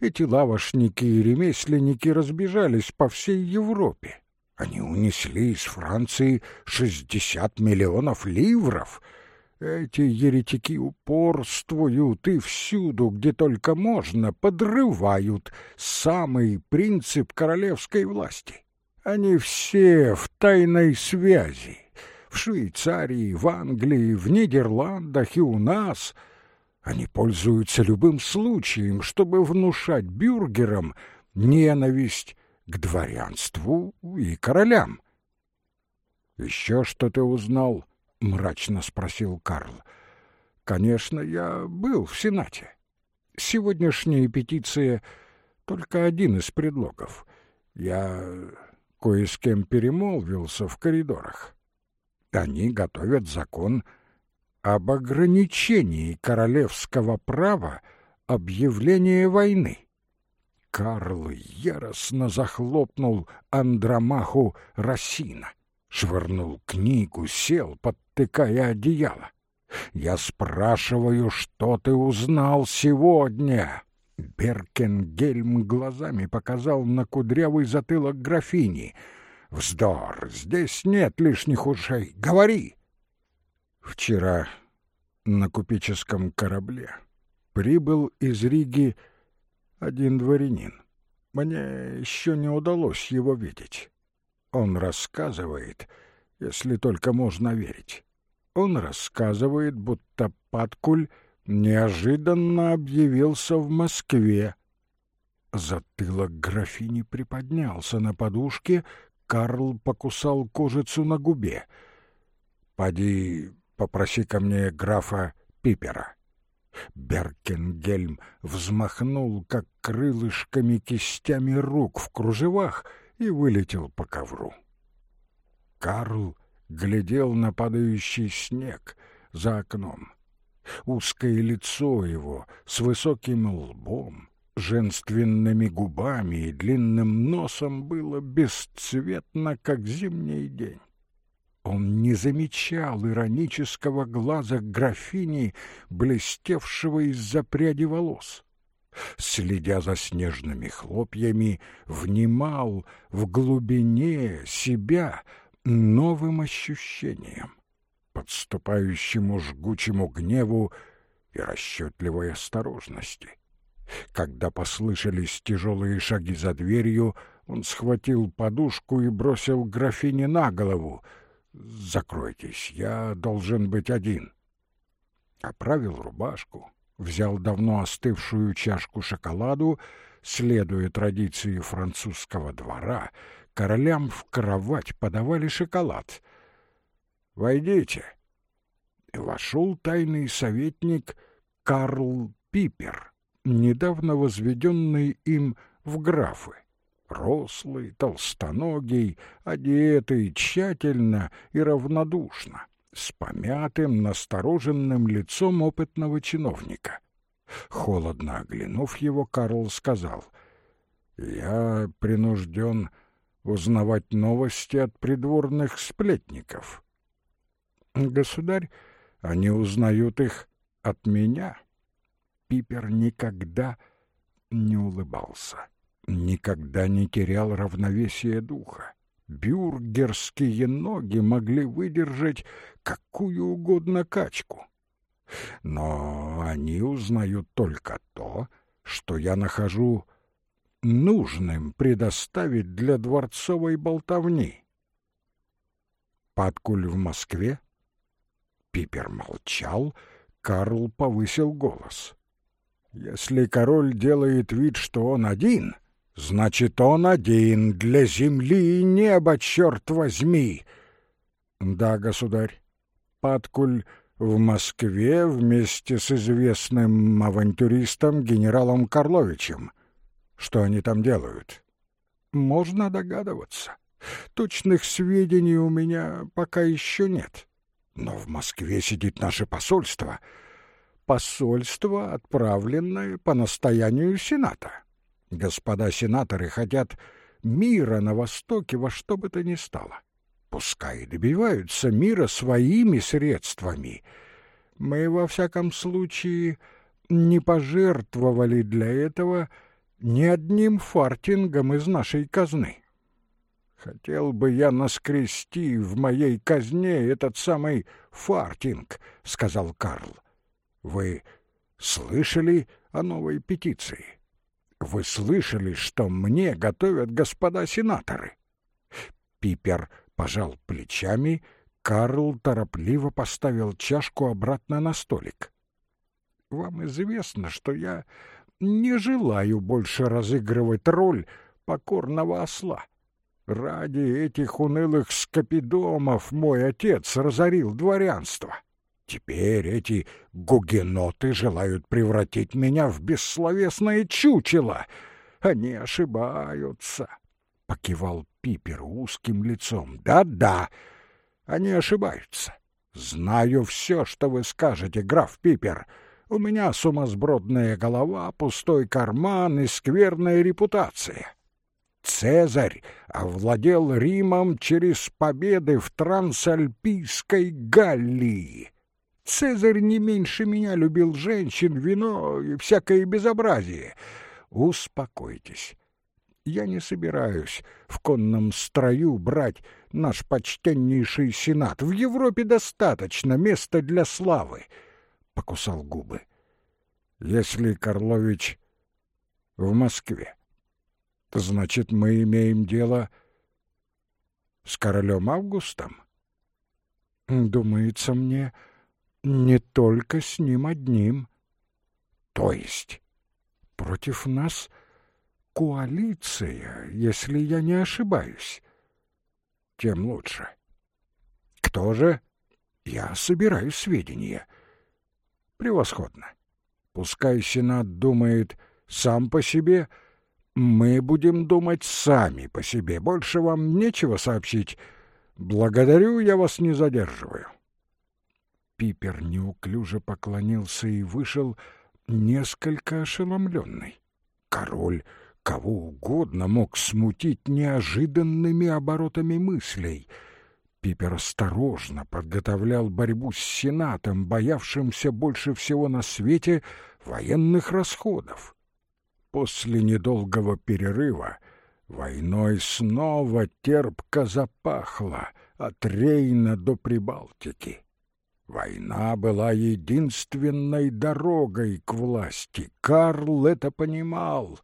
Эти лавошники и ремесленники разбежались по всей Европе. Они унесли из Франции шестьдесят миллионов ливров — эти еретики упорствуют и всюду, где только можно, подрывают самый принцип королевской власти. Они все в тайной связи. В Швейцарии, в Англии, в Нидерландах и у нас. Они пользуются любым случаем, чтобы внушать бюргерам ненависть к дворянству и королям. «Еще что ты узнал?» — мрачно спросил Карл. «Конечно, я был в Сенате. Сегодняшняя петиция — только один из предлогов. Я кое с кем перемолвился в коридорах. Они готовят закон об ограничении королевского права объявления войны». Карл яростно захлопнул Андромаху Росина швырнул книгу, сел, подтыкая одеяло. «Я спрашиваю, что ты узнал сегодня?» Беркенгельм глазами показал на кудрявый затылок графини. «Вздор! Здесь нет лишних ушей! Говори!» Вчера на купеческом корабле прибыл из Риги один дворянин. Мне еще не удалось его видеть. Он рассказывает, если только можно верить. Он рассказывает, будто Паткуль неожиданно объявился в Москве. Затылок графини приподнялся на подушке, Карл покусал кожицу на губе. «Поди, попроси ко мне графа Пипера». Беркенгельм взмахнул, как крылышками кистями рук в кружевах, и вылетел по ковру. Карл глядел на падающий снег за окном. Узкое лицо его с высоким лбом, женственными губами и длинным носом было бесцветно, как зимний день. Он не замечал иронического глаза графини, блестевшего из-за пряди волос. Следя за снежными хлопьями, внимал в глубине себя новым ощущением, подступающему жгучему гневу и расчетливой осторожности. Когда послышались тяжелые шаги за дверью, он схватил подушку и бросил графине на голову. «Закройтесь, я должен быть один». Оправил рубашку, взял давно остывшую чашку шоколаду, следуя традиции французского двора, королям в кровать подавали шоколад. «Войдите». Вошел тайный советник Карл Пипер недавно возведенный им в графы. Рослый, толстоногий, одетый тщательно и равнодушно, с помятым, настороженным лицом опытного чиновника. Холодно оглянув его, Карл сказал, «Я принужден узнавать новости от придворных сплетников. Государь, они узнают их от меня». Пипер никогда не улыбался, никогда не терял равновесия духа. Бюргерские ноги могли выдержать какую угодно качку. Но они узнают только то, что я нахожу нужным предоставить для дворцовой болтовни. Падкуль в Москве? Пипер молчал, Карл повысил голос. Если король делает вид, что он один, значит, он один для земли и неба, черт возьми. Да, государь, Паткуль в Москве вместе с известным авантюристом генералом Карловичем. Что они там делают? Можно догадываться. Точных сведений у меня пока еще нет. Но в Москве сидит наше посольство — посольство, отправленное по настоянию Сената. Господа сенаторы хотят мира на Востоке во что бы то ни стало. Пускай добиваются мира своими средствами. Мы, во всяком случае, не пожертвовали для этого ни одним фартингом из нашей казны. Хотел бы я наскрести в моей казне этот самый фартинг, — сказал Карл. Вы слышали о новой петиции? Вы слышали, что мне готовят господа сенаторы? Пипер пожал плечами, Карл торопливо поставил чашку обратно на столик. Вам известно, что я не желаю больше разыгрывать роль покорного осла. Ради этих унылых скопидомов мой отец разорил дворянство. Теперь эти гугеноты желают превратить меня в бессловесное чучело. Они ошибаются, — покивал Пипер узким лицом. Да-да, они ошибаются. Знаю все, что вы скажете, граф Пипер. У меня сумасбродная голова, пустой карман и скверная репутация. Цезарь овладел Римом через победы в Трансальпийской Галлии. Цезарь не меньше меня любил женщин, вино и всякое безобразие. Успокойтесь. Я не собираюсь в конном строю брать наш почтеннейший сенат. В Европе достаточно места для славы. Покусал губы. Если Карлович в Москве, то значит, мы имеем дело с королем Августом? Думается мне, не только с ним одним. То есть против нас коалиция, если я не ошибаюсь. Тем лучше. Кто же? Я собираю сведения. Превосходно. Пускай Сенат думает сам по себе, мы будем думать сами по себе. Больше вам нечего сообщить. Благодарю, я вас не задерживаю. Пипер неуклюже поклонился и вышел, несколько ошеломленный. Король кого угодно мог смутить неожиданными оборотами мыслей. Пипер осторожно подготовлял борьбу с Сенатом, боявшимся больше всего на свете военных расходов. После недолгого перерыва войной снова терпко запахло от Рейна до Прибалтики. Война была единственной дорогой к власти. Карл это понимал,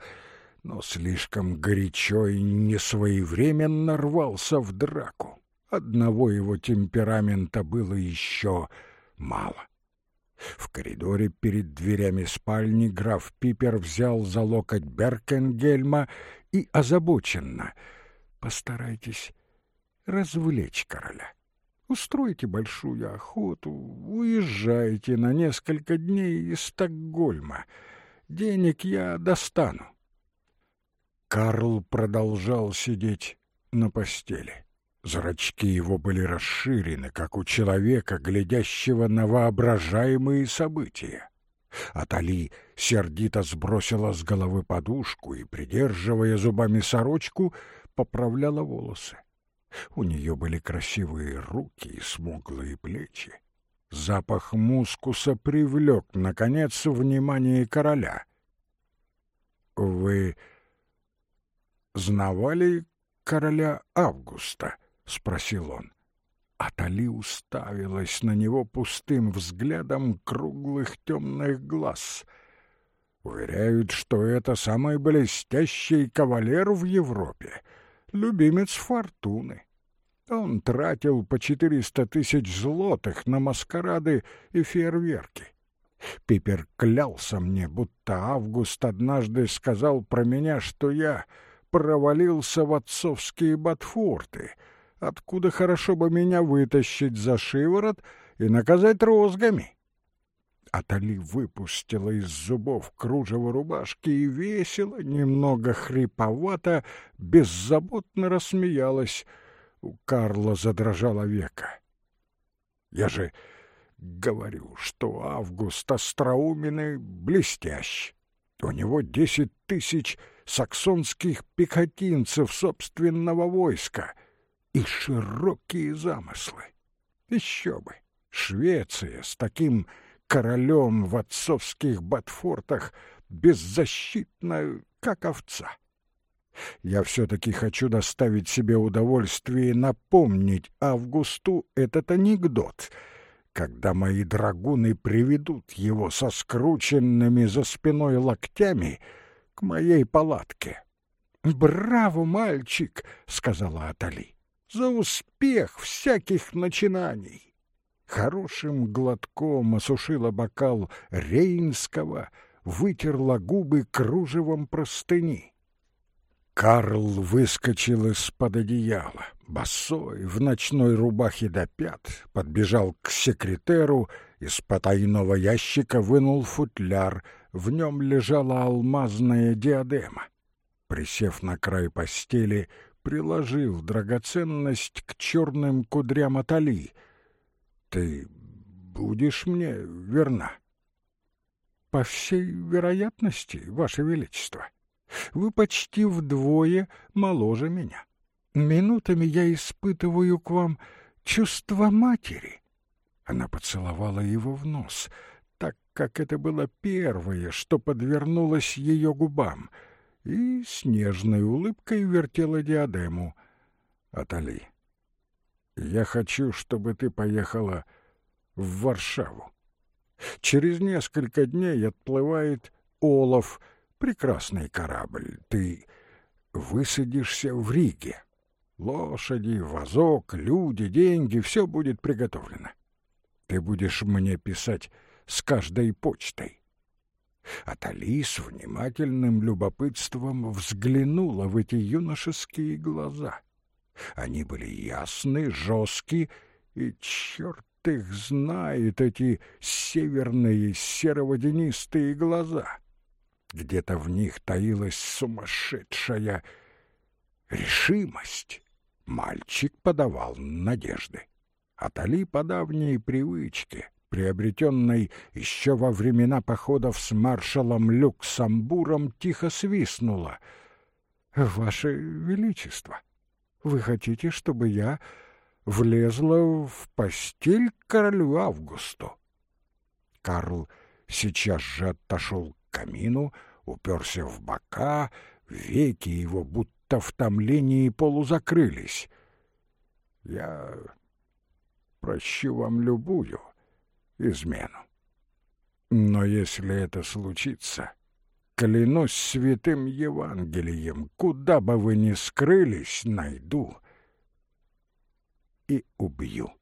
но слишком горячо и несвоевременно рвался в драку. Одного его темперамента было еще мало. В коридоре перед дверями спальни граф Пипер взял за локоть Беркенгельма и озабоченно «Постарайтесь развлечь короля». Устройте большую охоту, уезжайте на несколько дней из Стокгольма. Денег я достану. Карл продолжал сидеть на постели. Зрачки его были расширены, как у человека, глядящего на воображаемые события. Атали сердито сбросила с головы подушку и, придерживая зубами сорочку, поправляла волосы. У нее были красивые руки и смуглые плечи. Запах мускуса привлек, наконец, внимание короля. «Вы знавали короля Августа?» — спросил он. Атали уставилась на него пустым взглядом круглых темных глаз. Уверяют, что это самый блестящий кавалер в Европе — любимец фортуны. Он тратил по четыреста тысяч злотых на маскарады и фейерверки. Пипер клялся мне, будто Август однажды сказал про меня, что я провалился в отцовские ботфорты, откуда хорошо бы меня вытащить за шиворот и наказать розгами. Атали выпустила из зубов кружево рубашки и весело, немного хриповато, беззаботно рассмеялась. У Карла задрожало века. Я же говорю, что Август остроумен блестящ. У него десять тысяч саксонских пехотинцев собственного войска и широкие замыслы. Еще бы! Швеция с таким королем в отцовских ботфортах, беззащитна, как овца. Я все-таки хочу доставить себе удовольствие напомнить Августу этот анекдот, когда мои драгуны приведут его со скрученными за спиной локтями к моей палатке. «Браво, мальчик!» — сказала Атали. «За успех всяких начинаний!» хорошим глотком осушила бокал рейнского, вытерла губы кружевом простыни. Карл выскочил из-под одеяла, босой, в ночной рубахе до пят, подбежал к секретеру, из потайного ящика вынул футляр, в нем лежала алмазная диадема. Присев на край постели, приложил драгоценность к черным кудрям Атали — ты будешь мне верна? По всей вероятности, Ваше Величество, вы почти вдвое моложе меня. Минутами я испытываю к вам чувство матери. Она поцеловала его в нос, так как это было первое, что подвернулось ее губам, и с нежной улыбкой вертела диадему. Атали, я хочу, чтобы ты поехала в Варшаву. Через несколько дней отплывает Олов, прекрасный корабль. Ты высадишься в Риге. Лошади, вазок, люди, деньги — все будет приготовлено. Ты будешь мне писать с каждой почтой. Атали с внимательным любопытством взглянула в эти юношеские глаза. Они были ясны, жесткие, и черт их знает, эти северные сероводянистые глаза. Где-то в них таилась сумасшедшая решимость. Мальчик подавал надежды. Атали по давней привычке, приобретенной еще во времена походов с маршалом Люксамбуром, тихо свистнула. «Ваше Величество, вы хотите, чтобы я влезла в постель к королю Августу?» Карл сейчас же отошел камину, уперся в бока, веки его будто в томлении полузакрылись. «Я прощу вам любую измену. Но если это случится, клянусь святым Евангелием, куда бы вы ни скрылись, найду и убью.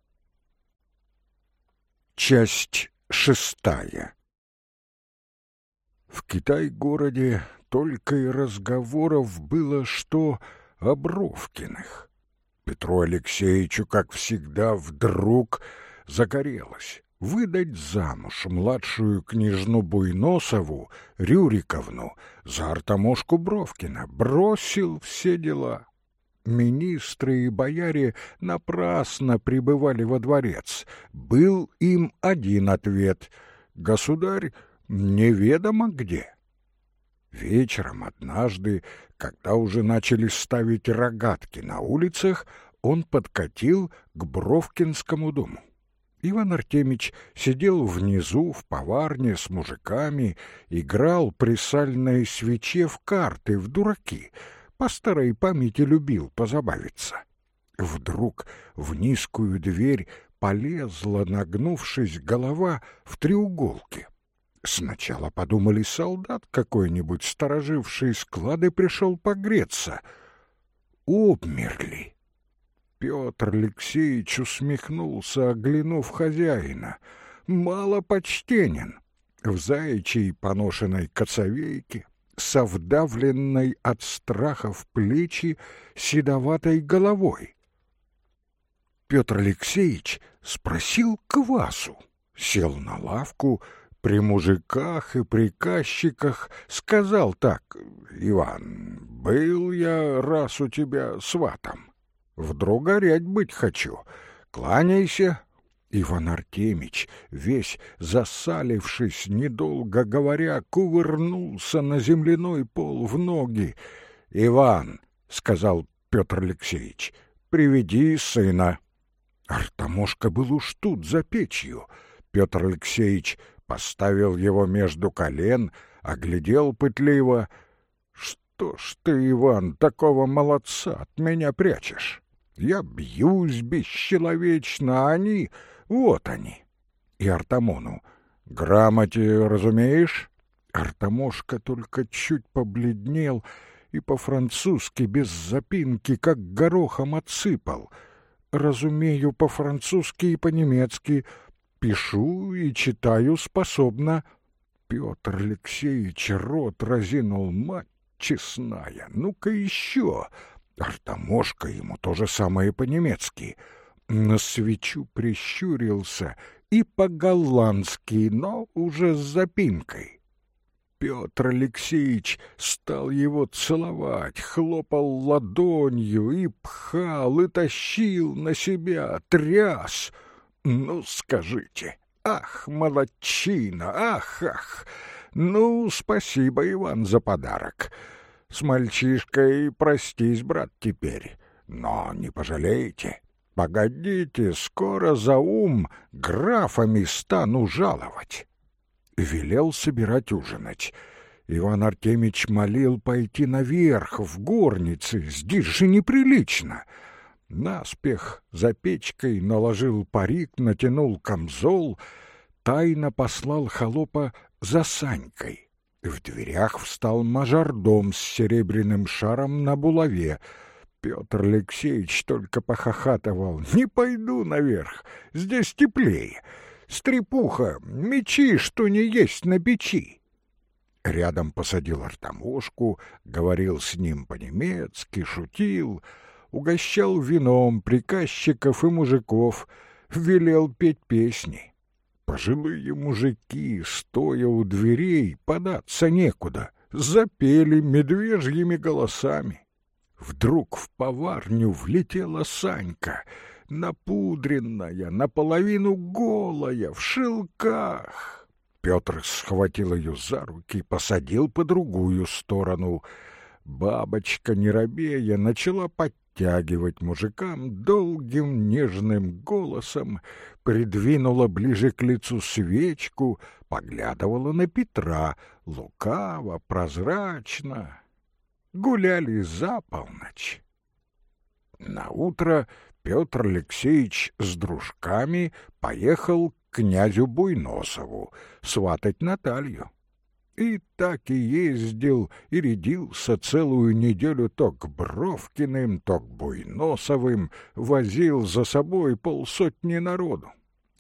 Часть шестая В Китай-городе только и разговоров было, что о Бровкиных. Петру Алексеевичу, как всегда, вдруг загорелось выдать замуж младшую княжну Буйносову, Рюриковну, за Артамошку Бровкина, бросил все дела. Министры и бояре напрасно пребывали во дворец. Был им один ответ — государь неведомо где. Вечером однажды, когда уже начали ставить рогатки на улицах, он подкатил к Бровкинскому дому. Иван Артемич сидел внизу в поварне с мужиками, играл при сальной свече в карты, в дураки, по старой памяти любил позабавиться. Вдруг в низкую дверь полезла, нагнувшись, голова в треуголке. Сначала подумали, солдат какой-нибудь, стороживший склады, пришел погреться. Обмерли. Петр Алексеевич усмехнулся, оглянув хозяина. Мало почтенен. В заячьей поношенной коцовейке, со вдавленной от страха в плечи седоватой головой. Петр Алексеевич спросил квасу, сел на лавку, при мужиках и приказчиках сказал так, «Иван, был я раз у тебя сватом. Вдруг горять быть хочу. Кланяйся. Иван Артемич, весь засалившись, недолго говоря, кувырнулся на земляной пол в ноги. «Иван», — сказал Петр Алексеевич, — «приведи сына». Артамошка был уж тут, за печью. Петр Алексеевич поставил его между колен, оглядел пытливо. «Что ж ты, Иван, такого молодца от меня прячешь?» Я бьюсь бесчеловечно, а они... Вот они. И Артамону. Грамоте разумеешь? Артамошка только чуть побледнел и по-французски, без запинки, как горохом отсыпал. Разумею по-французски и по-немецки. Пишу и читаю способно. Петр Алексеевич рот разинул, мать честная. Ну-ка еще... Артамошка ему то же самое по-немецки. На свечу прищурился и по-голландски, но уже с запинкой. Петр Алексеевич стал его целовать, хлопал ладонью и пхал, и тащил на себя, тряс. Ну, скажите, ах, молодчина, ах, ах! Ну, спасибо, Иван, за подарок. С мальчишкой простись, брат, теперь, но не пожалейте. Погодите, скоро за ум графами стану жаловать. Велел собирать ужинать. Иван Артемич молил пойти наверх, в горницы, здесь же неприлично. Наспех за печкой наложил парик, натянул камзол. тайно послал холопа за Санькой. В дверях встал мажордом с серебряным шаром на булаве. Петр Алексеевич только похохатывал. «Не пойду наверх, здесь теплее. Стрепуха, мечи, что не есть на печи». Рядом посадил артамошку, говорил с ним по-немецки, шутил, угощал вином приказчиков и мужиков, велел петь песни. Пожилые мужики, стоя у дверей, податься некуда, запели медвежьими голосами. Вдруг в поварню влетела Санька, напудренная, наполовину голая, в шелках. Петр схватил ее за руки, посадил по другую сторону. Бабочка, не робея, начала подтягивать мужикам долгим нежным голосом, придвинула ближе к лицу свечку, поглядывала на Петра, лукаво, прозрачно. Гуляли за полночь. На утро Петр Алексеевич с дружками поехал к князю Буйносову сватать Наталью. И так и ездил, и рядился целую неделю то к Бровкиным, то к Буйносовым, возил за собой полсотни народу.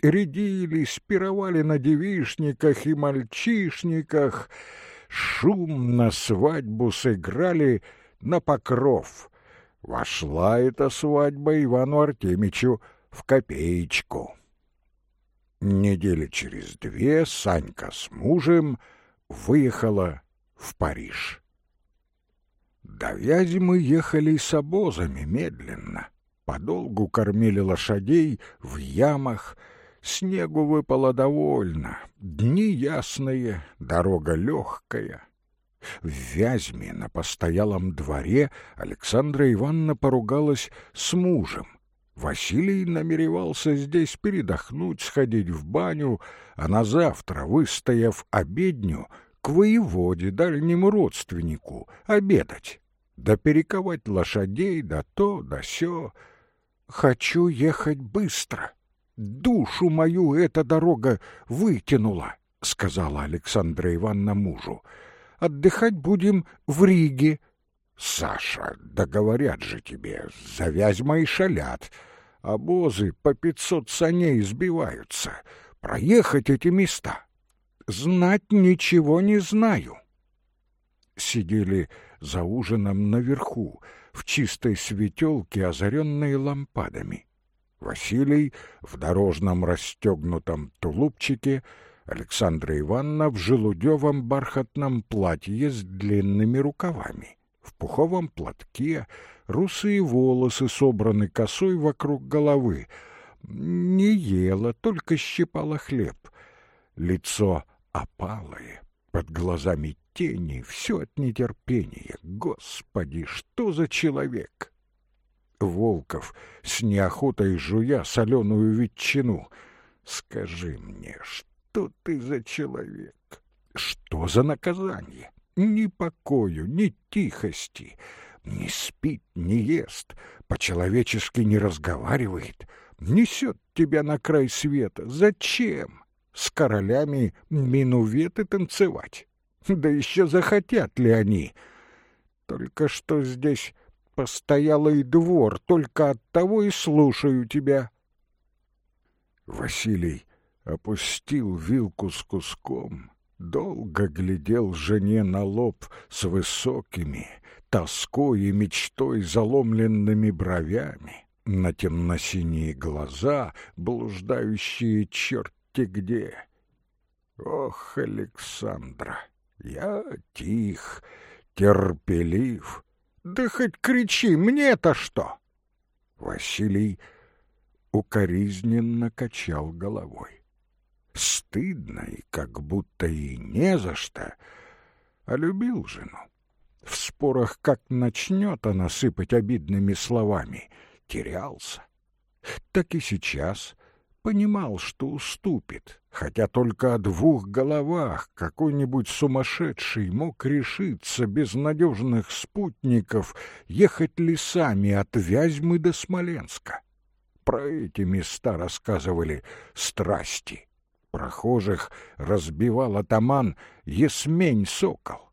Рядились, пировали на девишниках и мальчишниках, шумно свадьбу сыграли на покров. Вошла эта свадьба Ивану Артемичу в копеечку. Недели через две Санька с мужем — выехала в Париж. До Вязи мы ехали с обозами медленно, подолгу кормили лошадей в ямах, снегу выпало довольно, дни ясные, дорога легкая. В Вязьме на постоялом дворе Александра Ивановна поругалась с мужем. Василий намеревался здесь передохнуть, сходить в баню, а на завтра, выстояв обедню, к воеводе, дальнему родственнику, обедать, да перековать лошадей, да то, да сё. Хочу ехать быстро. Душу мою эта дорога вытянула, — сказала Александра Ивановна мужу. Отдыхать будем в Риге. Саша, да же тебе, завязь мои шалят. Обозы по пятьсот саней сбиваются. Проехать эти места знать ничего не знаю. Сидели за ужином наверху, в чистой светелке, озаренной лампадами. Василий в дорожном расстегнутом тулупчике, Александра Ивановна в желудевом бархатном платье с длинными рукавами, в пуховом платке, русые волосы собраны косой вокруг головы. Не ела, только щипала хлеб. Лицо опалые, под глазами тени, все от нетерпения. Господи, что за человек? Волков с неохотой жуя соленую ветчину. Скажи мне, что ты за человек? Что за наказание? Ни покою, ни тихости. Не спит, не ест, по-человечески не разговаривает, несет тебя на край света. Зачем? с королями минуветы танцевать. Да еще захотят ли они? Только что здесь постоялый двор, только от того и слушаю тебя. Василий опустил вилку с куском, долго глядел жене на лоб с высокими, тоской и мечтой заломленными бровями, на темно-синие глаза, блуждающие черт ты где? Ох, Александра, я тих, терпелив. Да хоть кричи, мне-то что? Василий укоризненно качал головой. Стыдно и как будто и не за что, а любил жену. В спорах как начнет она сыпать обидными словами, терялся. Так и сейчас понимал, что уступит, хотя только о двух головах какой-нибудь сумасшедший мог решиться без надежных спутников ехать лесами от Вязьмы до Смоленска. Про эти места рассказывали страсти. Прохожих разбивал атаман Есмень-сокол.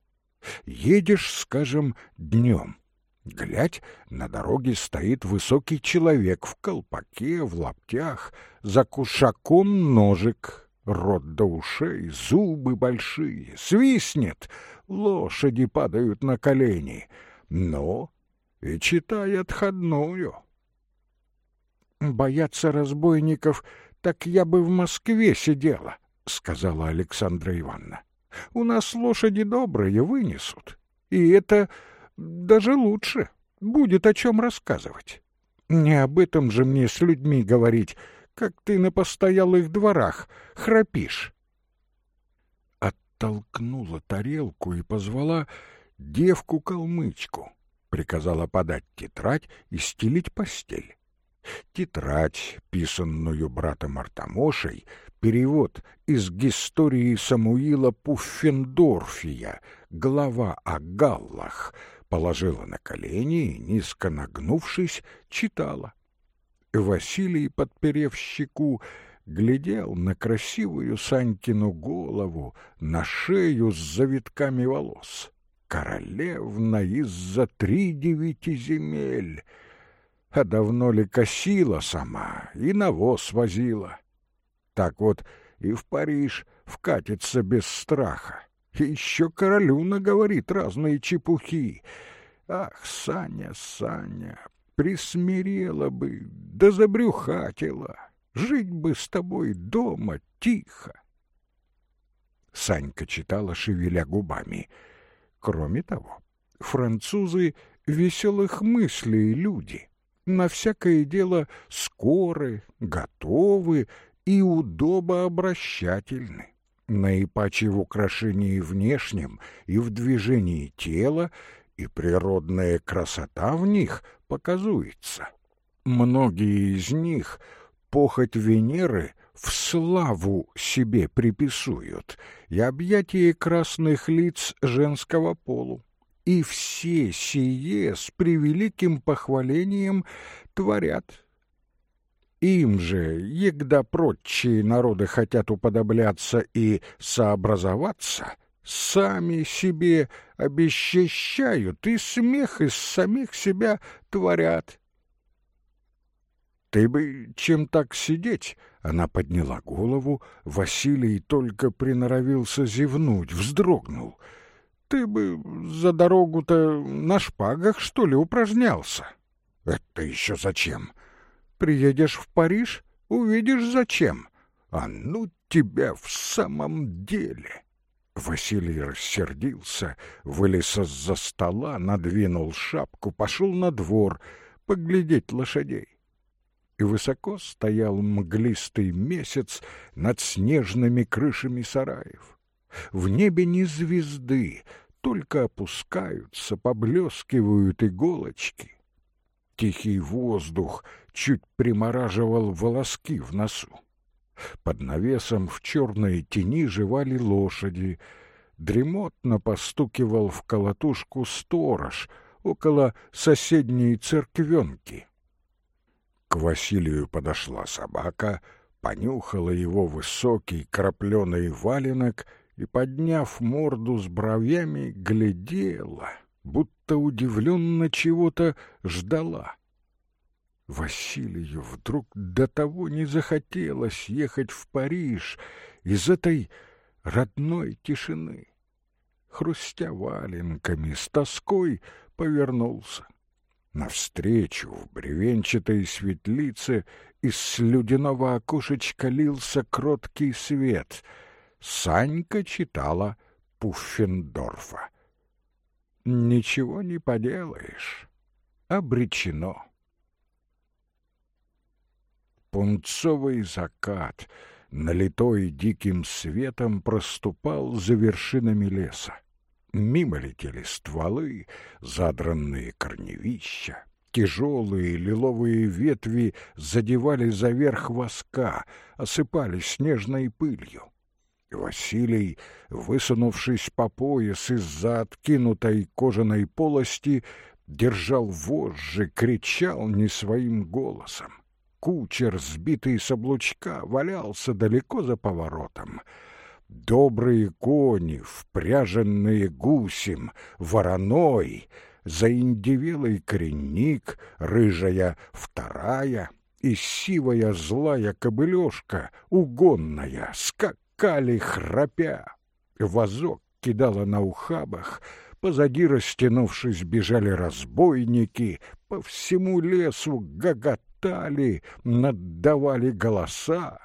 Едешь, скажем, днем. Глядь, на дороге стоит высокий человек в колпаке, в лаптях, за кушаком ножик, рот до ушей, зубы большие, свистнет, лошади падают на колени, но и читает отходную. Бояться разбойников, так я бы в Москве сидела, сказала Александра Ивановна. У нас лошади добрые вынесут, и это даже лучше, будет о чем рассказывать. Не об этом же мне с людьми говорить, как ты на постоялых дворах храпишь. Оттолкнула тарелку и позвала девку-калмычку, приказала подать тетрадь и стелить постель. Тетрадь, писанную братом Артамошей, перевод из истории Самуила Пуффендорфия, глава о галлах, положила на колени и, низко нагнувшись, читала. Василий, подперев щеку, глядел на красивую Санькину голову, на шею с завитками волос. Королевна из-за три девяти земель. А давно ли косила сама и навоз возила? Так вот и в Париж вкатится без страха. Еще королю наговорит разные чепухи. Ах, Саня, Саня, присмирела бы, да забрюхатила. Жить бы с тобой дома тихо. Санька читала, шевеля губами. Кроме того, французы веселых мыслей люди, на всякое дело скоры, готовы и удобообращательны. Наипаче в украшении внешнем и в движении тела, и природная красота в них показуется. Многие из них похоть Венеры в славу себе приписуют и объятие красных лиц женского полу. И все сие с превеликим похвалением творят. Им же, егда прочие народы хотят уподобляться и сообразоваться — сами себе обесчещают и смех из самих себя творят. Ты бы чем так сидеть? Она подняла голову, Василий только приноровился зевнуть, вздрогнул. Ты бы за дорогу-то на шпагах, что ли, упражнялся? Это еще зачем? Приедешь в Париж, увидишь зачем. А ну тебя в самом деле! Василий рассердился, вылез из-за стола, надвинул шапку, пошел на двор поглядеть лошадей. И высоко стоял мглистый месяц над снежными крышами сараев. В небе ни звезды, только опускаются, поблескивают иголочки. Тихий воздух чуть примораживал волоски в носу. Под навесом в черной тени жевали лошади. Дремотно постукивал в колотушку сторож около соседней церквенки. К Василию подошла собака, понюхала его высокий крапленый валенок и, подняв морду с бровями, глядела, будто удивленно чего-то ждала. Василию вдруг до того не захотелось ехать в Париж из этой родной тишины. Хрустя валенками, с тоской повернулся. Навстречу в бревенчатой светлице из слюдяного окошечка лился кроткий свет. Санька читала Пуффендорфа. «Ничего не поделаешь. Обречено». Пунцовый закат, налитой диким светом, проступал за вершинами леса. Мимо летели стволы, задранные корневища. Тяжелые лиловые ветви задевали за верх воска, осыпали снежной пылью. Василий, высунувшись по пояс из-за откинутой кожаной полости, держал вожжи, кричал не своим голосом. кучер, сбитый с облучка, валялся далеко за поворотом. Добрые кони, впряженные гусем, вороной, заиндивелый коренник, рыжая вторая и сивая злая кобылёшка, угонная, скакали храпя. Возок кидала на ухабах, позади растянувшись бежали разбойники, по всему лесу гоготали, наддавали голоса.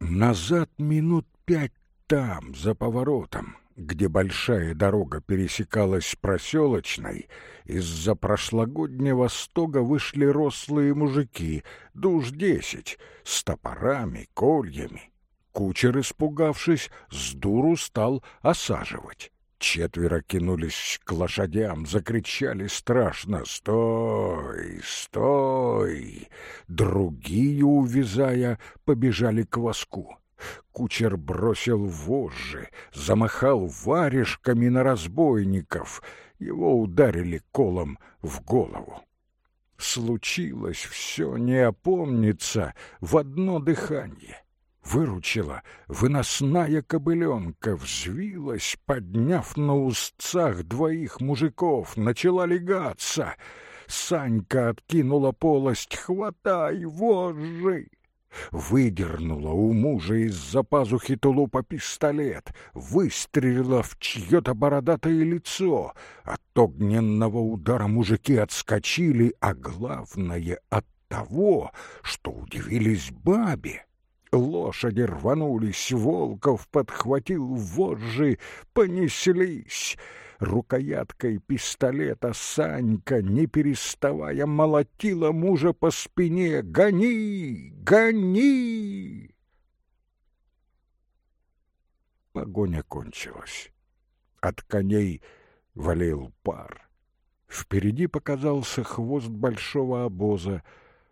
Назад минут пять там, за поворотом, где большая дорога пересекалась с проселочной, из-за прошлогоднего стога вышли рослые мужики, душ десять, с топорами, кольями. Кучер, испугавшись, с дуру стал осаживать. Четверо кинулись к лошадям, закричали страшно «Стой! Стой!» Другие, увязая, побежали к воску. Кучер бросил вожжи, замахал варежками на разбойников. Его ударили колом в голову. Случилось все, не опомнится, в одно дыхание. Выручила выносная кобыленка, взвилась, подняв на устцах двоих мужиков, начала легаться. Санька откинула полость «Хватай, вожжи!» Выдернула у мужа из-за пазухи тулупа пистолет, выстрелила в чье-то бородатое лицо. От огненного удара мужики отскочили, а главное — от того, что удивились бабе. Лошади рванулись, Волков подхватил вожжи, понеслись. Рукояткой пистолета Санька, не переставая, молотила мужа по спине. «Гони! Гони!» Погоня кончилась. От коней валил пар. Впереди показался хвост большого обоза.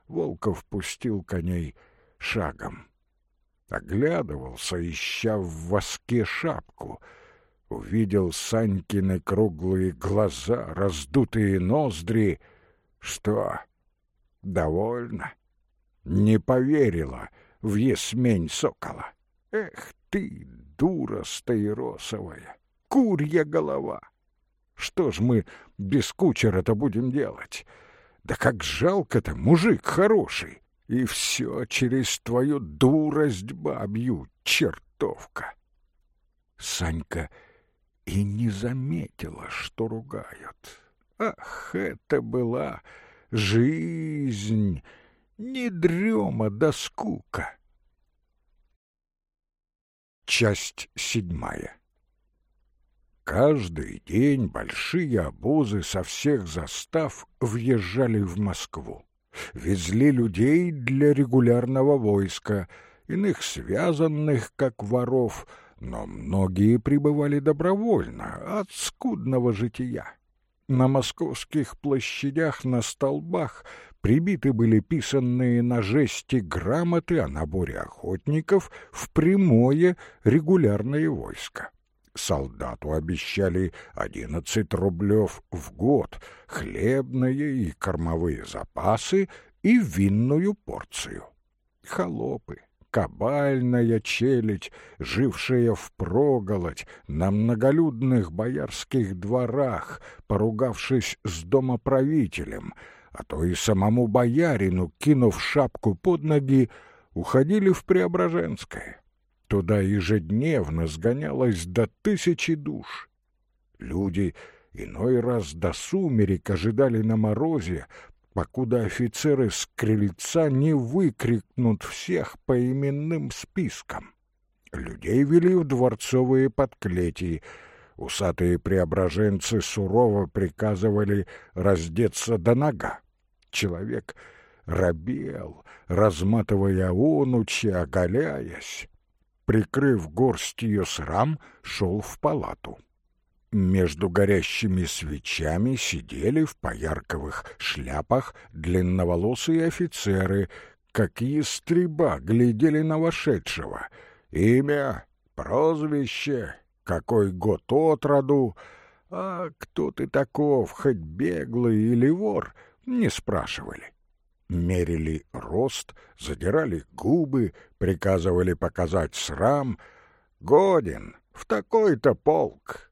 Волков пустил коней шагом оглядывался, ища в воске шапку. Увидел Санькины круглые глаза, раздутые ноздри. Что, довольно? Не поверила в есмень сокола. Эх ты, дура стаиросовая, курья голова! Что ж мы без кучера-то будем делать? Да как жалко-то, мужик хороший! И все через твою дурость бабью, чертовка. Санька и не заметила, что ругают. Ах, это была жизнь, не дрема да скука. Часть седьмая Каждый день большие обозы со всех застав въезжали в Москву везли людей для регулярного войска, иных связанных, как воров, но многие пребывали добровольно, от скудного жития. На московских площадях на столбах прибиты были писанные на жести грамоты о наборе охотников в прямое регулярное войско. Солдату обещали одиннадцать рублев в год, хлебные и кормовые запасы и винную порцию. Холопы, кабальная челядь, жившая впроголодь на многолюдных боярских дворах, поругавшись с домоправителем, а то и самому боярину, кинув шапку под ноги, уходили в Преображенское Туда ежедневно сгонялось до тысячи душ. Люди иной раз до сумерек ожидали на морозе, покуда офицеры с крыльца не выкрикнут всех по именным спискам. Людей вели в дворцовые подклетии. Усатые преображенцы сурово приказывали раздеться до нога. Человек робел, разматывая онучи, оголяясь прикрыв горстью срам, шел в палату. Между горящими свечами сидели в поярковых шляпах длинноволосые офицеры, как ястреба глядели на вошедшего. Имя, прозвище, какой год от роду, а кто ты таков, хоть беглый или вор, не спрашивали. Мерили рост, задирали губы, приказывали показать срам. «Годен, в такой-то полк!»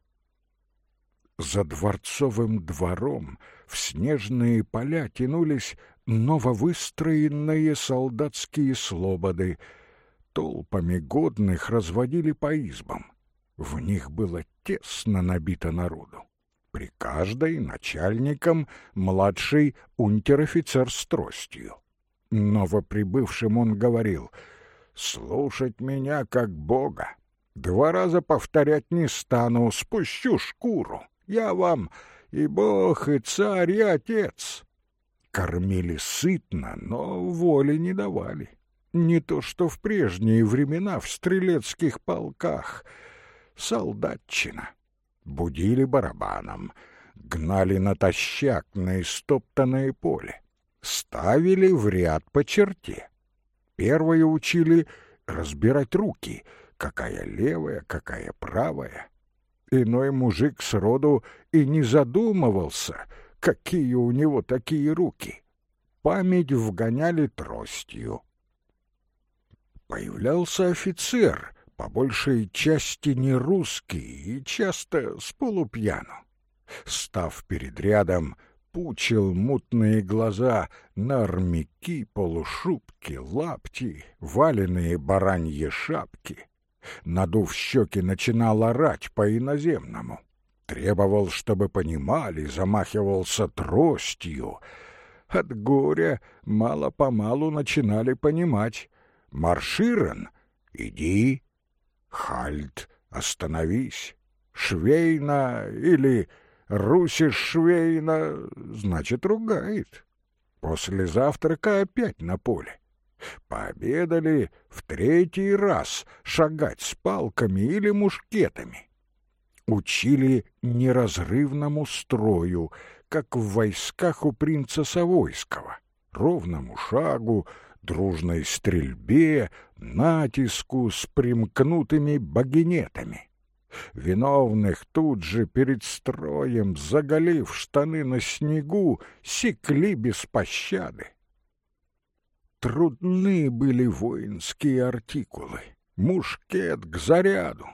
За дворцовым двором в снежные поля тянулись нововыстроенные солдатские слободы. Толпами годных разводили по избам. В них было тесно набито народу. При каждой начальником младший унтер-офицер с тростью. Новоприбывшим он говорил «Слушать меня как Бога. Два раза повторять не стану, спущу шкуру. Я вам и Бог, и царь, и отец». Кормили сытно, но воли не давали. Не то что в прежние времена в стрелецких полках. Солдатчина будили барабаном, гнали натощак на истоптанное поле, ставили в ряд по черте. Первые учили разбирать руки, какая левая, какая правая. Иной мужик сроду и не задумывался, какие у него такие руки. Память вгоняли тростью. Появлялся офицер — по большей части не русский и часто с полупьяну. Став перед рядом, пучил мутные глаза на армяки, полушубки, лапти, валеные бараньи шапки. Надув щеки, начинал орать по-иноземному. Требовал, чтобы понимали, замахивался тростью. От горя мало-помалу начинали понимать. «Марширен, иди, Хальт, остановись. Швейна или Руси Швейна, значит, ругает. После завтрака опять на поле. Пообедали в третий раз шагать с палками или мушкетами. Учили неразрывному строю, как в войсках у принца Савойского, ровному шагу, дружной стрельбе, натиску с примкнутыми багинетами. Виновных тут же перед строем, заголив штаны на снегу, секли без пощады. Трудны были воинские артикулы, мушкет к заряду.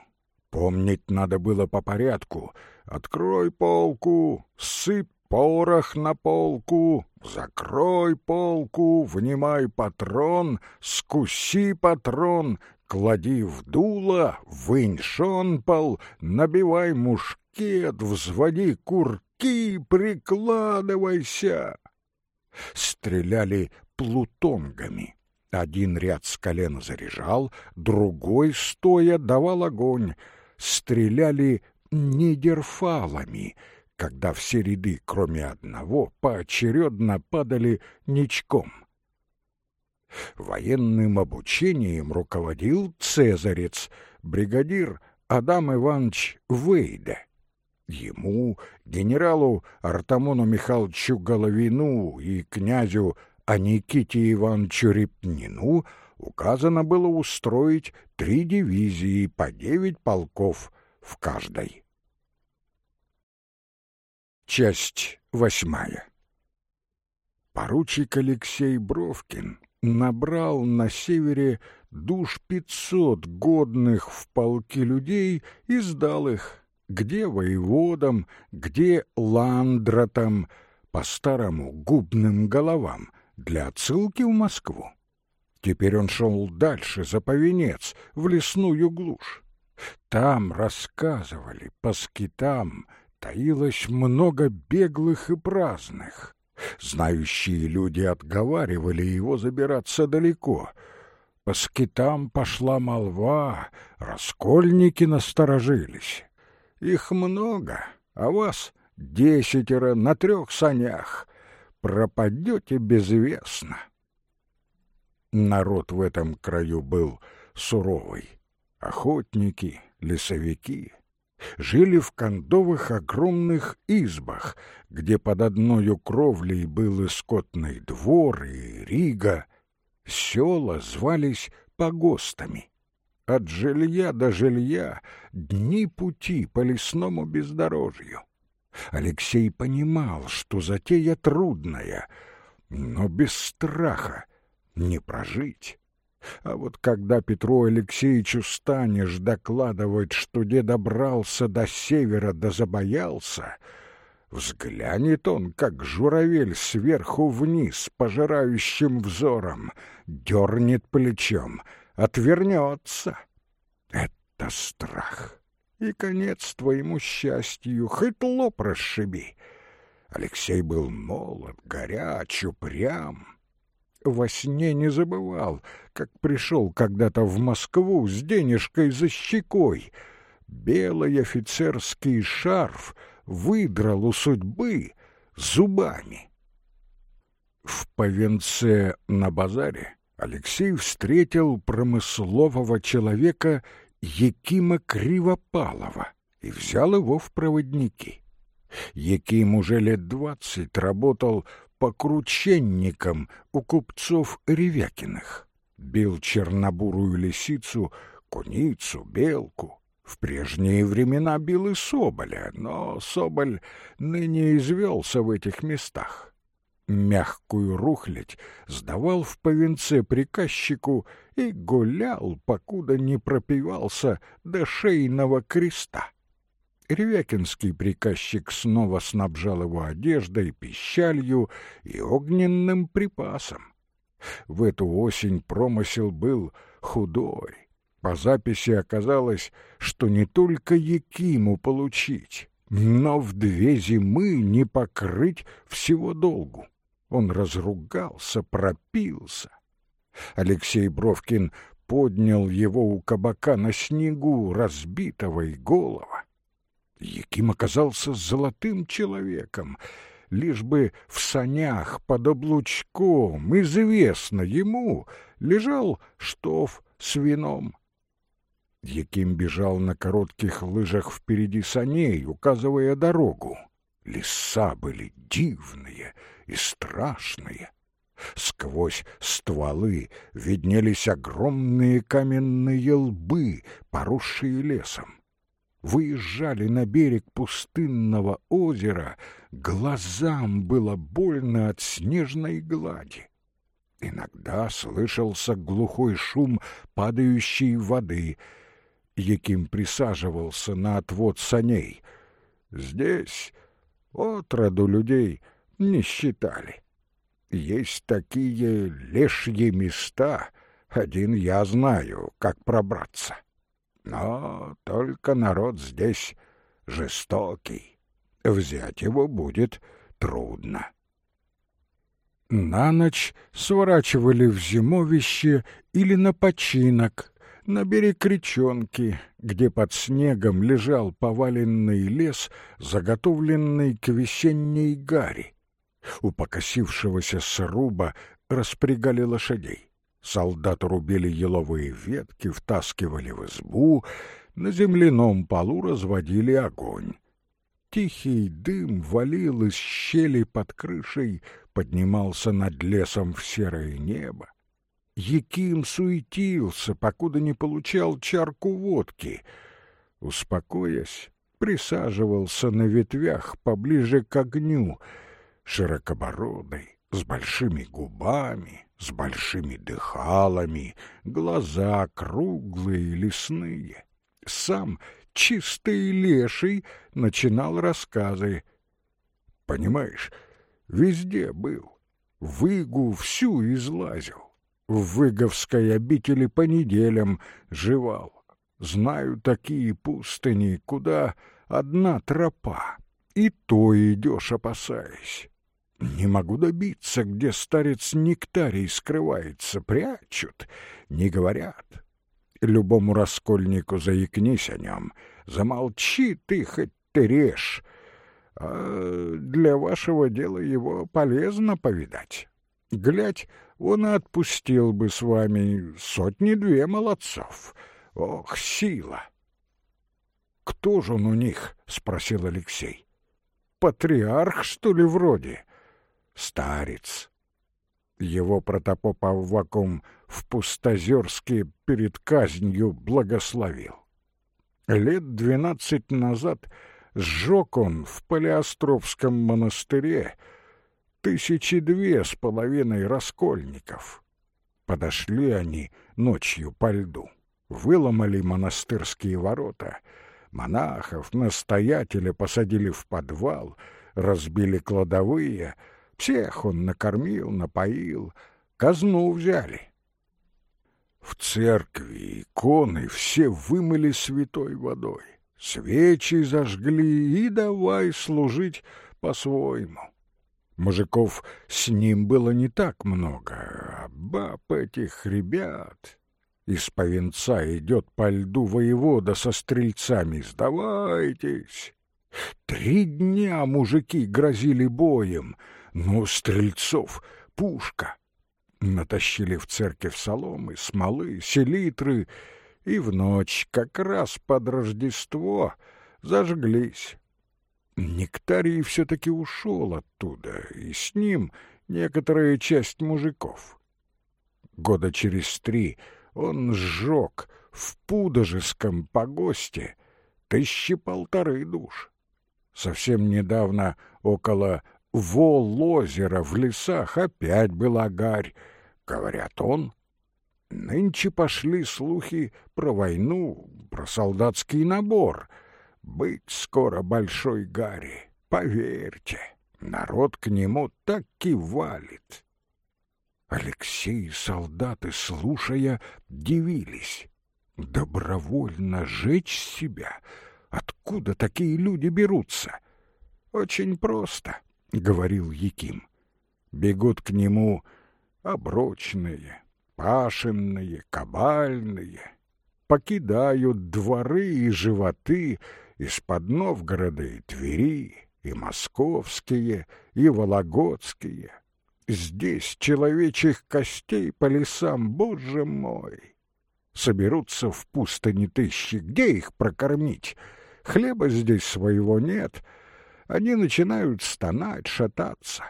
Помнить надо было по порядку. Открой полку, сыпь порох на полку, закрой полку, внимай патрон, скуси патрон, клади в дуло, вынь шонпол, набивай мушкет, взводи курки, прикладывайся. Стреляли плутонгами. Один ряд с колена заряжал, другой, стоя, давал огонь. Стреляли нидерфалами — когда все ряды, кроме одного, поочередно падали ничком. Военным обучением руководил цезарец, бригадир Адам Иванович Вейде. Ему, генералу Артамону Михайловичу Головину и князю Аниките Ивановичу Репнину указано было устроить три дивизии по девять полков в каждой. Часть восьмая. Поручик Алексей Бровкин набрал на севере душ пятьсот годных в полки людей и сдал их, где воеводам, где ландратам, по старому губным головам, для отсылки в Москву. Теперь он шел дальше, за повенец, в лесную глушь. Там рассказывали по скитам, таилось много беглых и праздных. Знающие люди отговаривали его забираться далеко. По скитам пошла молва, раскольники насторожились. Их много, а вас десятеро на трех санях. Пропадете безвестно. Народ в этом краю был суровый. Охотники, лесовики, жили в кондовых огромных избах, где под одною кровлей был и скотный двор, и рига. Села звались погостами. От жилья до жилья дни пути по лесному бездорожью. Алексей понимал, что затея трудная, но без страха не прожить. А вот когда Петру Алексеевичу станешь докладывать, что дед добрался до севера да забоялся, взглянет он, как журавель сверху вниз, пожирающим взором, дернет плечом, отвернется. Это страх. И конец твоему счастью, хоть лоб расшиби. Алексей был молод, горяч, упрям. Во сне не забывал, как пришел когда-то в Москву с денежкой за щекой. Белый офицерский шарф выдрал у судьбы зубами. В Повенце на базаре Алексей встретил промыслового человека Якима Кривопалова и взял его в проводники. Яким уже лет двадцать работал покрученником у купцов Ревякиных. Бил чернобурую лисицу, куницу, белку. В прежние времена бил и Соболя, но Соболь ныне извелся в этих местах мягкую рухлядь сдавал в повинце приказчику и гулял, покуда не пропивался до шейного креста. Ревякинский приказчик снова снабжал его одеждой, пищалью и огненным припасом. В эту осень промысел был худой. По записи оказалось, что не только Якиму получить, но в две зимы не покрыть всего долгу. Он разругался, пропился. Алексей Бровкин поднял его у кабака на снегу, разбитого и голого. Яким оказался золотым человеком, лишь бы в санях под облучком, известно ему, лежал штоф с вином. Яким бежал на коротких лыжах впереди саней, указывая дорогу. Леса были дивные — и страшные. Сквозь стволы виднелись огромные каменные лбы, поросшие лесом. Выезжали на берег пустынного озера, глазам было больно от снежной глади. Иногда слышался глухой шум падающей воды. Яким присаживался на отвод саней. Здесь отроду людей — не считали. Есть такие лешьи места, один я знаю, как пробраться. Но только народ здесь жестокий. Взять его будет трудно. На ночь сворачивали в зимовище или на починок, на берег речонки, где под снегом лежал поваленный лес, заготовленный к весенней гари. У покосившегося сруба распрягали лошадей. Солдаты рубили еловые ветки, втаскивали в избу, на земляном полу разводили огонь. Тихий дым валил из щели под крышей, поднимался над лесом в серое небо. Яким суетился, покуда не получал чарку водки. Успокоясь, присаживался на ветвях поближе к огню — широкобородый, с большими губами, с большими дыхалами, глаза круглые, лесные. Сам чистый леший начинал рассказы. Понимаешь, везде был, выгу всю излазил. В Выговской обители по неделям жевал. Знаю такие пустыни, куда одна тропа, и то идешь, опасаясь. Не могу добиться, где старец нектарий скрывается, прячут, не говорят. Любому раскольнику заикнись о нем, замолчи ты, хоть ты режь. А для вашего дела его полезно повидать. Глядь, он отпустил бы с вами сотни-две молодцов. Ох, сила! «Кто же он у них?» — спросил Алексей. «Патриарх, что ли, вроде?» Старец. Его протопоп Аввакум в Пустозерске перед казнью благословил. Лет двенадцать назад сжег он в Палеостровском монастыре тысячи две с половиной раскольников. Подошли они ночью по льду, выломали монастырские ворота, монахов, настоятеля посадили в подвал, разбили кладовые, всех он накормил, напоил, казну взяли. В церкви иконы все вымыли святой водой, свечи зажгли и давай служить по-своему. Мужиков с ним было не так много, а баб этих ребят. Из повенца идет по льду воевода со стрельцами. «Сдавайтесь!» Три дня мужики грозили боем, но стрельцов пушка. Натащили в церковь соломы, смолы, селитры, и в ночь, как раз под Рождество, зажглись. Нектарий все-таки ушел оттуда, и с ним некоторая часть мужиков. Года через три он сжег в Пудожеском погосте тысячи полторы душ. Совсем недавно около Вол-озера в лесах опять была гарь. Говорят, он. Нынче пошли слухи про войну, про солдатский набор — быть скоро большой Гарри, поверьте, народ к нему так и валит. Алексей и солдаты, слушая, дивились. Добровольно жечь себя? Откуда такие люди берутся? Очень просто, — говорил Яким. Бегут к нему оброчные, пашенные, кабальные, покидают дворы и животы, из-под Новгорода и Твери, и московские, и вологодские. Здесь человечьих костей по лесам, боже мой! Соберутся в пустыне тысячи, где их прокормить? Хлеба здесь своего нет. Они начинают стонать, шататься.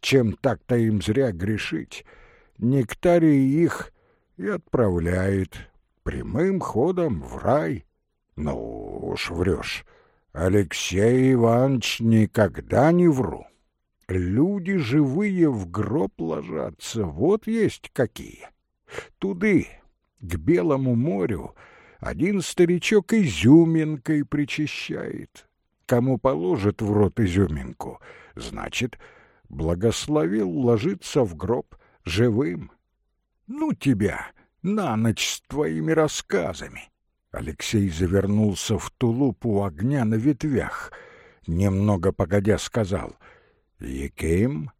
Чем так-то им зря грешить? Нектарий их и отправляет прямым ходом в рай. Ну уж врешь. Алексей Иванович, никогда не вру. Люди живые в гроб ложатся, вот есть какие. Туды, к Белому морю, один старичок изюминкой причащает. Кому положит в рот изюминку, значит, благословил ложиться в гроб живым. Ну тебя на ночь с твоими рассказами. Алексей завернулся в тулуп у огня на ветвях. Немного погодя сказал, «Яким,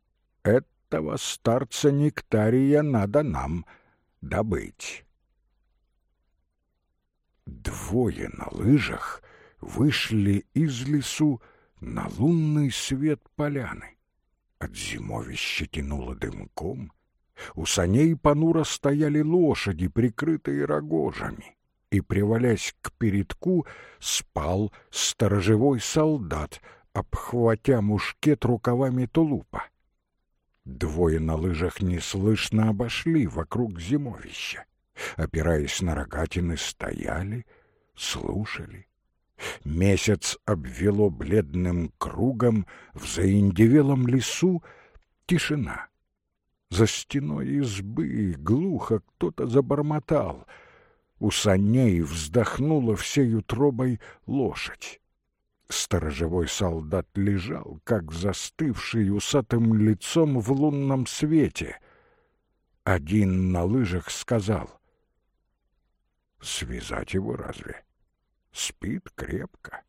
этого старца нектария надо нам добыть». Двое на лыжах вышли из лесу на лунный свет поляны. От зимовища тянуло дымком. У саней понуро стояли лошади, прикрытые рогожами и, привалясь к передку, спал сторожевой солдат, обхватя мушкет рукавами тулупа. Двое на лыжах неслышно обошли вокруг зимовища. Опираясь на рогатины, стояли, слушали. Месяц обвело бледным кругом в заиндевелом лесу тишина. За стеной избы глухо кто-то забормотал — у саней вздохнула всей утробой лошадь. Сторожевой солдат лежал, как застывший усатым лицом в лунном свете. Один на лыжах сказал. «Связать его разве? Спит крепко.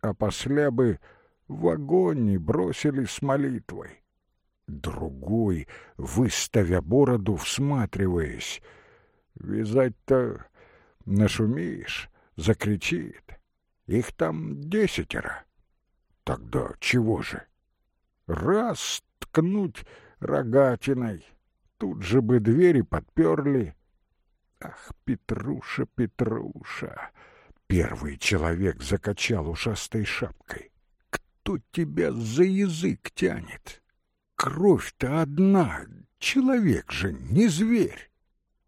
А после бы в огонь бросили с молитвой». Другой, выставя бороду, всматриваясь. «Вязать-то Нашумишь, закричит. Их там десятеро. Тогда чего же? Раз ткнуть рогатиной, тут же бы двери подперли. Ах, Петруша, Петруша! Первый человек закачал ушастой шапкой. Кто тебя за язык тянет? Кровь-то одна, человек же, не зверь.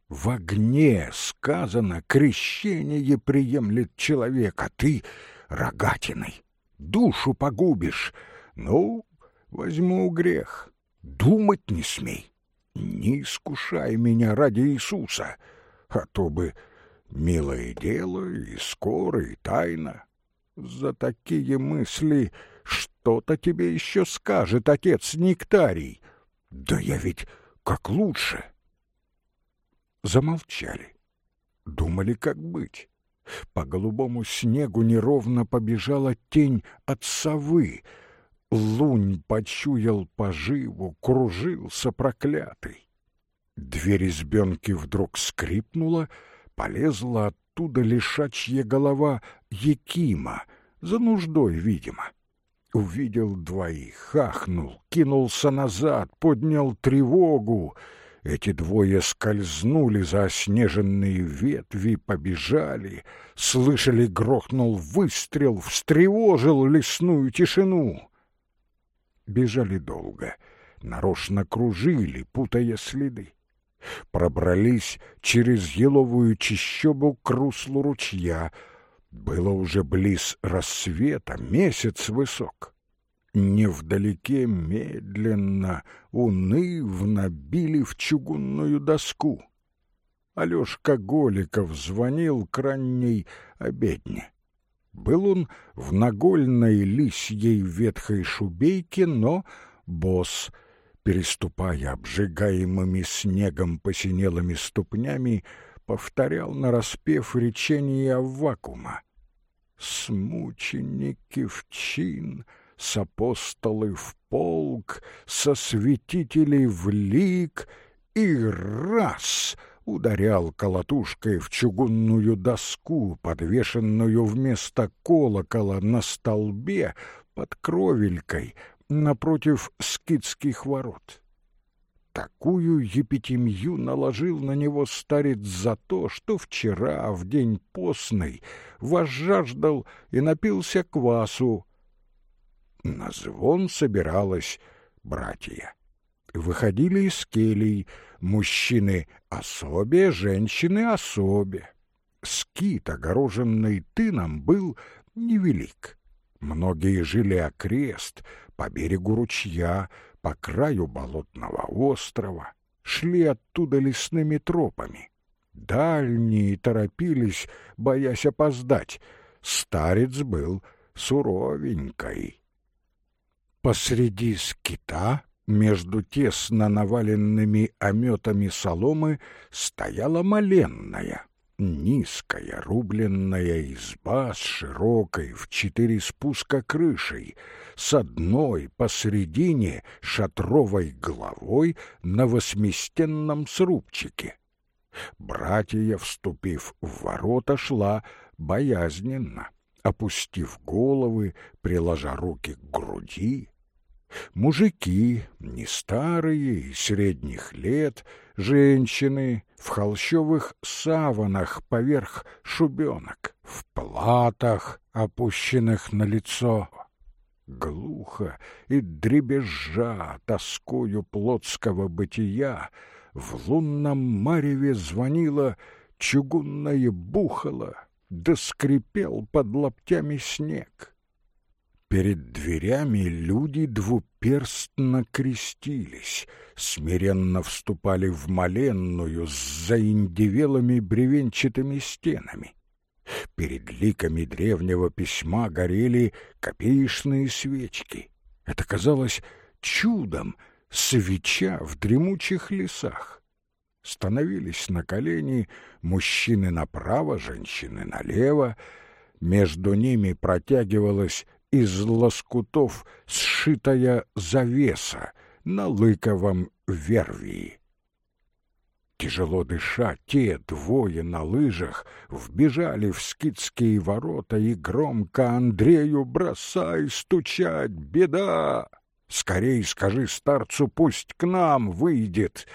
В огне сказано, крещение приемлет человек, а ты рогатиной. Душу погубишь. Ну, возьму грех. думать не смей. Не искушай меня ради Иисуса, а то бы милое дело и скоро, и тайно. За такие мысли что-то тебе еще скажет отец Нектарий. Да я ведь как лучше. Замолчали. Думали, как быть. По голубому снегу неровно побежала тень от совы. Лунь почуял поживу, кружился проклятый. Дверь избенки вдруг скрипнула, полезла оттуда лишачья голова Якима, за нуждой, видимо. Увидел двоих, хахнул, кинулся назад, поднял тревогу — эти двое скользнули за оснеженные ветви, побежали, слышали, грохнул выстрел, встревожил лесную тишину. Бежали долго, нарочно кружили, путая следы. Пробрались через еловую чащобу к руслу ручья. Было уже близ рассвета, месяц высок. Невдалеке медленно, унывно били в чугунную доску. Алёшка Голиков звонил к ранней обедне. Был он в нагольной лисьей ветхой шубейке, но босс, переступая обжигаемыми снегом посинелыми ступнями, повторял нараспев речение Аввакума. «Смученики в чин!» с апостолы в полк, со святителей в лик, и раз ударял колотушкой в чугунную доску, подвешенную вместо колокола на столбе под кровелькой напротив скидских ворот. Такую епитемью наложил на него старец за то, что вчера, в день постный, возжаждал и напился квасу, на звон собиралась братья. Выходили из келий, мужчины особе, женщины особе. Скит, огороженный тыном, был невелик. Многие жили окрест, по берегу ручья, по краю болотного острова, шли оттуда лесными тропами. Дальние торопились, боясь опоздать. Старец был суровенькой. Посреди скита, между тесно наваленными ометами соломы, стояла моленная, низкая рубленная изба с широкой в четыре спуска крышей, с одной посредине шатровой головой на восьмистенном срубчике. Братья, вступив в ворота, шла боязненно, опустив головы, приложа руки к груди, Мужики, не старые и средних лет, женщины в холщовых саванах поверх шубенок, в платах, опущенных на лицо. Глухо и дребезжа тоскою плотского бытия в лунном мареве звонило чугунное бухало, да скрипел под лаптями снег. Перед дверями люди двуперстно крестились, смиренно вступали в моленную с заиндевелыми бревенчатыми стенами. Перед ликами древнего письма горели копеечные свечки. Это казалось чудом свеча в дремучих лесах. Становились на колени мужчины направо, женщины налево, между ними протягивалась из лоскутов сшитая завеса на лыковом вервии. Тяжело дыша, те двое на лыжах вбежали в скидские ворота и громко Андрею бросай стучать, беда! Скорей скажи старцу, пусть к нам выйдет.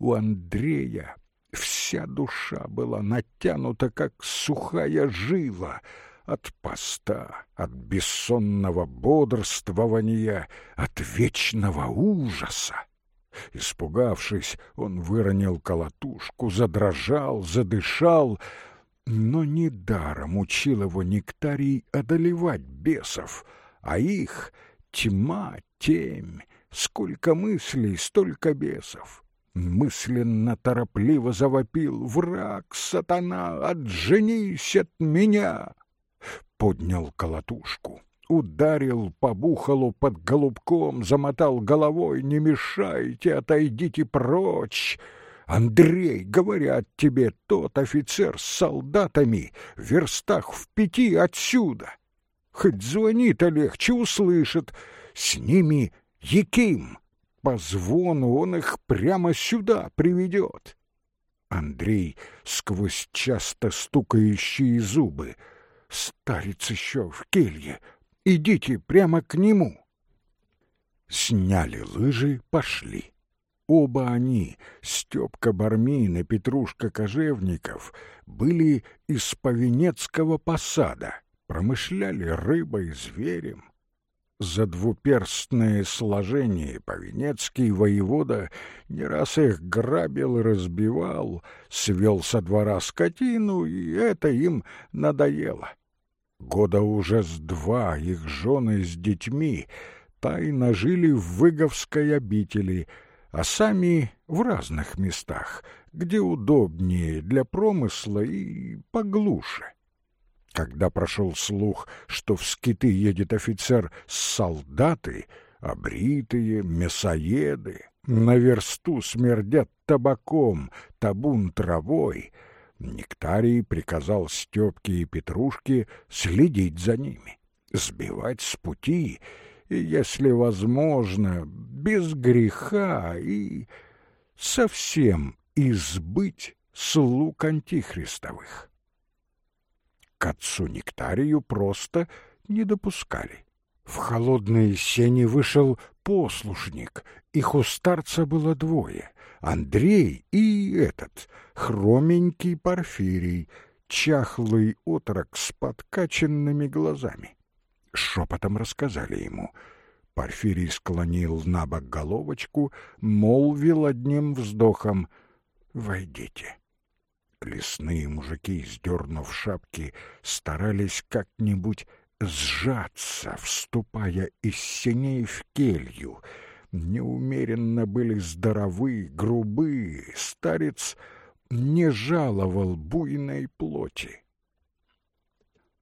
У Андрея вся душа была натянута, как сухая жила — от поста, от бессонного бодрствования, от вечного ужаса. Испугавшись, он выронил колотушку, задрожал, задышал, но недаром учил его нектарий одолевать бесов, а их тьма, темь, Сколько мыслей, столько бесов. Мысленно торопливо завопил «Враг, сатана, отженись от меня!» Поднял колотушку, ударил по бухалу под голубком, замотал головой «Не мешайте, отойдите прочь!» Андрей, говорят тебе, тот офицер с солдатами в верстах в пяти отсюда. Хоть звонит-то легче услышит. С ними Яким. По звону он их прямо сюда приведет. Андрей сквозь часто стукающие зубы. Старец еще в келье. Идите прямо к нему. Сняли лыжи, пошли. Оба они, Степка Бармин и Петрушка Кожевников, были из Повенецкого посада, промышляли рыбой, зверем. За двуперстное сложение Повенецкий воевода не раз их грабил и разбивал, свел со двора скотину, и это им надоело. Года уже с два их жены с детьми тайно жили в Выговской обители — а сами в разных местах, где удобнее для промысла и поглуше. Когда прошел слух, что в скиты едет офицер с солдаты, обритые, мясоеды, на версту смердят табаком, табун травой, Нектарий приказал Степке и Петрушке следить за ними, сбивать с пути и, если возможно, без греха и совсем избыть слуг антихристовых. К отцу Нектарию просто не допускали. В холодные сени вышел послушник, их у старца было двое — Андрей и этот, хроменький Порфирий, чахлый отрок с подкаченными глазами шепотом рассказали ему. Порфирий склонил на бок головочку, молвил одним вздохом «Войдите». Лесные мужики, сдернув шапки, старались как-нибудь сжаться, вступая из синей в келью. Неумеренно были здоровы, грубы, старец не жаловал буйной плоти.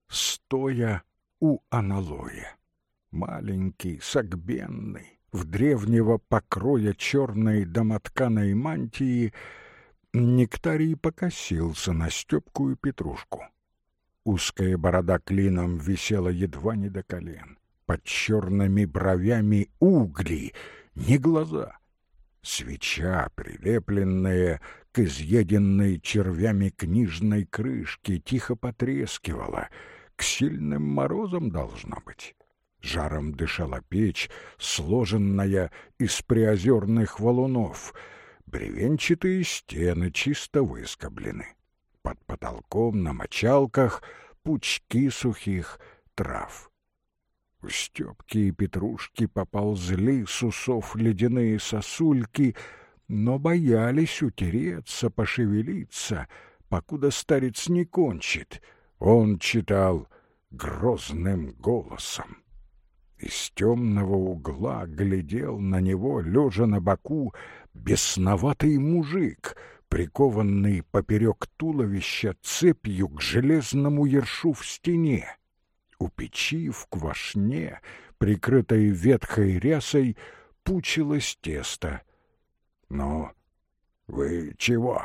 Стоя у аналоя. Маленький, согбенный, в древнего покроя черной домотканой мантии, Нектарий покосился на Степку и Петрушку. Узкая борода клином висела едва не до колен. Под черными бровями угли, не глаза. Свеча, прилепленная к изъеденной червями книжной крышке, тихо потрескивала — к сильным морозам должно быть. Жаром дышала печь, сложенная из приозерных валунов. Бревенчатые стены чисто выскоблены. Под потолком на мочалках пучки сухих трав. У Степки и Петрушки поползли с усов ледяные сосульки, но боялись утереться, пошевелиться, покуда старец не кончит — он читал грозным голосом. Из темного угла глядел на него, лежа на боку, бесноватый мужик, прикованный поперек туловища цепью к железному ершу в стене. У печи в квашне, прикрытой ветхой рясой, пучилось тесто. — Но вы чего?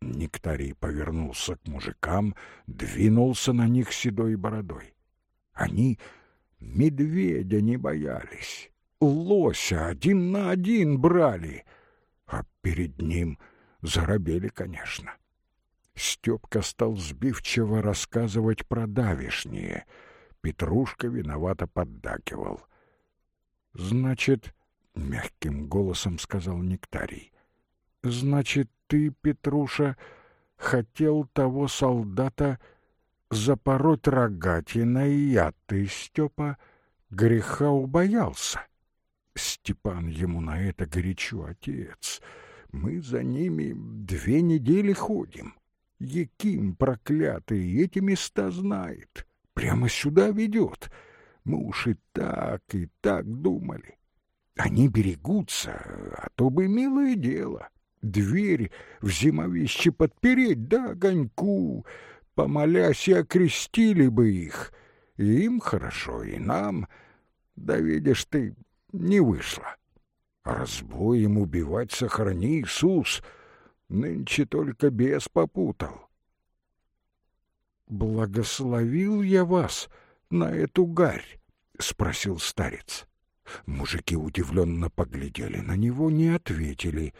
Нектарий повернулся к мужикам, двинулся на них седой бородой. Они медведя не боялись, лося один на один брали, а перед ним заробели, конечно. Степка стал сбивчиво рассказывать про давишнее. Петрушка виновато поддакивал. — Значит, — мягким голосом сказал Нектарий, — значит, ты, Петруша, хотел того солдата запороть рогатиной, я ты, Степа, греха убоялся. Степан ему на это горячо, отец. Мы за ними две недели ходим. Яким проклятый эти места знает. Прямо сюда ведет. Мы уж и так, и так думали. Они берегутся, а то бы милое дело. Дверь в зимовище подпереть, да огоньку, помолясь, и окрестили бы их. И им хорошо, и нам. Да видишь ты, не вышло. Разбоем убивать сохрани, Иисус. Нынче только бес попутал. «Благословил я вас на эту гарь?» — спросил старец. Мужики удивленно поглядели на него, не ответили.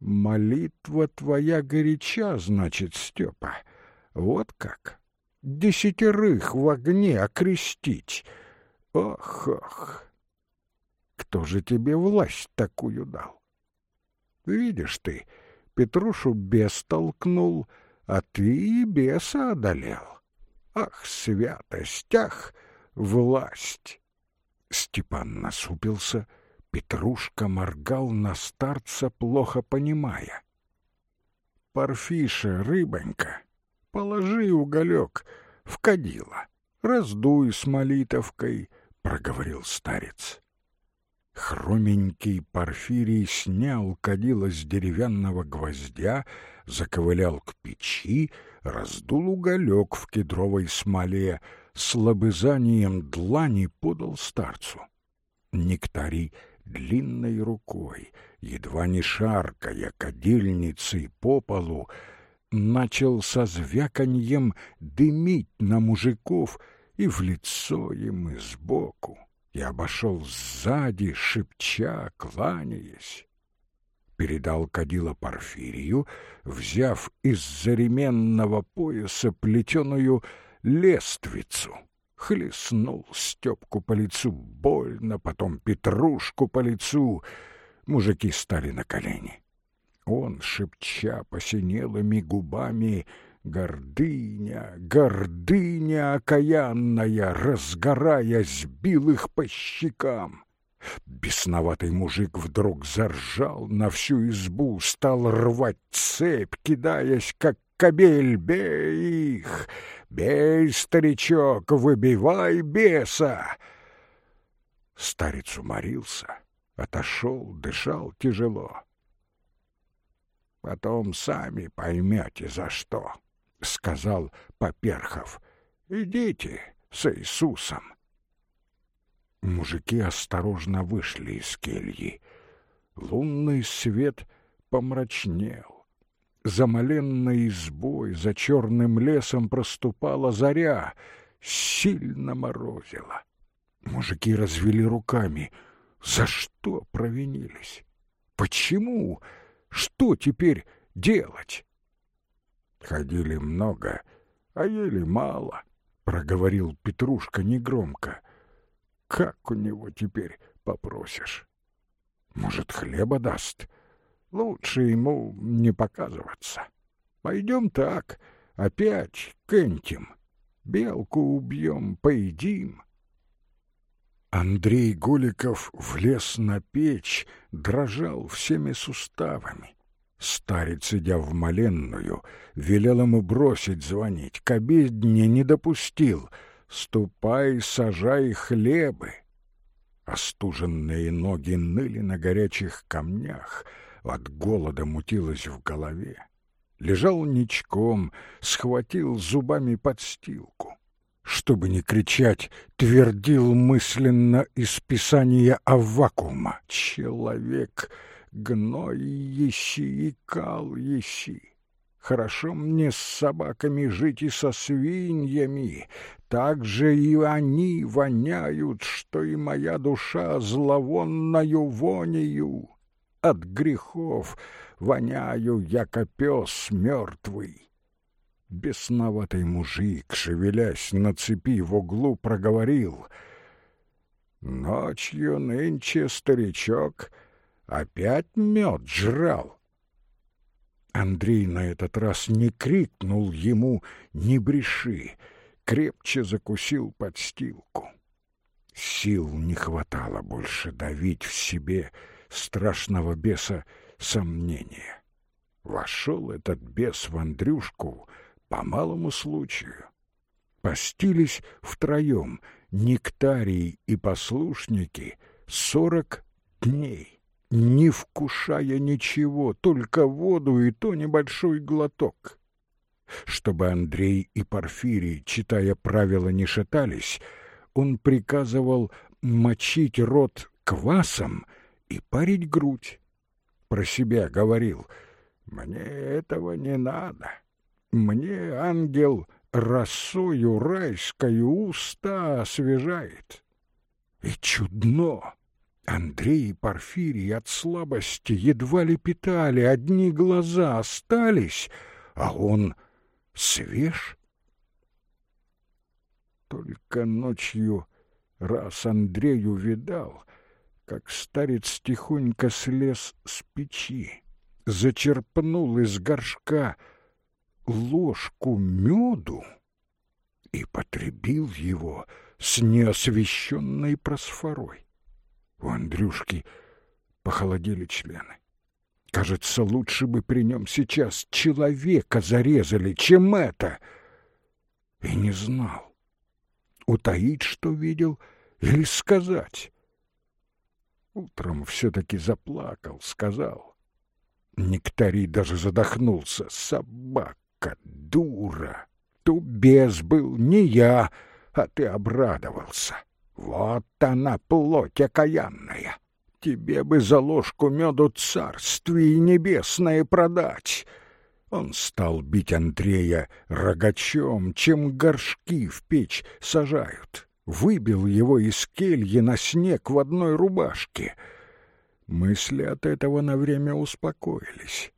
«Молитва твоя горяча, значит, Степа. Вот как? Десятерых в огне окрестить. Ох, ох! Кто же тебе власть такую дал? Видишь ты, Петрушу бес толкнул, а ты и беса одолел. Ах, святость, ах, власть! Степан насупился, Петрушка моргал на старца, плохо понимая. «Парфиша, рыбонька, положи уголек в кадило, раздуй с молитовкой», — проговорил старец. Хроменький Порфирий снял кадило с деревянного гвоздя, заковылял к печи, раздул уголек в кедровой смоле, с лобызанием длани подал старцу. Нектарий длинной рукой, едва не шаркая кадильницей по полу, начал со звяканьем дымить на мужиков и в лицо им, и сбоку, и обошел сзади, шепча, кланяясь. Передал кадила Порфирию, взяв из заременного пояса плетеную лествицу. Хлестнул Степку по лицу больно, потом Петрушку по лицу. Мужики стали на колени. Он, шепча посинелыми губами, Гордыня, гордыня окаянная, разгораясь, бил их по щекам. Бесноватый мужик вдруг заржал на всю избу, стал рвать цепь, кидаясь, как кобель, бей их! Бей, старичок, выбивай беса!» Старец уморился, отошел, дышал тяжело. «Потом сами поймете, за что», — сказал Поперхов. «Идите с Иисусом». Мужики осторожно вышли из кельи. Лунный свет помрачнел. За моленной избой, за черным лесом проступала заря, сильно морозила. Мужики развели руками. За что провинились? Почему? Что теперь делать? Ходили много, а ели мало, проговорил Петрушка негромко. Как у него теперь попросишь? Может, хлеба даст? Лучше ему не показываться. Пойдем так, опять кентим. Белку убьем, поедим. Андрей Голиков влез на печь, дрожал всеми суставами. Старец, идя в моленную, велел ему бросить звонить, к обедне не допустил. «Ступай, сажай хлебы!» Остуженные ноги ныли на горячих камнях — от голода мутилось в голове. Лежал ничком, схватил зубами подстилку. Чтобы не кричать, твердил мысленно из писания Аввакума. «Человек, гной еси и кал еси». Хорошо мне с собаками жить и со свиньями, так же и они воняют, что и моя душа зловонною вонею от грехов воняю, яко пес мертвый. Бесноватый мужик, шевелясь на цепи в углу, проговорил. Ночью нынче старичок опять мед жрал. Андрей на этот раз не крикнул ему «Не бреши!», крепче закусил подстилку. Сил не хватало больше давить в себе — страшного беса сомнения. Вошел этот бес в Андрюшку по малому случаю. Постились втроем, нектарий и послушники, сорок дней, не вкушая ничего, только воду и то небольшой глоток. Чтобы Андрей и Порфирий, читая правила, не шатались, он приказывал мочить рот квасом и парить грудь. Про себя говорил, «Мне этого не надо. Мне ангел росою райскою уста освежает». И чудно! Андрей и Порфирий от слабости едва ли питали, одни глаза остались, а он свеж. Только ночью раз Андрей увидал, как старец тихонько слез с печи, зачерпнул из горшка ложку меду и потребил его с неосвещенной просфорой. У Андрюшки похолодели члены. Кажется, лучше бы при нем сейчас человека зарезали, чем это. И не знал, утаить, что видел, или сказать. Утром все-таки заплакал, сказал. Нектарий даже задохнулся. Собака, дура, тубез был не я, а ты обрадовался. Вот она, плоть окаянная. Тебе бы за ложку меду царствие небесное продать. Он стал бить Андрея рогачом, чем горшки в печь сажают. Выбил его из кельи на снег в одной рубашке. Мысли от этого на время успокоились.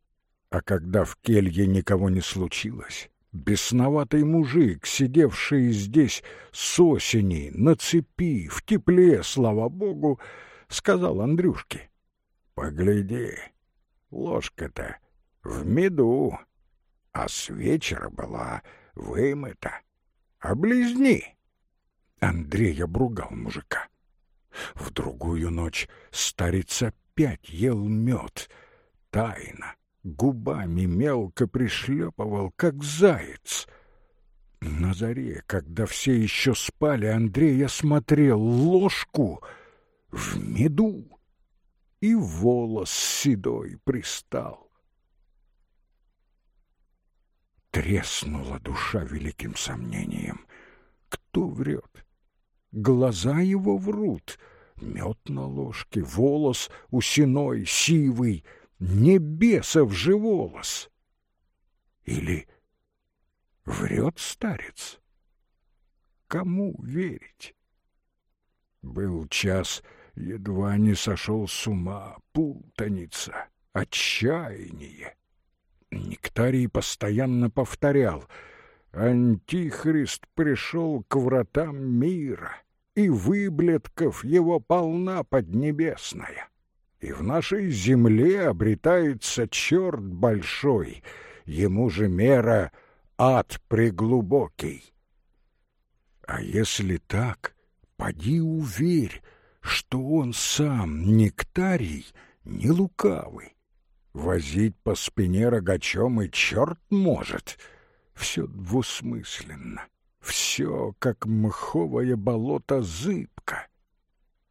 А когда в келье никого не случилось, Бесноватый мужик, сидевший здесь с осени, на цепи, в тепле, слава богу, сказал Андрюшке. «Погляди, ложка-то в меду, а с вечера была вымыта. Облизни!» Андрей обругал мужика. В другую ночь старец опять ел мед, тайно, губами мелко пришлепывал, как заяц. На заре, когда все еще спали, Андрей осмотрел ложку в меду, и волос седой пристал. Треснула душа великим сомнением. Кто врет? Глаза его врут. Мед на ложке, волос усиной, сивый — небесов же волос. Или врет старец? Кому верить? Был час, едва не сошел с ума, путаница, отчаяние. Нектарий постоянно повторял «Антихрист пришел к вратам мира, и выблетков его полна поднебесная» и в нашей земле обретается черт большой, ему же мера ад преглубокий. А если так, поди уверь, что он сам нектарий, не лукавый. Возить по спине рогачом и черт может. Все двусмысленно, все, как мховое болото, зыбко.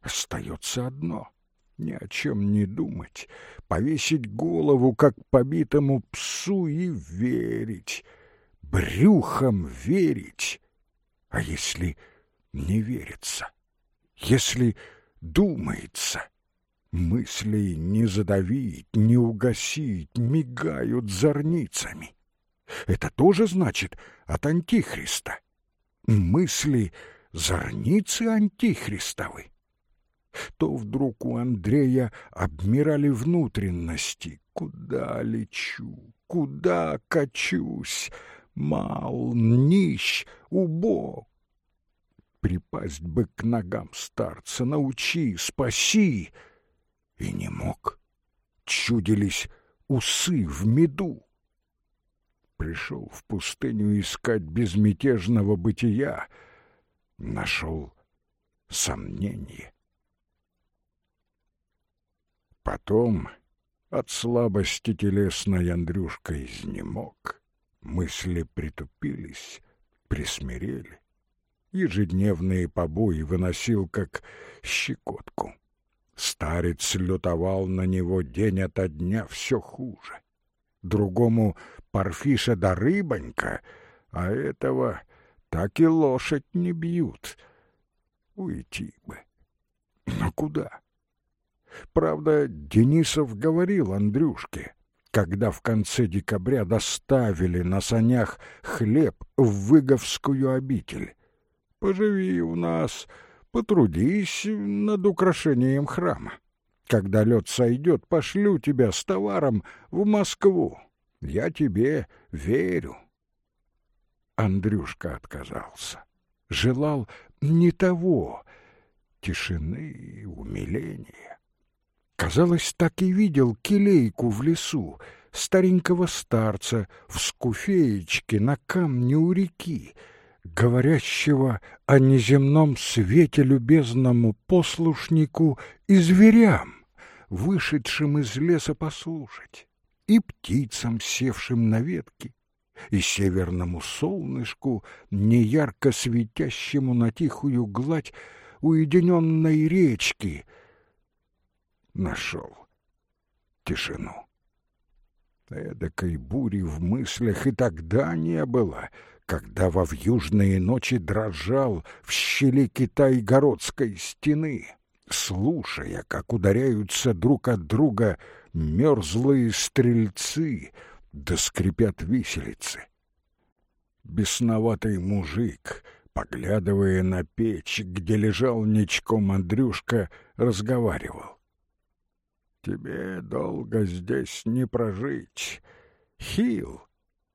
Остается одно — ни о чем не думать, повесить голову, как побитому псу, и верить, брюхом верить. А если не верится, если думается, мыслей не задавить, не угасить, мигают зорницами. Это тоже значит от Антихриста. Мысли — зорницы Антихристовы то вдруг у Андрея обмирали внутренности. Куда лечу, куда качусь, мал, нищ, убог. Припасть бы к ногам старца, научи, спаси. И не мог. Чудились усы в меду. Пришел в пустыню искать безмятежного бытия, нашел сомнение. Потом от слабости телесной Андрюшка изнемог, мысли притупились, присмирели. Ежедневные побои выносил как щекотку. Старец лютовал на него день ото дня все хуже. Другому Парфиша да рыбонька, а этого так и лошадь не бьют. Уйти бы. Но куда? Правда, Денисов говорил Андрюшке, когда в конце декабря доставили на санях хлеб в Выговскую обитель. «Поживи у нас, потрудись над украшением храма. Когда лед сойдет, пошлю тебя с товаром в Москву. Я тебе верю». Андрюшка отказался. Желал не того, тишины, умиления. Казалось, так и видел келейку в лесу, старенького старца в скуфеечке на камне у реки, говорящего о неземном свете любезному послушнику и зверям, вышедшим из леса послушать, и птицам, севшим на ветки, и северному солнышку, неярко светящему на тихую гладь уединенной речки — нашел тишину. Эдакой бури в мыслях и тогда не было, когда во вьюжные ночи дрожал в щели Китай-городской стены, слушая, как ударяются друг от друга мерзлые стрельцы, да скрипят виселицы. Бесноватый мужик, поглядывая на печь, где лежал ничком Андрюшка, разговаривал. Тебе долго здесь не прожить. Хил,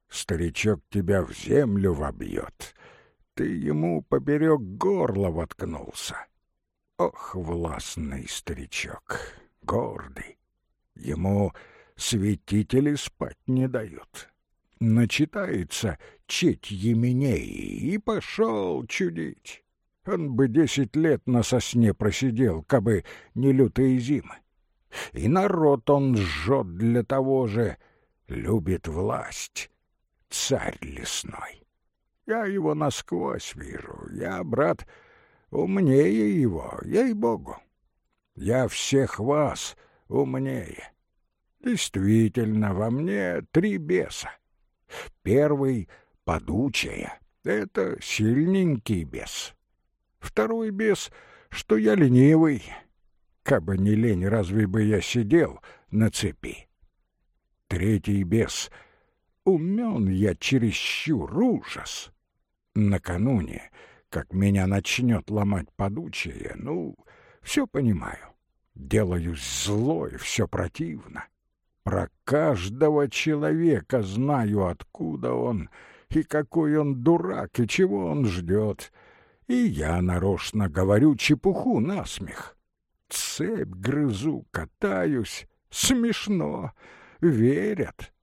старичок тебя в землю вобьет. Ты ему поперек горла воткнулся. Ох, властный старичок, гордый. Ему святители спать не дают. Начитается четь еменей и пошел чудить. Он бы десять лет на сосне просидел, кабы не лютые зимы. И народ он жжет для того же, любит власть, царь лесной. Я его насквозь вижу, я, брат, умнее его, ей-богу. Я всех вас умнее. Действительно, во мне три беса. Первый — подучая, это сильненький бес. Второй бес, что я ленивый, Кабы не лень, разве бы я сидел на цепи? Третий бес. Умен я чересчур, ужас. Накануне, как меня начнет ломать подучие, ну, все понимаю. Делаюсь злой, все противно. Про каждого человека знаю, откуда он, и какой он дурак, и чего он ждет. И я нарочно говорю чепуху насмех цепь грызу, катаюсь. Смешно. Верят.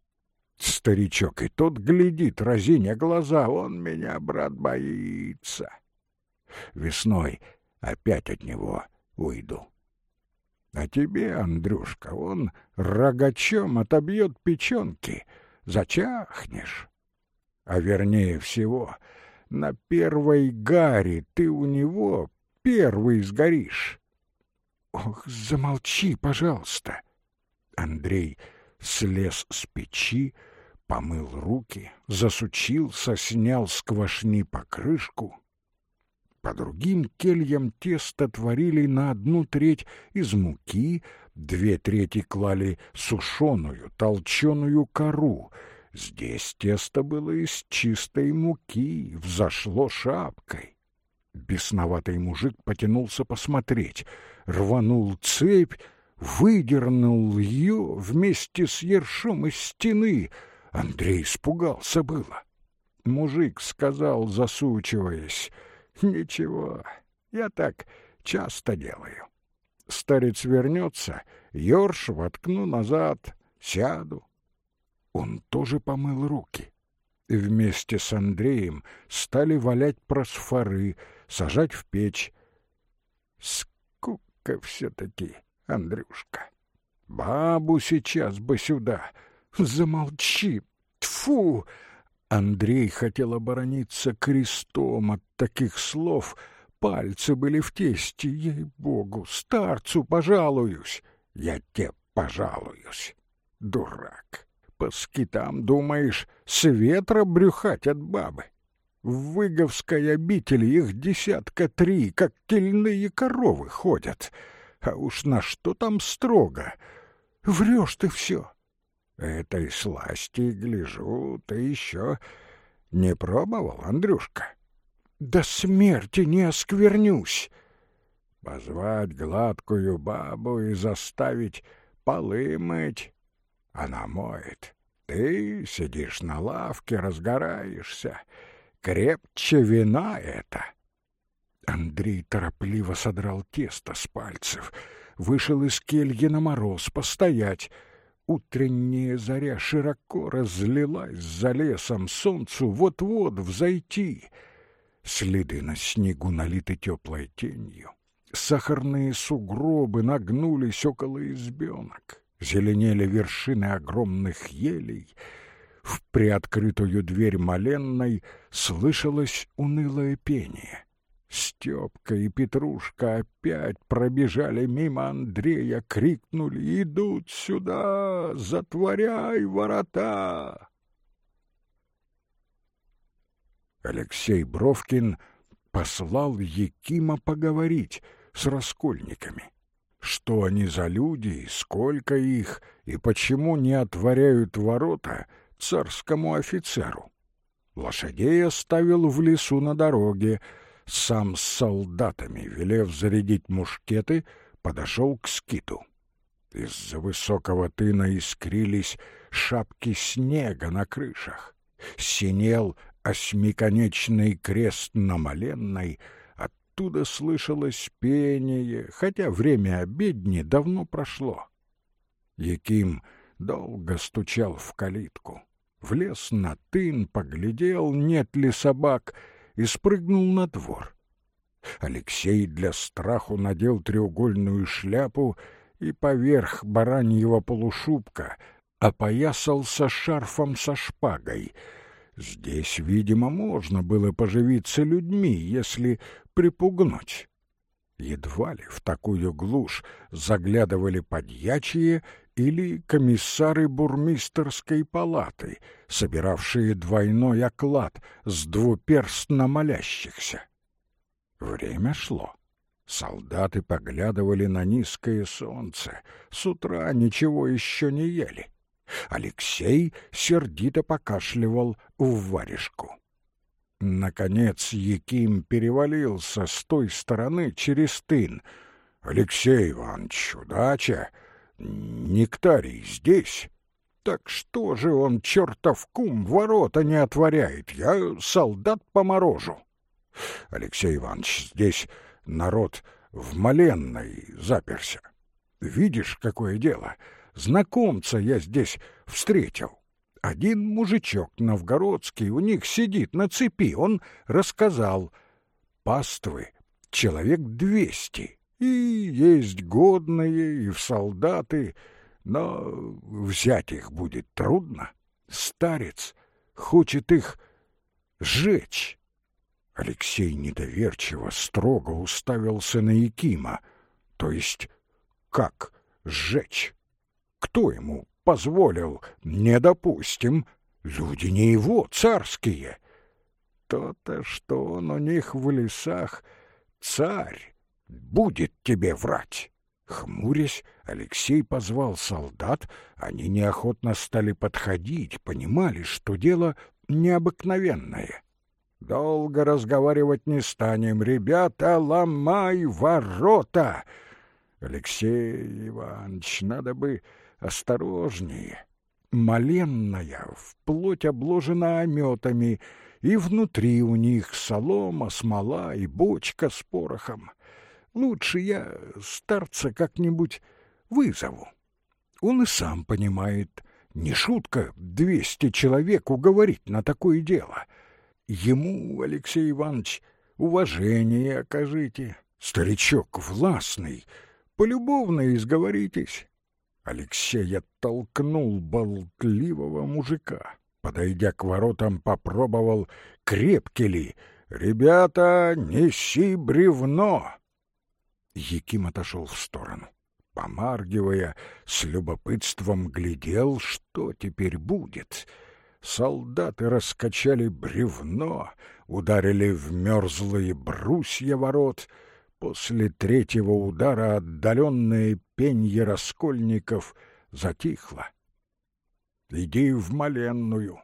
Старичок и тот глядит, разиня глаза. Он меня, брат, боится. Весной опять от него уйду. А тебе, Андрюшка, он рогачом отобьет печенки. Зачахнешь. А вернее всего, на первой гаре ты у него первый сгоришь. Ох, замолчи, пожалуйста. Андрей слез с печи, помыл руки, засучился, снял с квашни покрышку. По другим кельям тесто творили на одну треть из муки, две трети клали сушеную, толченую кору. Здесь тесто было из чистой муки, взошло шапкой. Бесноватый мужик потянулся посмотреть — рванул цепь, выдернул ее вместе с ершом из стены. Андрей испугался было. Мужик сказал, засучиваясь, «Ничего, я так часто делаю. Старец вернется, ерш воткну назад, сяду». Он тоже помыл руки. Вместе с Андреем стали валять просфоры, сажать в печь. Скука все-таки, Андрюшка. Бабу сейчас бы сюда. Замолчи. Тфу! Андрей хотел оборониться крестом от таких слов, Пальцы были в тесте, ей-богу, старцу пожалуюсь. Я тебе пожалуюсь, дурак. По скитам, думаешь, с ветра брюхать от бабы? В Выговской обители их десятка три, как тельные коровы ходят. А уж на что там строго? Врешь ты все. Этой сласти, гляжу, ты еще не пробовал, Андрюшка? До смерти не осквернюсь. Позвать гладкую бабу и заставить полы мыть. Она моет. Ты сидишь на лавке, разгораешься. Крепче вина это. Андрей торопливо содрал тесто с пальцев, вышел из кельи на мороз постоять. Утренняя заря широко разлилась за лесом, солнцу вот-вот взойти. Следы на снегу налиты теплой тенью. Сахарные сугробы нагнулись около избенок. Зеленели вершины огромных елей. В приоткрытую дверь моленной слышалось унылое пение. Степка и Петрушка опять пробежали мимо Андрея, крикнули «Идут сюда! Затворяй ворота!» Алексей Бровкин послал Якима поговорить с раскольниками. Что они за люди, сколько их, и почему не отворяют ворота царскому офицеру? Лошадей оставил в лесу на дороге, сам с солдатами, велев зарядить мушкеты, подошел к скиту. Из-за высокого тына искрились шапки снега на крышах. Синел осьмиконечный крест на Маленной, оттуда слышалось пение, хотя время обедни давно прошло. Яким долго стучал в калитку, влез на тын, поглядел, нет ли собак, и спрыгнул на двор. Алексей для страху надел треугольную шляпу и поверх бараньего полушубка опоясался шарфом со шпагой — Здесь, видимо, можно было поживиться людьми, если припугнуть. Едва ли в такую глушь заглядывали подьячие или комиссары бурмистерской палаты, собиравшие двойной оклад с двуперстно молящихся. Время шло. Солдаты поглядывали на низкое солнце, с утра ничего еще не ели. Алексей сердито покашливал в варежку. Наконец Яким перевалился с той стороны через тын. «Алексей Иванович, удача! Нектарий здесь!» «Так что же он, чертов кум, ворота не отворяет? Я солдат поморожу!» «Алексей Иванович, здесь народ в Маленной заперся. Видишь, какое дело? Знакомца я здесь встретил. Один мужичок новгородский у них сидит на цепи. Он рассказал. Паствы человек двести. И есть годные, и в солдаты. Но взять их будет трудно. Старец хочет их сжечь. Алексей недоверчиво, строго уставился на Якима. То есть как сжечь? Кто ему позволил? Не допустим. Люди не его, царские. То-то, что он у них в лесах царь, будет тебе врать. Хмурясь, Алексей позвал солдат, они неохотно стали подходить, понимали, что дело необыкновенное. Долго разговаривать не станем, ребята, ломай ворота. Алексей Иванович, надо бы осторожнее. Маленная, вплоть обложена ометами, и внутри у них солома, смола и бочка с порохом. Лучше я старца как-нибудь вызову. Он и сам понимает, не шутка двести человек уговорить на такое дело. Ему, Алексей Иванович, уважение окажите. Старичок властный, полюбовно изговоритесь. Алексей оттолкнул болтливого мужика. Подойдя к воротам, попробовал, крепки ли. «Ребята, неси бревно!» Яким отошел в сторону. Помаргивая, с любопытством глядел, что теперь будет. Солдаты раскачали бревно, ударили в мерзлые брусья ворот. После третьего удара отдаленное пенье раскольников затихло. «Иди в моленную».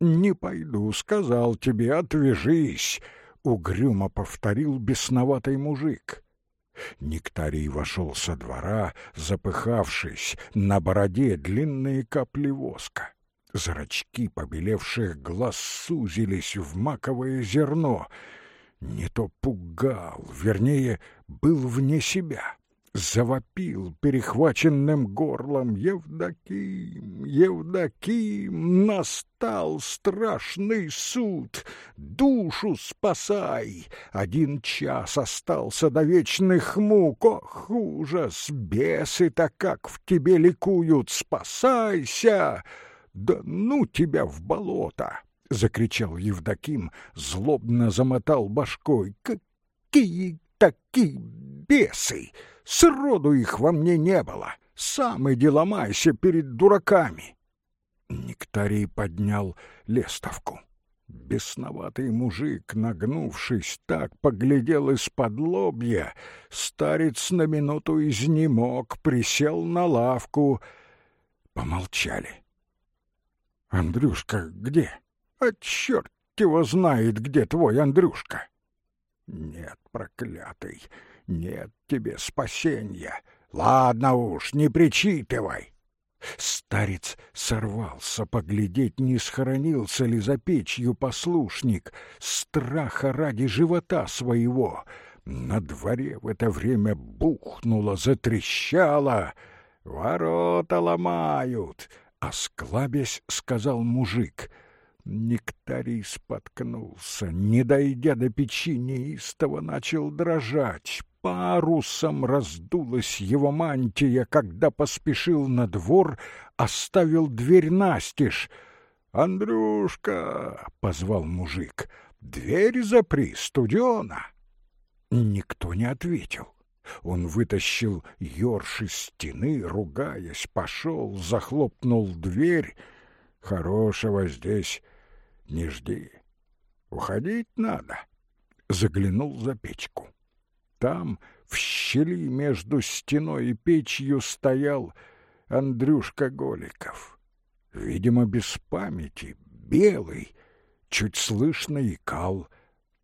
«Не пойду, сказал тебе, отвяжись», — угрюмо повторил бесноватый мужик. Нектарий вошел со двора, запыхавшись, на бороде длинные капли воска. Зрачки побелевших глаз сузились в маковое зерно. Не то пугал, вернее, был вне себя. Завопил перехваченным горлом «Евдоким! Евдоким! Настал страшный суд! Душу спасай! Один час остался до вечных мук! Ох, ужас! Бесы-то как в тебе ликуют! Спасайся!» «Да ну тебя в болото!» — закричал Евдоким, злобно замотал башкой. «Какие такие бесы! Сроду их во мне не было! Сам иди перед дураками!» Нектарий поднял лестовку. Бесноватый мужик, нагнувшись, так поглядел из-под лобья. Старец на минуту изнемог, присел на лавку. Помолчали. Андрюшка где? А черт его знает, где твой Андрюшка. Нет, проклятый, нет тебе спасения. Ладно уж, не причитывай. Старец сорвался поглядеть, не схоронился ли за печью послушник, страха ради живота своего. На дворе в это время бухнуло, затрещало. Ворота ломают, Осклабясь, сказал мужик. Нектарий споткнулся, не дойдя до печи, неистово начал дрожать. Парусом раздулась его мантия, когда поспешил на двор, оставил дверь настежь. «Андрюшка!» — позвал мужик. «Дверь запри, студена!» Никто не ответил. Он вытащил ёрш из стены, ругаясь, пошел, захлопнул дверь. Хорошего здесь не жди. Уходить надо. Заглянул за печку. Там, в щели между стеной и печью, стоял Андрюшка Голиков. Видимо, без памяти, белый, чуть слышно икал.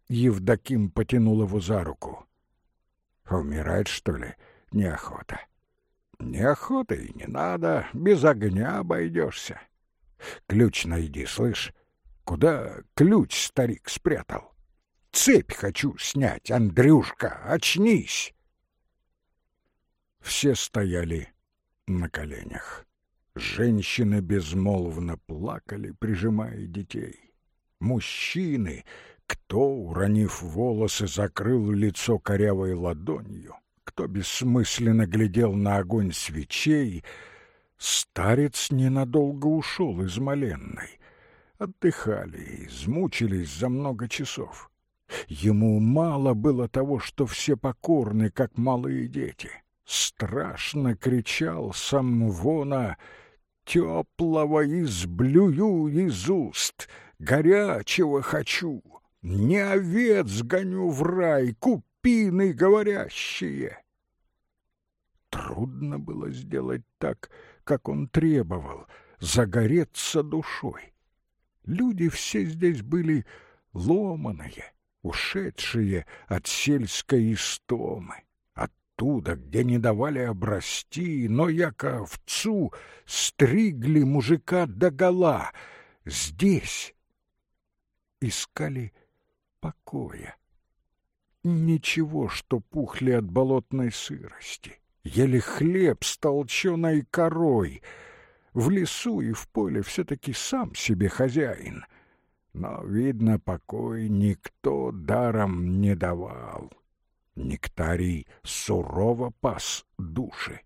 Евдоким потянул его за руку. Умирать, что ли, неохота? Неохота и не надо, без огня обойдешься. Ключ найди, слышь? Куда ключ старик спрятал? Цепь хочу снять, Андрюшка, очнись! Все стояли на коленях. Женщины безмолвно плакали, прижимая детей. Мужчины кто, уронив волосы, закрыл лицо корявой ладонью, кто бессмысленно глядел на огонь свечей, старец ненадолго ушел из моленной. Отдыхали, измучились за много часов. Ему мало было того, что все покорны, как малые дети. Страшно кричал сам Вона «Теплого изблюю из уст, горячего хочу!» Не овец гоню в рай, купины говорящие. Трудно было сделать так, как он требовал, загореться душой. Люди все здесь были ломаные, ушедшие от сельской истомы, оттуда, где не давали обрасти, но яко овцу стригли мужика догола. Здесь искали покоя. Ничего, что пухли от болотной сырости, ели хлеб с толченой корой. В лесу и в поле все-таки сам себе хозяин. Но, видно, покой никто даром не давал. Нектарий сурово пас души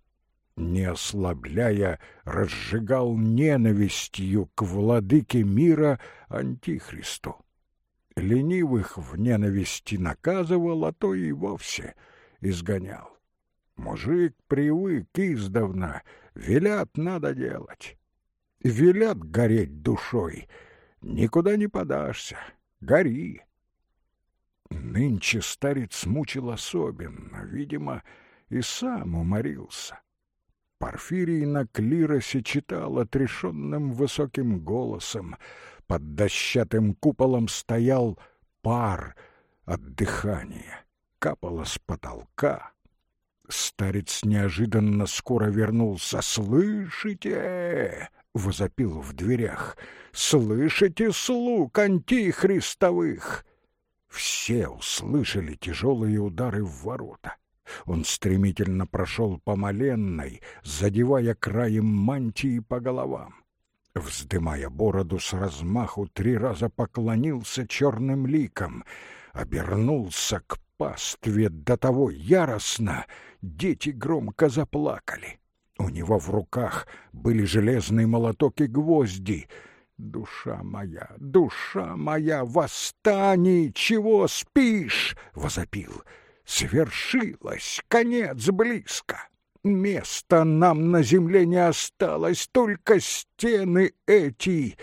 не ослабляя, разжигал ненавистью к владыке мира Антихристу. ленивых в ненависти наказывал, а то и вовсе изгонял. Мужик привык издавна, велят надо делать. Велят гореть душой, никуда не подашься, гори. Нынче старец мучил особенно, видимо, и сам уморился. Порфирий на клиросе читал отрешенным высоким голосом. Под дощатым куполом стоял пар от дыхания. Капало с потолка. Старец неожиданно скоро вернулся. «Слышите?» — возопил в дверях. «Слышите слуг антихристовых?» Все услышали тяжелые удары в ворота. Он стремительно прошел по моленной, задевая краем мантии по головам. Вздымая бороду с размаху, три раза поклонился черным ликом, обернулся к пастве до того яростно, дети громко заплакали. У него в руках были железный молоток и гвозди. «Душа моя, душа моя, восстань! Чего спишь?» — возопил Свершилось, конец близко. Места нам на земле не осталось, только стены эти.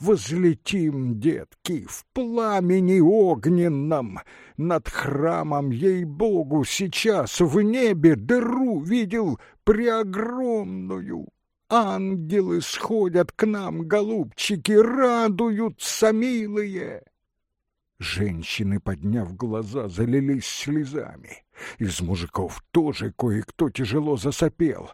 Возлетим, детки, в пламени огненном. Над храмом, ей-богу, сейчас в небе дыру видел преогромную. Ангелы сходят к нам, голубчики, радуются, милые. Женщины, подняв глаза, залились слезами. Из мужиков тоже кое-кто тяжело засопел.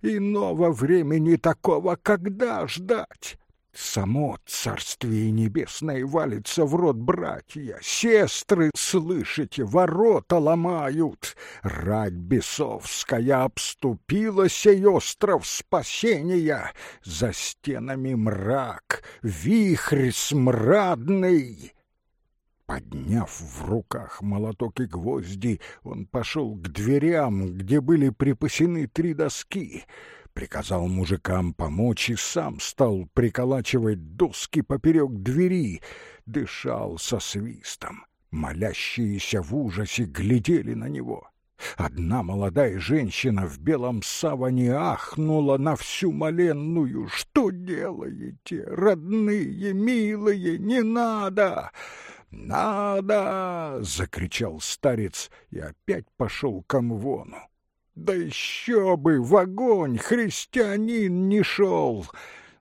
Иного времени такого когда ждать? Само царствие небесное валится в рот братья, сестры, слышите, ворота ломают. Рать бесовская обступила сей остров спасения, за стенами мрак, вихрь смрадный. Подняв в руках молоток и гвозди, он пошел к дверям, где были припасены три доски, приказал мужикам помочь и сам стал приколачивать доски поперек двери, дышал со свистом. Молящиеся в ужасе глядели на него. Одна молодая женщина в белом саване ахнула на всю моленную. «Что делаете, родные, милые, не надо!» «Надо!» — закричал старец и опять пошел к Амвону. «Да еще бы в огонь христианин не шел!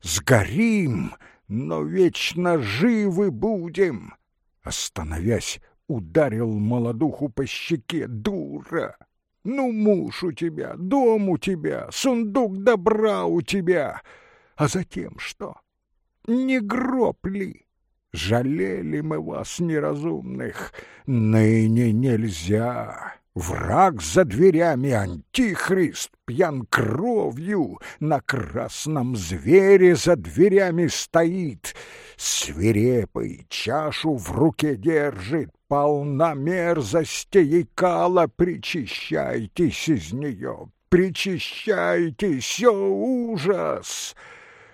Сгорим, но вечно живы будем!» Остановясь, ударил молодуху по щеке. «Дура! Ну, муж у тебя, дом у тебя, сундук добра у тебя! А затем что? Не гроб ли?» Жалели мы вас, неразумных, ныне нельзя. Враг за дверями, антихрист, пьян кровью, на красном звере за дверями стоит, свирепый чашу в руке держит, полна мерзостей и кала, причащайтесь из нее, причащайтесь, о ужас!»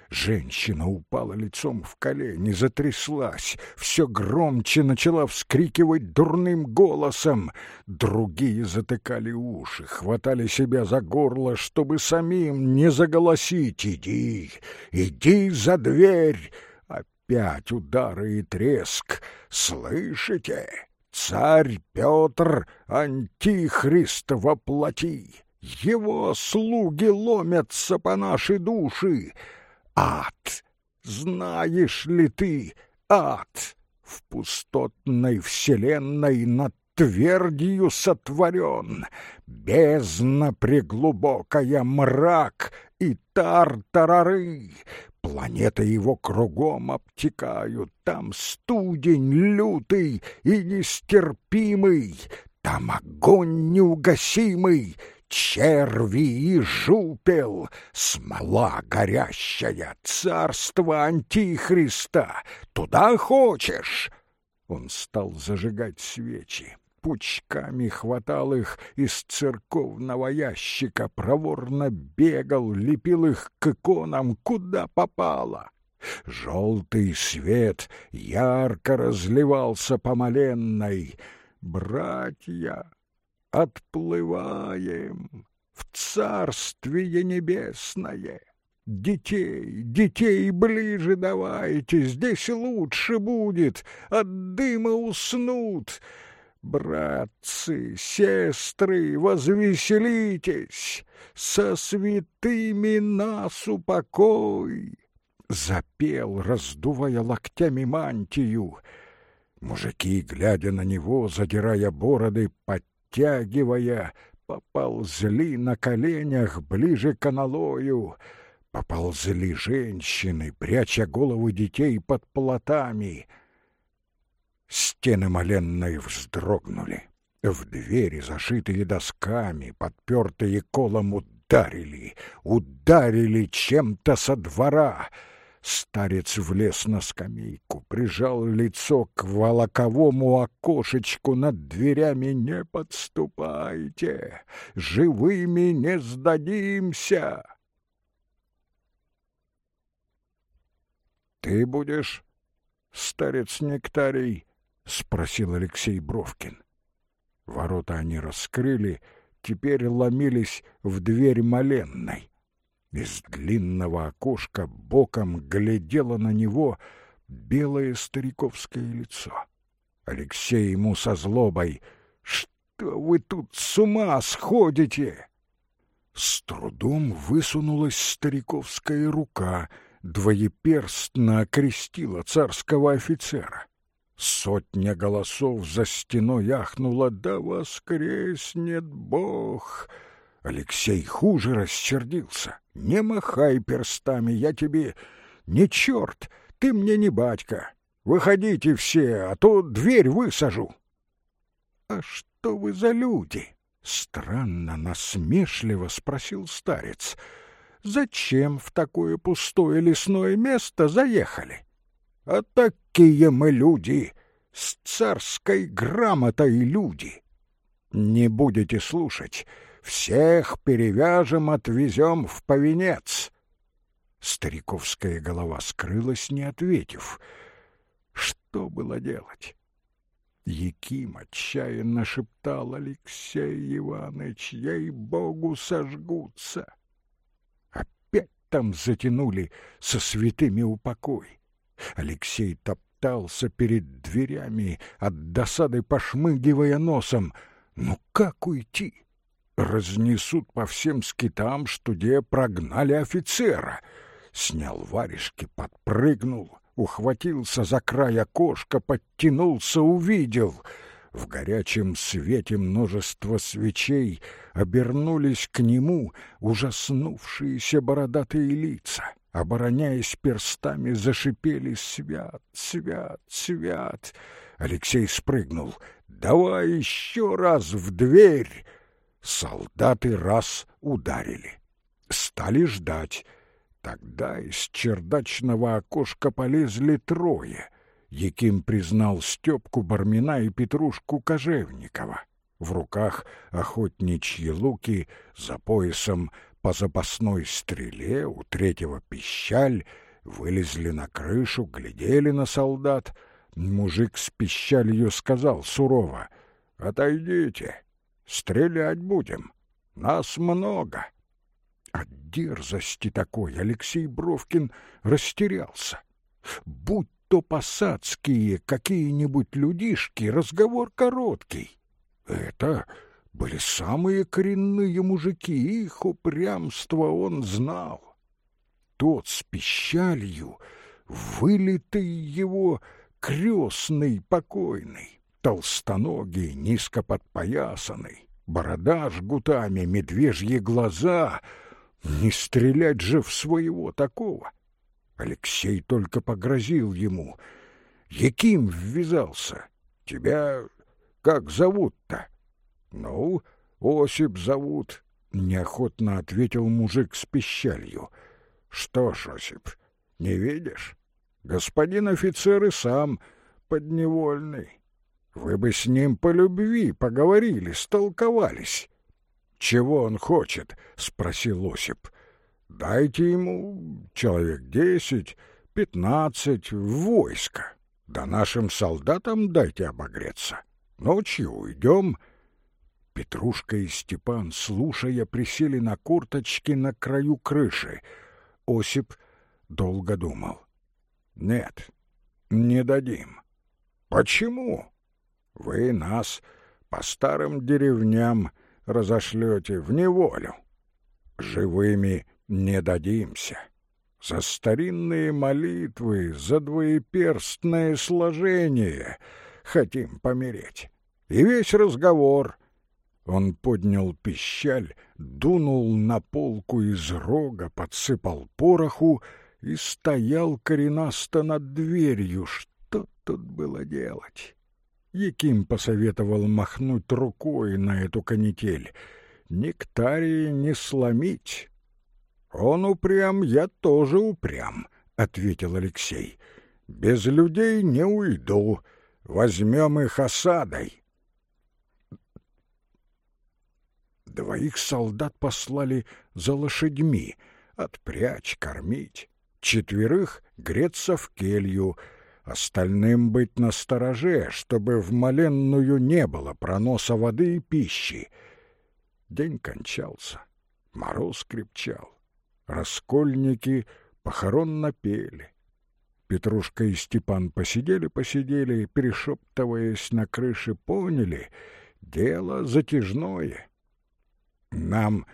Женщина упала лицом в колени, затряслась, все громче начала вскрикивать дурным голосом. Другие затыкали уши, хватали себя за горло, чтобы самим не заголосить. «Иди, иди за дверь!» Опять удары и треск. «Слышите? Царь Петр антихрист воплоти!» Его слуги ломятся по нашей души, ад. Знаешь ли ты, ад в пустотной вселенной над твердью сотворен, бездна преглубокая мрак и тартарары, Планеты его кругом обтекают, там студень лютый и нестерпимый, там огонь неугасимый, черви и жупел, смола горящая, царство антихриста. Туда хочешь?» Он стал зажигать свечи. Пучками хватал их из церковного ящика, проворно бегал, лепил их к иконам, куда попало. Желтый свет ярко разливался по моленной. Братья, отплываем в Царствие Небесное. Детей, детей ближе давайте, здесь лучше будет, от дыма уснут. Братцы, сестры, возвеселитесь, со святыми нас упокой. Запел, раздувая локтями мантию. Мужики, глядя на него, задирая бороды, подтягивая, поползли на коленях ближе к аналою. Поползли женщины, пряча головы детей под платами. Стены моленной вздрогнули. В двери, зашитые досками, подпертые колом, ударили, ударили чем-то со двора. Старец влез на скамейку, прижал лицо к волоковому окошечку над дверями. «Не подступайте! Живыми не сдадимся!» «Ты будешь, старец Нектарий?» — спросил Алексей Бровкин. Ворота они раскрыли, теперь ломились в дверь моленной. Из длинного окошка боком глядело на него белое стариковское лицо. Алексей ему со злобой «Что вы тут с ума сходите?» С трудом высунулась стариковская рука — двоеперстно окрестила царского офицера. Сотня голосов за стеной ахнула «Да воскреснет Бог!» Алексей хуже рассердился. «Не махай перстами, я тебе не черт, ты мне не батька. Выходите все, а то дверь высажу». «А что вы за люди?» — странно насмешливо спросил старец — зачем в такое пустое лесное место заехали? А такие мы люди, с царской грамотой люди. Не будете слушать, всех перевяжем, отвезем в повенец. Стариковская голова скрылась, не ответив. Что было делать? Яким отчаянно шептал Алексей Иванович, ей-богу, сожгутся там затянули со святыми упокой. Алексей топтался перед дверями, от досады пошмыгивая носом. Ну как уйти? Разнесут по всем скитам, что где прогнали офицера. Снял варежки, подпрыгнул, ухватился за край окошка, подтянулся, увидел — в горячем свете множество свечей обернулись к нему ужаснувшиеся бородатые лица. Обороняясь перстами, зашипели «Свят, свят, свят!» Алексей спрыгнул. «Давай еще раз в дверь!» Солдаты раз ударили. Стали ждать. Тогда из чердачного окошка полезли трое — яким признал Степку Бармина и Петрушку Кожевникова. В руках охотничьи луки, за поясом по запасной стреле, у третьего пищаль, вылезли на крышу, глядели на солдат. Мужик с пищалью сказал сурово, «Отойдите, стрелять будем, нас много». От дерзости такой Алексей Бровкин растерялся. Будь то посадские какие-нибудь людишки, разговор короткий. Это были самые коренные мужики, их упрямство он знал. Тот с пищалью, вылитый его крестный покойный, толстоногий, низко подпоясанный, борода жгутами, медвежьи глаза. Не стрелять же в своего такого! Алексей только погрозил ему. Яким ввязался? Тебя как зовут-то? Ну, Осип зовут, неохотно ответил мужик с пищалью. Что ж, Осип, не видишь? Господин офицер и сам подневольный. Вы бы с ним по любви поговорили, столковались. Чего он хочет? спросил Осип. Дайте ему человек десять, пятнадцать в войско. Да нашим солдатам дайте обогреться. Ночью уйдем. Петрушка и Степан, слушая, присели на курточки на краю крыши. Осип долго думал. Нет, не дадим. Почему? Вы нас по старым деревням разошлете в неволю. Живыми не дадимся. За старинные молитвы, за двоеперстное сложение хотим помереть. И весь разговор. Он поднял пищаль, дунул на полку из рога, подсыпал пороху и стоял коренасто над дверью. Что тут было делать? Яким посоветовал махнуть рукой на эту канитель. Нектарии не сломить. Он упрям, я тоже упрям, ответил Алексей. Без людей не уйду. Возьмем их осадой. Двоих солдат послали за лошадьми, отпрячь, кормить. Четверых греться в келью — остальным быть настороже, чтобы в моленную не было проноса воды и пищи. День кончался, мороз крепчал, раскольники похоронно пели. Петрушка и Степан посидели-посидели, перешептываясь на крыше, поняли — дело затяжное. «Нам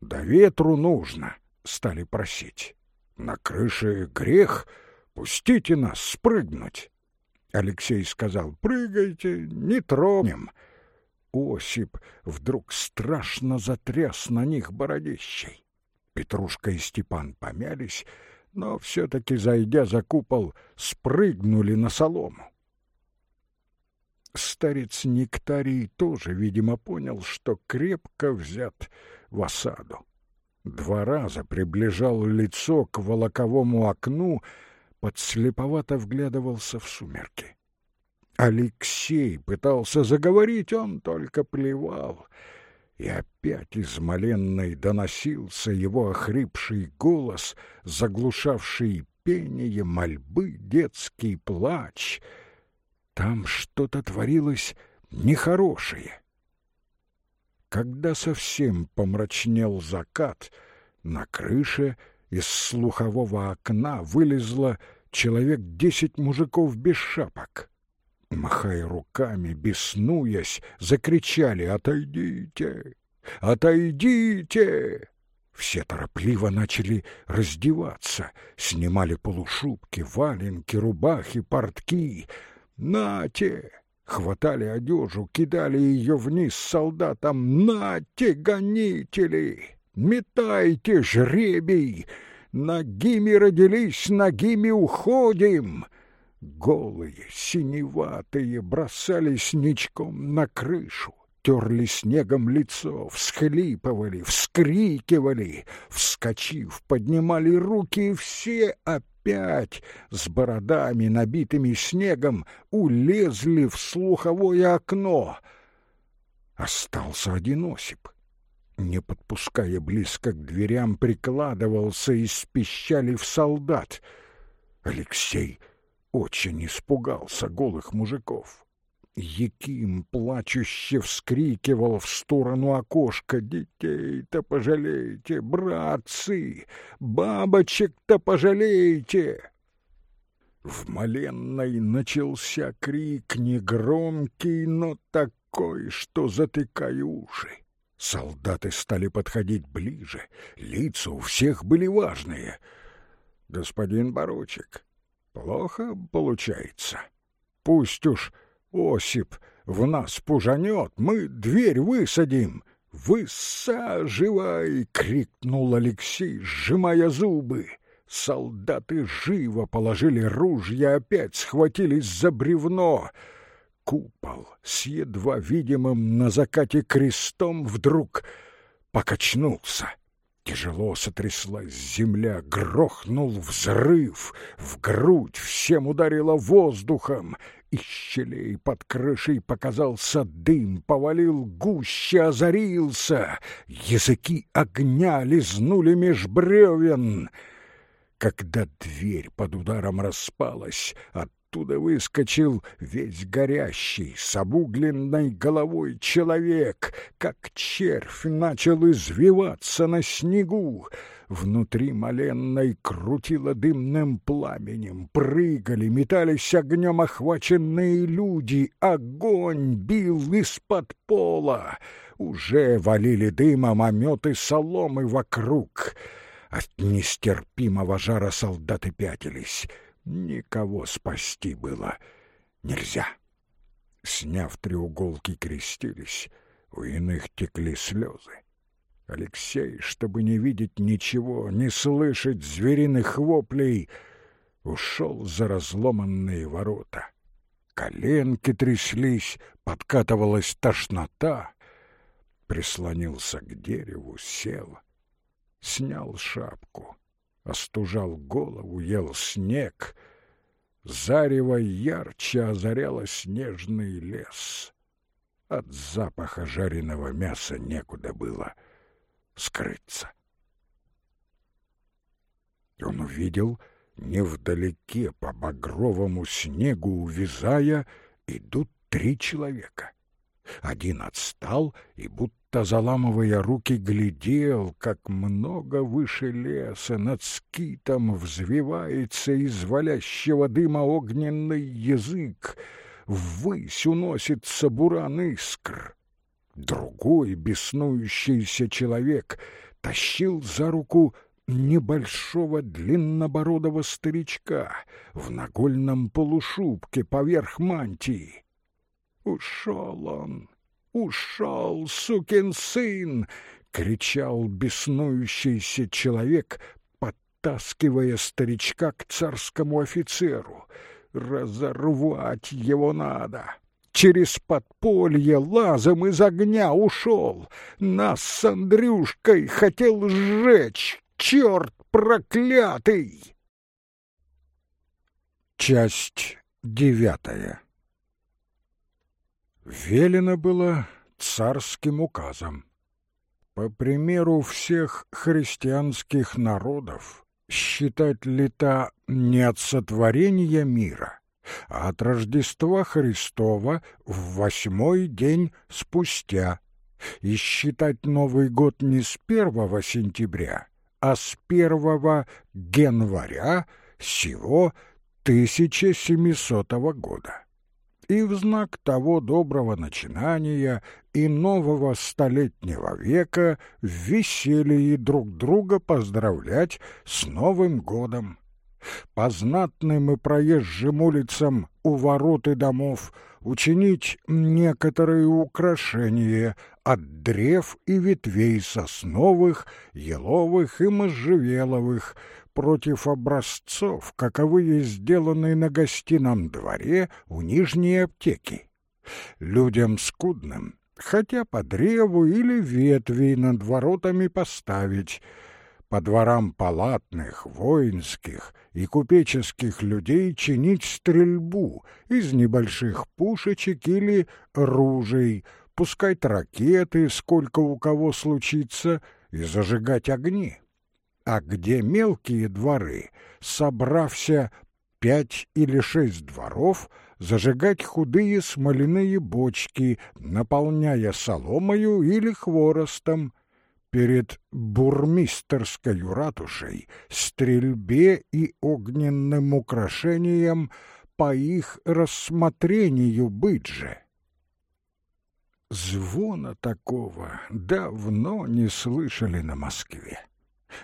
до ветру нужно», — стали просить. «На крыше грех», Пустите нас спрыгнуть. Алексей сказал, прыгайте, не тронем. Осип вдруг страшно затряс на них бородищей. Петрушка и Степан помялись, но все-таки, зайдя за купол, спрыгнули на солому. Старец Нектарий тоже, видимо, понял, что крепко взят в осаду. Два раза приближал лицо к волоковому окну, подслеповато вглядывался в сумерки. Алексей пытался заговорить, он только плевал. И опять из моленной доносился его охрипший голос, заглушавший пение, мольбы, детский плач. Там что-то творилось нехорошее. Когда совсем помрачнел закат, на крыше — из слухового окна вылезло человек десять мужиков без шапок. Махая руками, беснуясь, закричали «Отойдите! Отойдите!» Все торопливо начали раздеваться, снимали полушубки, валенки, рубахи, портки. «Нате!» Хватали одежу, кидали ее вниз солдатам. «Нате, гонители!» Метайте жребий! Ногими родились, ногими уходим!» Голые, синеватые бросались ничком на крышу, терли снегом лицо, всхлипывали, вскрикивали, вскочив, поднимали руки, и все опять с бородами, набитыми снегом, улезли в слуховое окно. Остался один Осип не подпуская близко к дверям, прикладывался из пищали в солдат. Алексей очень испугался голых мужиков. Яким плачуще вскрикивал в сторону окошка. «Детей-то пожалейте, братцы! Бабочек-то пожалейте!» В Маленной начался крик негромкий, но такой, что затыкай уши. Солдаты стали подходить ближе, лица у всех были важные. «Господин Баручик, плохо получается. Пусть уж Осип в нас пужанет, мы дверь высадим». «Высаживай!» — крикнул Алексей, сжимая зубы. Солдаты живо положили ружья, опять схватились за бревно — Купол с едва видимым на закате крестом вдруг покачнулся. Тяжело сотряслась земля, грохнул взрыв, в грудь всем ударило воздухом. Из щелей под крышей показался дым, повалил гуще, озарился. Языки огня лизнули меж бревен — Когда дверь под ударом распалась, оттуда выскочил весь горящий, с обугленной головой человек, как червь начал извиваться на снегу. Внутри моленной крутило дымным пламенем, прыгали, метались огнем охваченные люди, огонь бил из-под пола. Уже валили дымом ометы соломы вокруг. От нестерпимого жара солдаты пятились. Никого спасти было нельзя. Сняв треуголки, крестились, у иных текли слезы. Алексей, чтобы не видеть ничего, не слышать звериных воплей, ушел за разломанные ворота. Коленки тряслись, подкатывалась тошнота. Прислонился к дереву, сел, снял шапку, остужал голову, ел снег. Зарево ярче озаряло снежный лес. От запаха жареного мяса некуда было — скрыться. Он увидел, невдалеке по багровому снегу увязая, идут три человека. Один отстал и, будто заламывая руки, глядел, как много выше леса над скитом взвивается из валящего дыма огненный язык, ввысь уносится буран искр. Другой беснующийся человек тащил за руку небольшого длиннобородого старичка в нагольном полушубке поверх мантии. «Ушел он! Ушел, сукин сын!» — кричал беснующийся человек, подтаскивая старичка к царскому офицеру. «Разорвать его надо!» через подполье лазом из огня ушел. Нас с Андрюшкой хотел сжечь, черт проклятый! Часть девятая Велено было царским указом. По примеру всех христианских народов считать лета не от сотворения мира, а от Рождества Христова в восьмой день спустя, и считать Новый год не с первого сентября, а с первого января сего 1700 года. И в знак того доброго начинания и нового столетнего века в веселье друг друга поздравлять с Новым годом. По знатным и проезжим улицам у ворот и домов учинить некоторые украшения от древ и ветвей сосновых, еловых и можжевеловых, против образцов, каковые сделаны на гостином дворе у нижней аптеки. Людям скудным, хотя по древу или ветви над воротами поставить — по дворам палатных, воинских и купеческих людей чинить стрельбу из небольших пушечек или ружей, пускать ракеты, сколько у кого случится, и зажигать огни. А где мелкие дворы, собрався пять или шесть дворов, зажигать худые смоляные бочки, наполняя соломою или хворостом, перед бурмистерской ратушей стрельбе и огненным украшением по их рассмотрению быть же. Звона такого давно не слышали на Москве.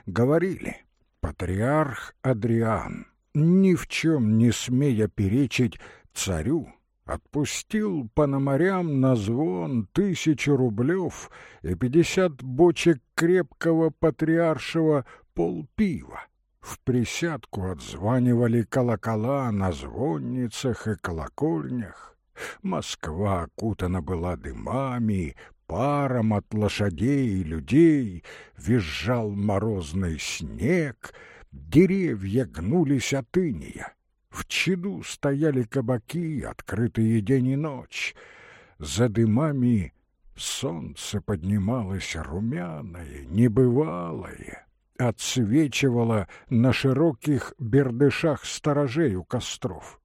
Говорили, патриарх Адриан, ни в чем не смея перечить царю, отпустил пономарям на звон тысячу рублев и пятьдесят бочек крепкого патриаршего полпива. В присядку отзванивали колокола на звонницах и колокольнях. Москва окутана была дымами, паром от лошадей и людей, визжал морозный снег, деревья гнулись от иния. В чаду стояли кабаки, открытые день и ночь. За дымами солнце поднималось румяное, небывалое, отсвечивала на широких бердышах сторожей у костров.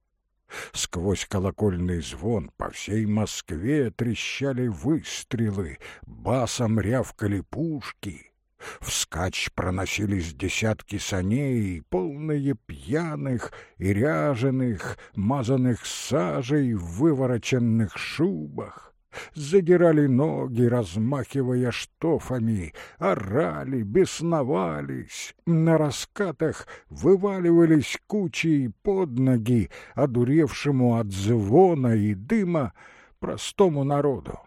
Сквозь колокольный звон по всей Москве трещали выстрелы, басом рявкали пушки. Вскачь проносились десятки саней, полные пьяных и ряженых, мазанных сажей в вывороченных шубах задирали ноги, размахивая штофами, орали, бесновались, на раскатах вываливались кучей под ноги, одуревшему от звона и дыма простому народу.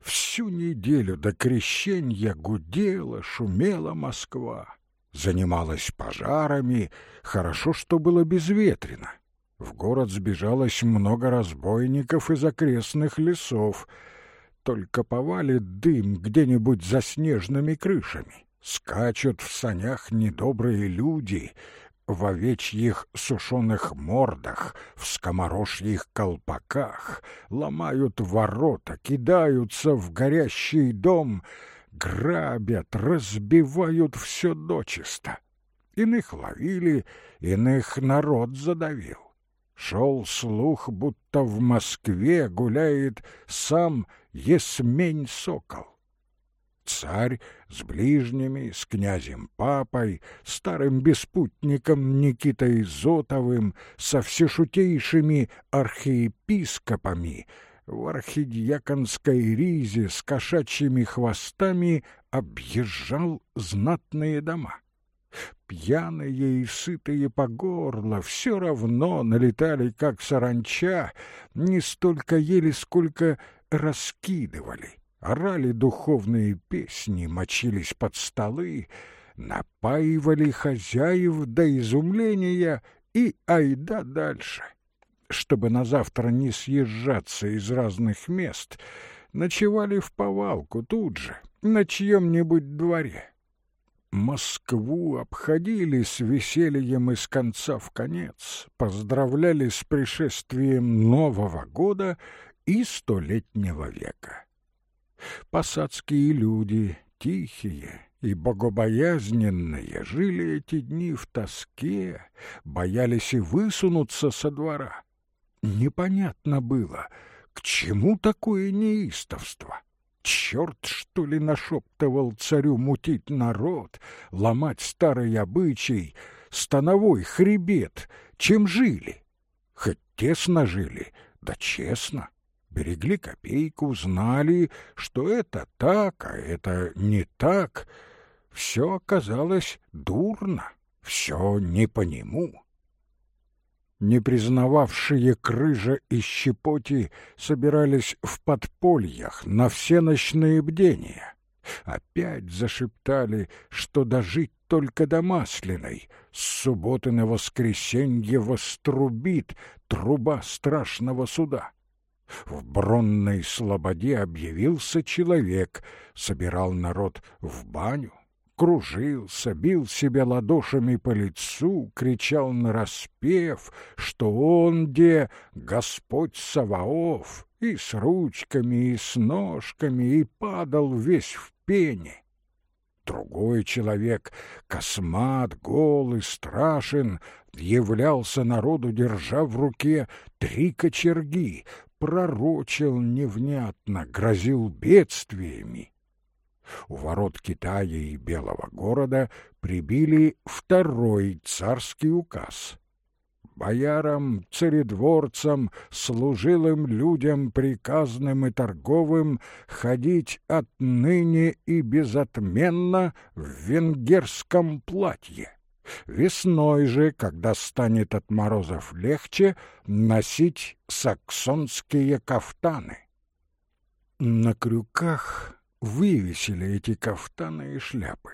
Всю неделю до крещения гудела, шумела Москва, занималась пожарами, хорошо, что было безветренно. В город сбежалось много разбойников из окрестных лесов. Только повалит дым где-нибудь за снежными крышами. Скачут в санях недобрые люди, в овечьих сушеных мордах, в скоморожьих колпаках, ломают ворота, кидаются в горящий дом, грабят, разбивают все дочисто. Иных ловили, иных народ задавил. Шел слух, будто в Москве гуляет сам Есмень-сокол. Царь с ближними, с князем-папой, старым беспутником Никитой Зотовым, со всешутейшими архиепископами в архидьяконской ризе с кошачьими хвостами объезжал знатные дома. Пьяные и сытые по горло все равно налетали, как саранча, не столько ели, сколько раскидывали, орали духовные песни, мочились под столы, напаивали хозяев до изумления и айда дальше. Чтобы на завтра не съезжаться из разных мест, ночевали в повалку тут же, на чьем-нибудь дворе. Москву обходили с весельем из конца в конец, поздравляли с пришествием Нового года и Столетнего века. Посадские люди, тихие и богобоязненные, жили эти дни в тоске, боялись и высунуться со двора. Непонятно было, к чему такое неистовство. Черт, что ли, нашептывал царю мутить народ, ломать старый обычай, становой хребет, чем жили. Хоть тесно жили, да честно. Берегли копейку, знали, что это так, а это не так. Все оказалось дурно, все не по нему не признававшие крыжа и щепоти, собирались в подпольях на все ночные бдения. Опять зашептали, что дожить только до Масляной, с субботы на воскресенье вострубит труба страшного суда. В бронной слободе объявился человек, собирал народ в баню, кружился, бил себя ладошами по лицу, кричал нараспев, что он, где Господь Саваоф, и с ручками, и с ножками, и падал весь в пене. Другой человек, космат, голый, страшен, являлся народу, держа в руке три кочерги, пророчил невнятно, грозил бедствиями у ворот Китая и Белого города прибили второй царский указ. Боярам, царедворцам, служилым людям приказным и торговым ходить отныне и безотменно в венгерском платье. Весной же, когда станет от морозов легче, носить саксонские кафтаны. На крюках вывесили эти кафтаны и шляпы.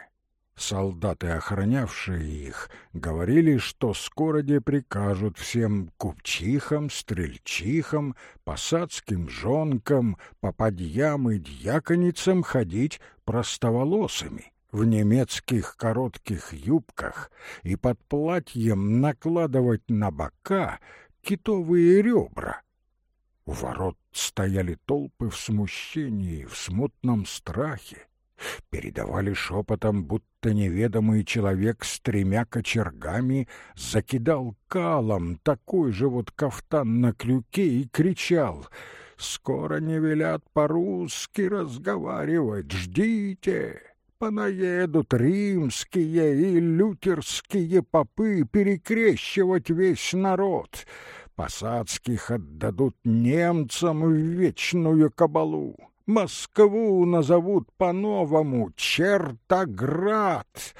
Солдаты, охранявшие их, говорили, что скоро де прикажут всем купчихам, стрельчихам, посадским жонкам, попадьям и дьяконицам ходить простоволосыми в немецких коротких юбках и под платьем накладывать на бока китовые ребра, у ворот стояли толпы в смущении, в смутном страхе. Передавали шепотом, будто неведомый человек с тремя кочергами закидал калом такой же вот кафтан на крюке и кричал «Скоро не велят по-русски разговаривать, ждите!» Понаедут римские и лютерские попы перекрещивать весь народ. Посадских отдадут немцам в вечную кабалу. Москву назовут по-новому Чертоград.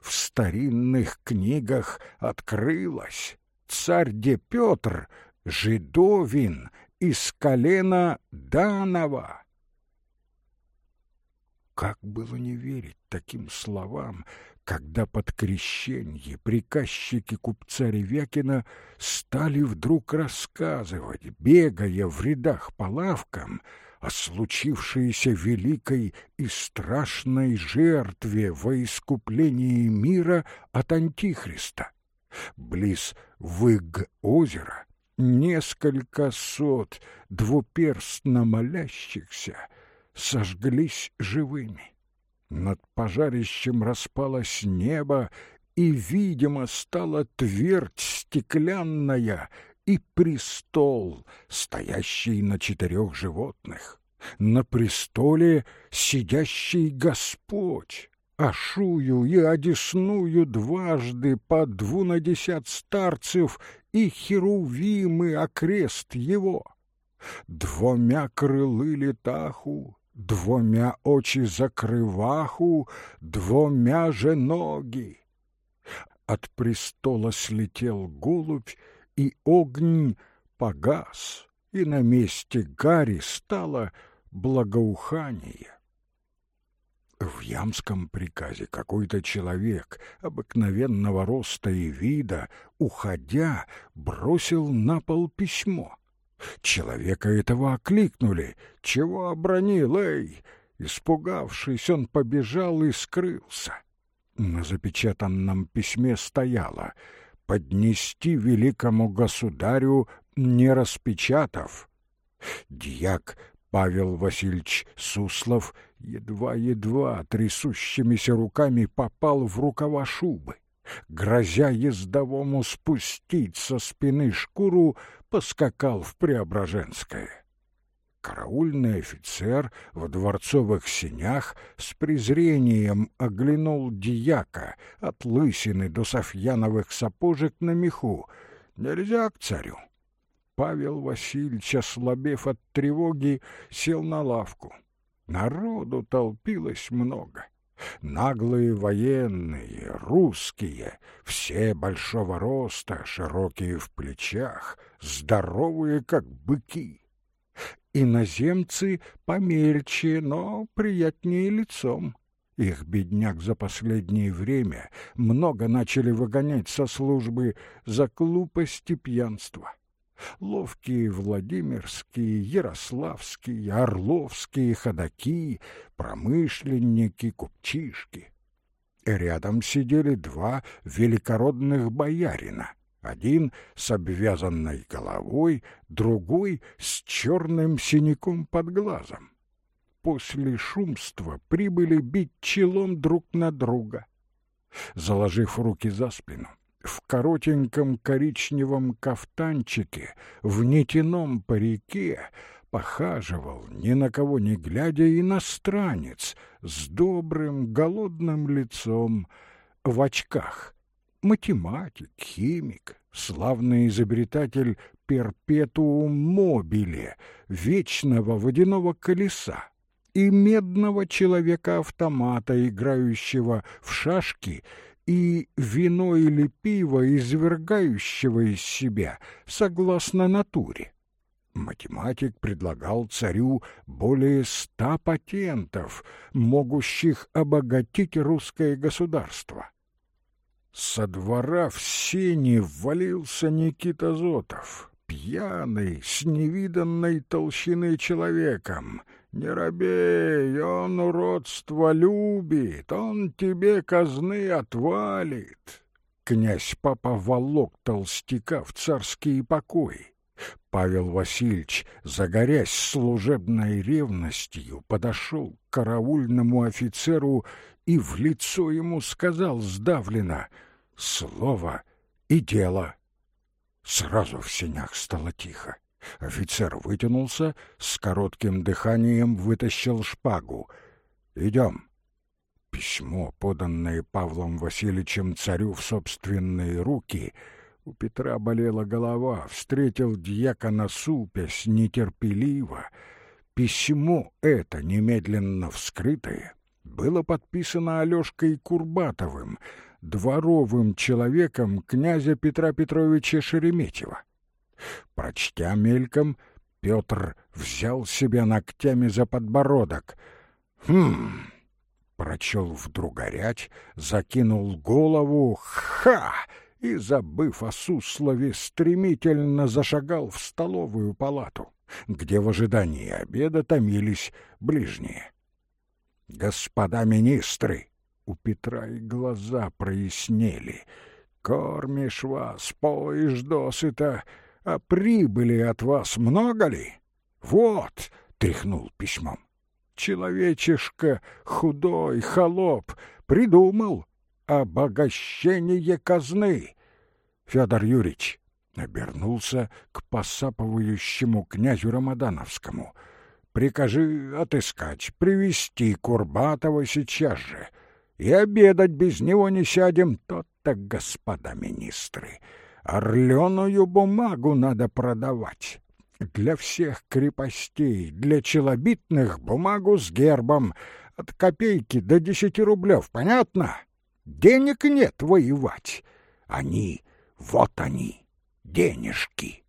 В старинных книгах открылось. Царь де Петр жидовин из колена Данова. Как было не верить таким словам, когда под крещенье приказчики купца Ревякина стали вдруг рассказывать, бегая в рядах по лавкам, о случившейся великой и страшной жертве во искуплении мира от Антихриста. Близ Выг озера несколько сот двуперстно молящихся — сожглись живыми. Над пожарищем распалось небо, и, видимо, стала твердь стеклянная и престол, стоящий на четырех животных. На престоле сидящий Господь, Ашую и Одесную дважды по двунадесят старцев и херувимы окрест его. Двумя крылы летаху двумя очи закрываху, двумя же ноги. От престола слетел голубь, и огонь погас, и на месте гари стало благоухание. В ямском приказе какой-то человек обыкновенного роста и вида, уходя, бросил на пол письмо. Человека этого окликнули. «Чего обронил, эй?» Испугавшись, он побежал и скрылся. На запечатанном письме стояло «Поднести великому государю, не распечатав». Дьяк Павел Васильевич Суслов едва-едва трясущимися руками попал в рукава шубы. Грозя ездовому спустить со спины шкуру, поскакал в Преображенское. Караульный офицер в дворцовых синях с презрением оглянул дьяка от лысины до софьяновых сапожек на меху. Нельзя к царю. Павел Васильевич, ослабев от тревоги, сел на лавку. Народу толпилось много. Наглые военные, русские, все большого роста, широкие в плечах, здоровые, как быки. Иноземцы помельче, но приятнее лицом. Их бедняк за последнее время много начали выгонять со службы за глупость и пьянство. Ловкие Владимирские, Ярославские, Орловские ходаки, промышленники, купчишки. Рядом сидели два великородных боярина. Один с обвязанной головой, другой с черным синяком под глазом. После шумства прибыли бить челом друг на друга. Заложив руки за спину, в коротеньком коричневом кафтанчике, в нетяном парике похаживал, ни на кого не глядя, иностранец с добрым голодным лицом в очках. Математик, химик, славный изобретатель перпетуум мобиле, вечного водяного колеса и медного человека-автомата, играющего в шашки и вино или пиво, извергающего из себя, согласно натуре. Математик предлагал царю более ста патентов, могущих обогатить русское государство. Со двора в сене ввалился Никита Зотов, пьяный, с невиданной толщины человеком — не робей, он уродство любит, он тебе казны отвалит. Князь папа волок толстяка в царские покои. Павел Васильевич, загорясь служебной ревностью, подошел к караульному офицеру и в лицо ему сказал сдавленно «Слово и дело». Сразу в сенях стало тихо. Офицер вытянулся, с коротким дыханием вытащил шпагу. «Идем». Письмо, поданное Павлом Васильевичем царю в собственные руки, у Петра болела голова, встретил дьякона супясь нетерпеливо. Письмо это, немедленно вскрытое, было подписано Алёшкой Курбатовым, дворовым человеком князя Петра Петровича Шереметьева. Прочтя мельком, Петр взял себя ногтями за подбородок. «Хм...» — прочел вдруг горять, закинул голову «Ха!» и, забыв о суслове, стремительно зашагал в столовую палату, где в ожидании обеда томились ближние. «Господа министры!» У Петра и глаза прояснели. «Кормишь вас, поешь досыта, а прибыли от вас много ли? Вот!» — тряхнул письмом. «Человечишка худой, холоп, придумал обогащение казны!» Федор Юрьевич обернулся к посапывающему князю Рамадановскому. «Прикажи отыскать, привести Курбатова сейчас же» и обедать без него не сядем, то-то, господа министры. Орленую бумагу надо продавать. Для всех крепостей, для челобитных бумагу с гербом, от копейки до десяти рублев, понятно? Денег нет воевать. Они, вот они, денежки.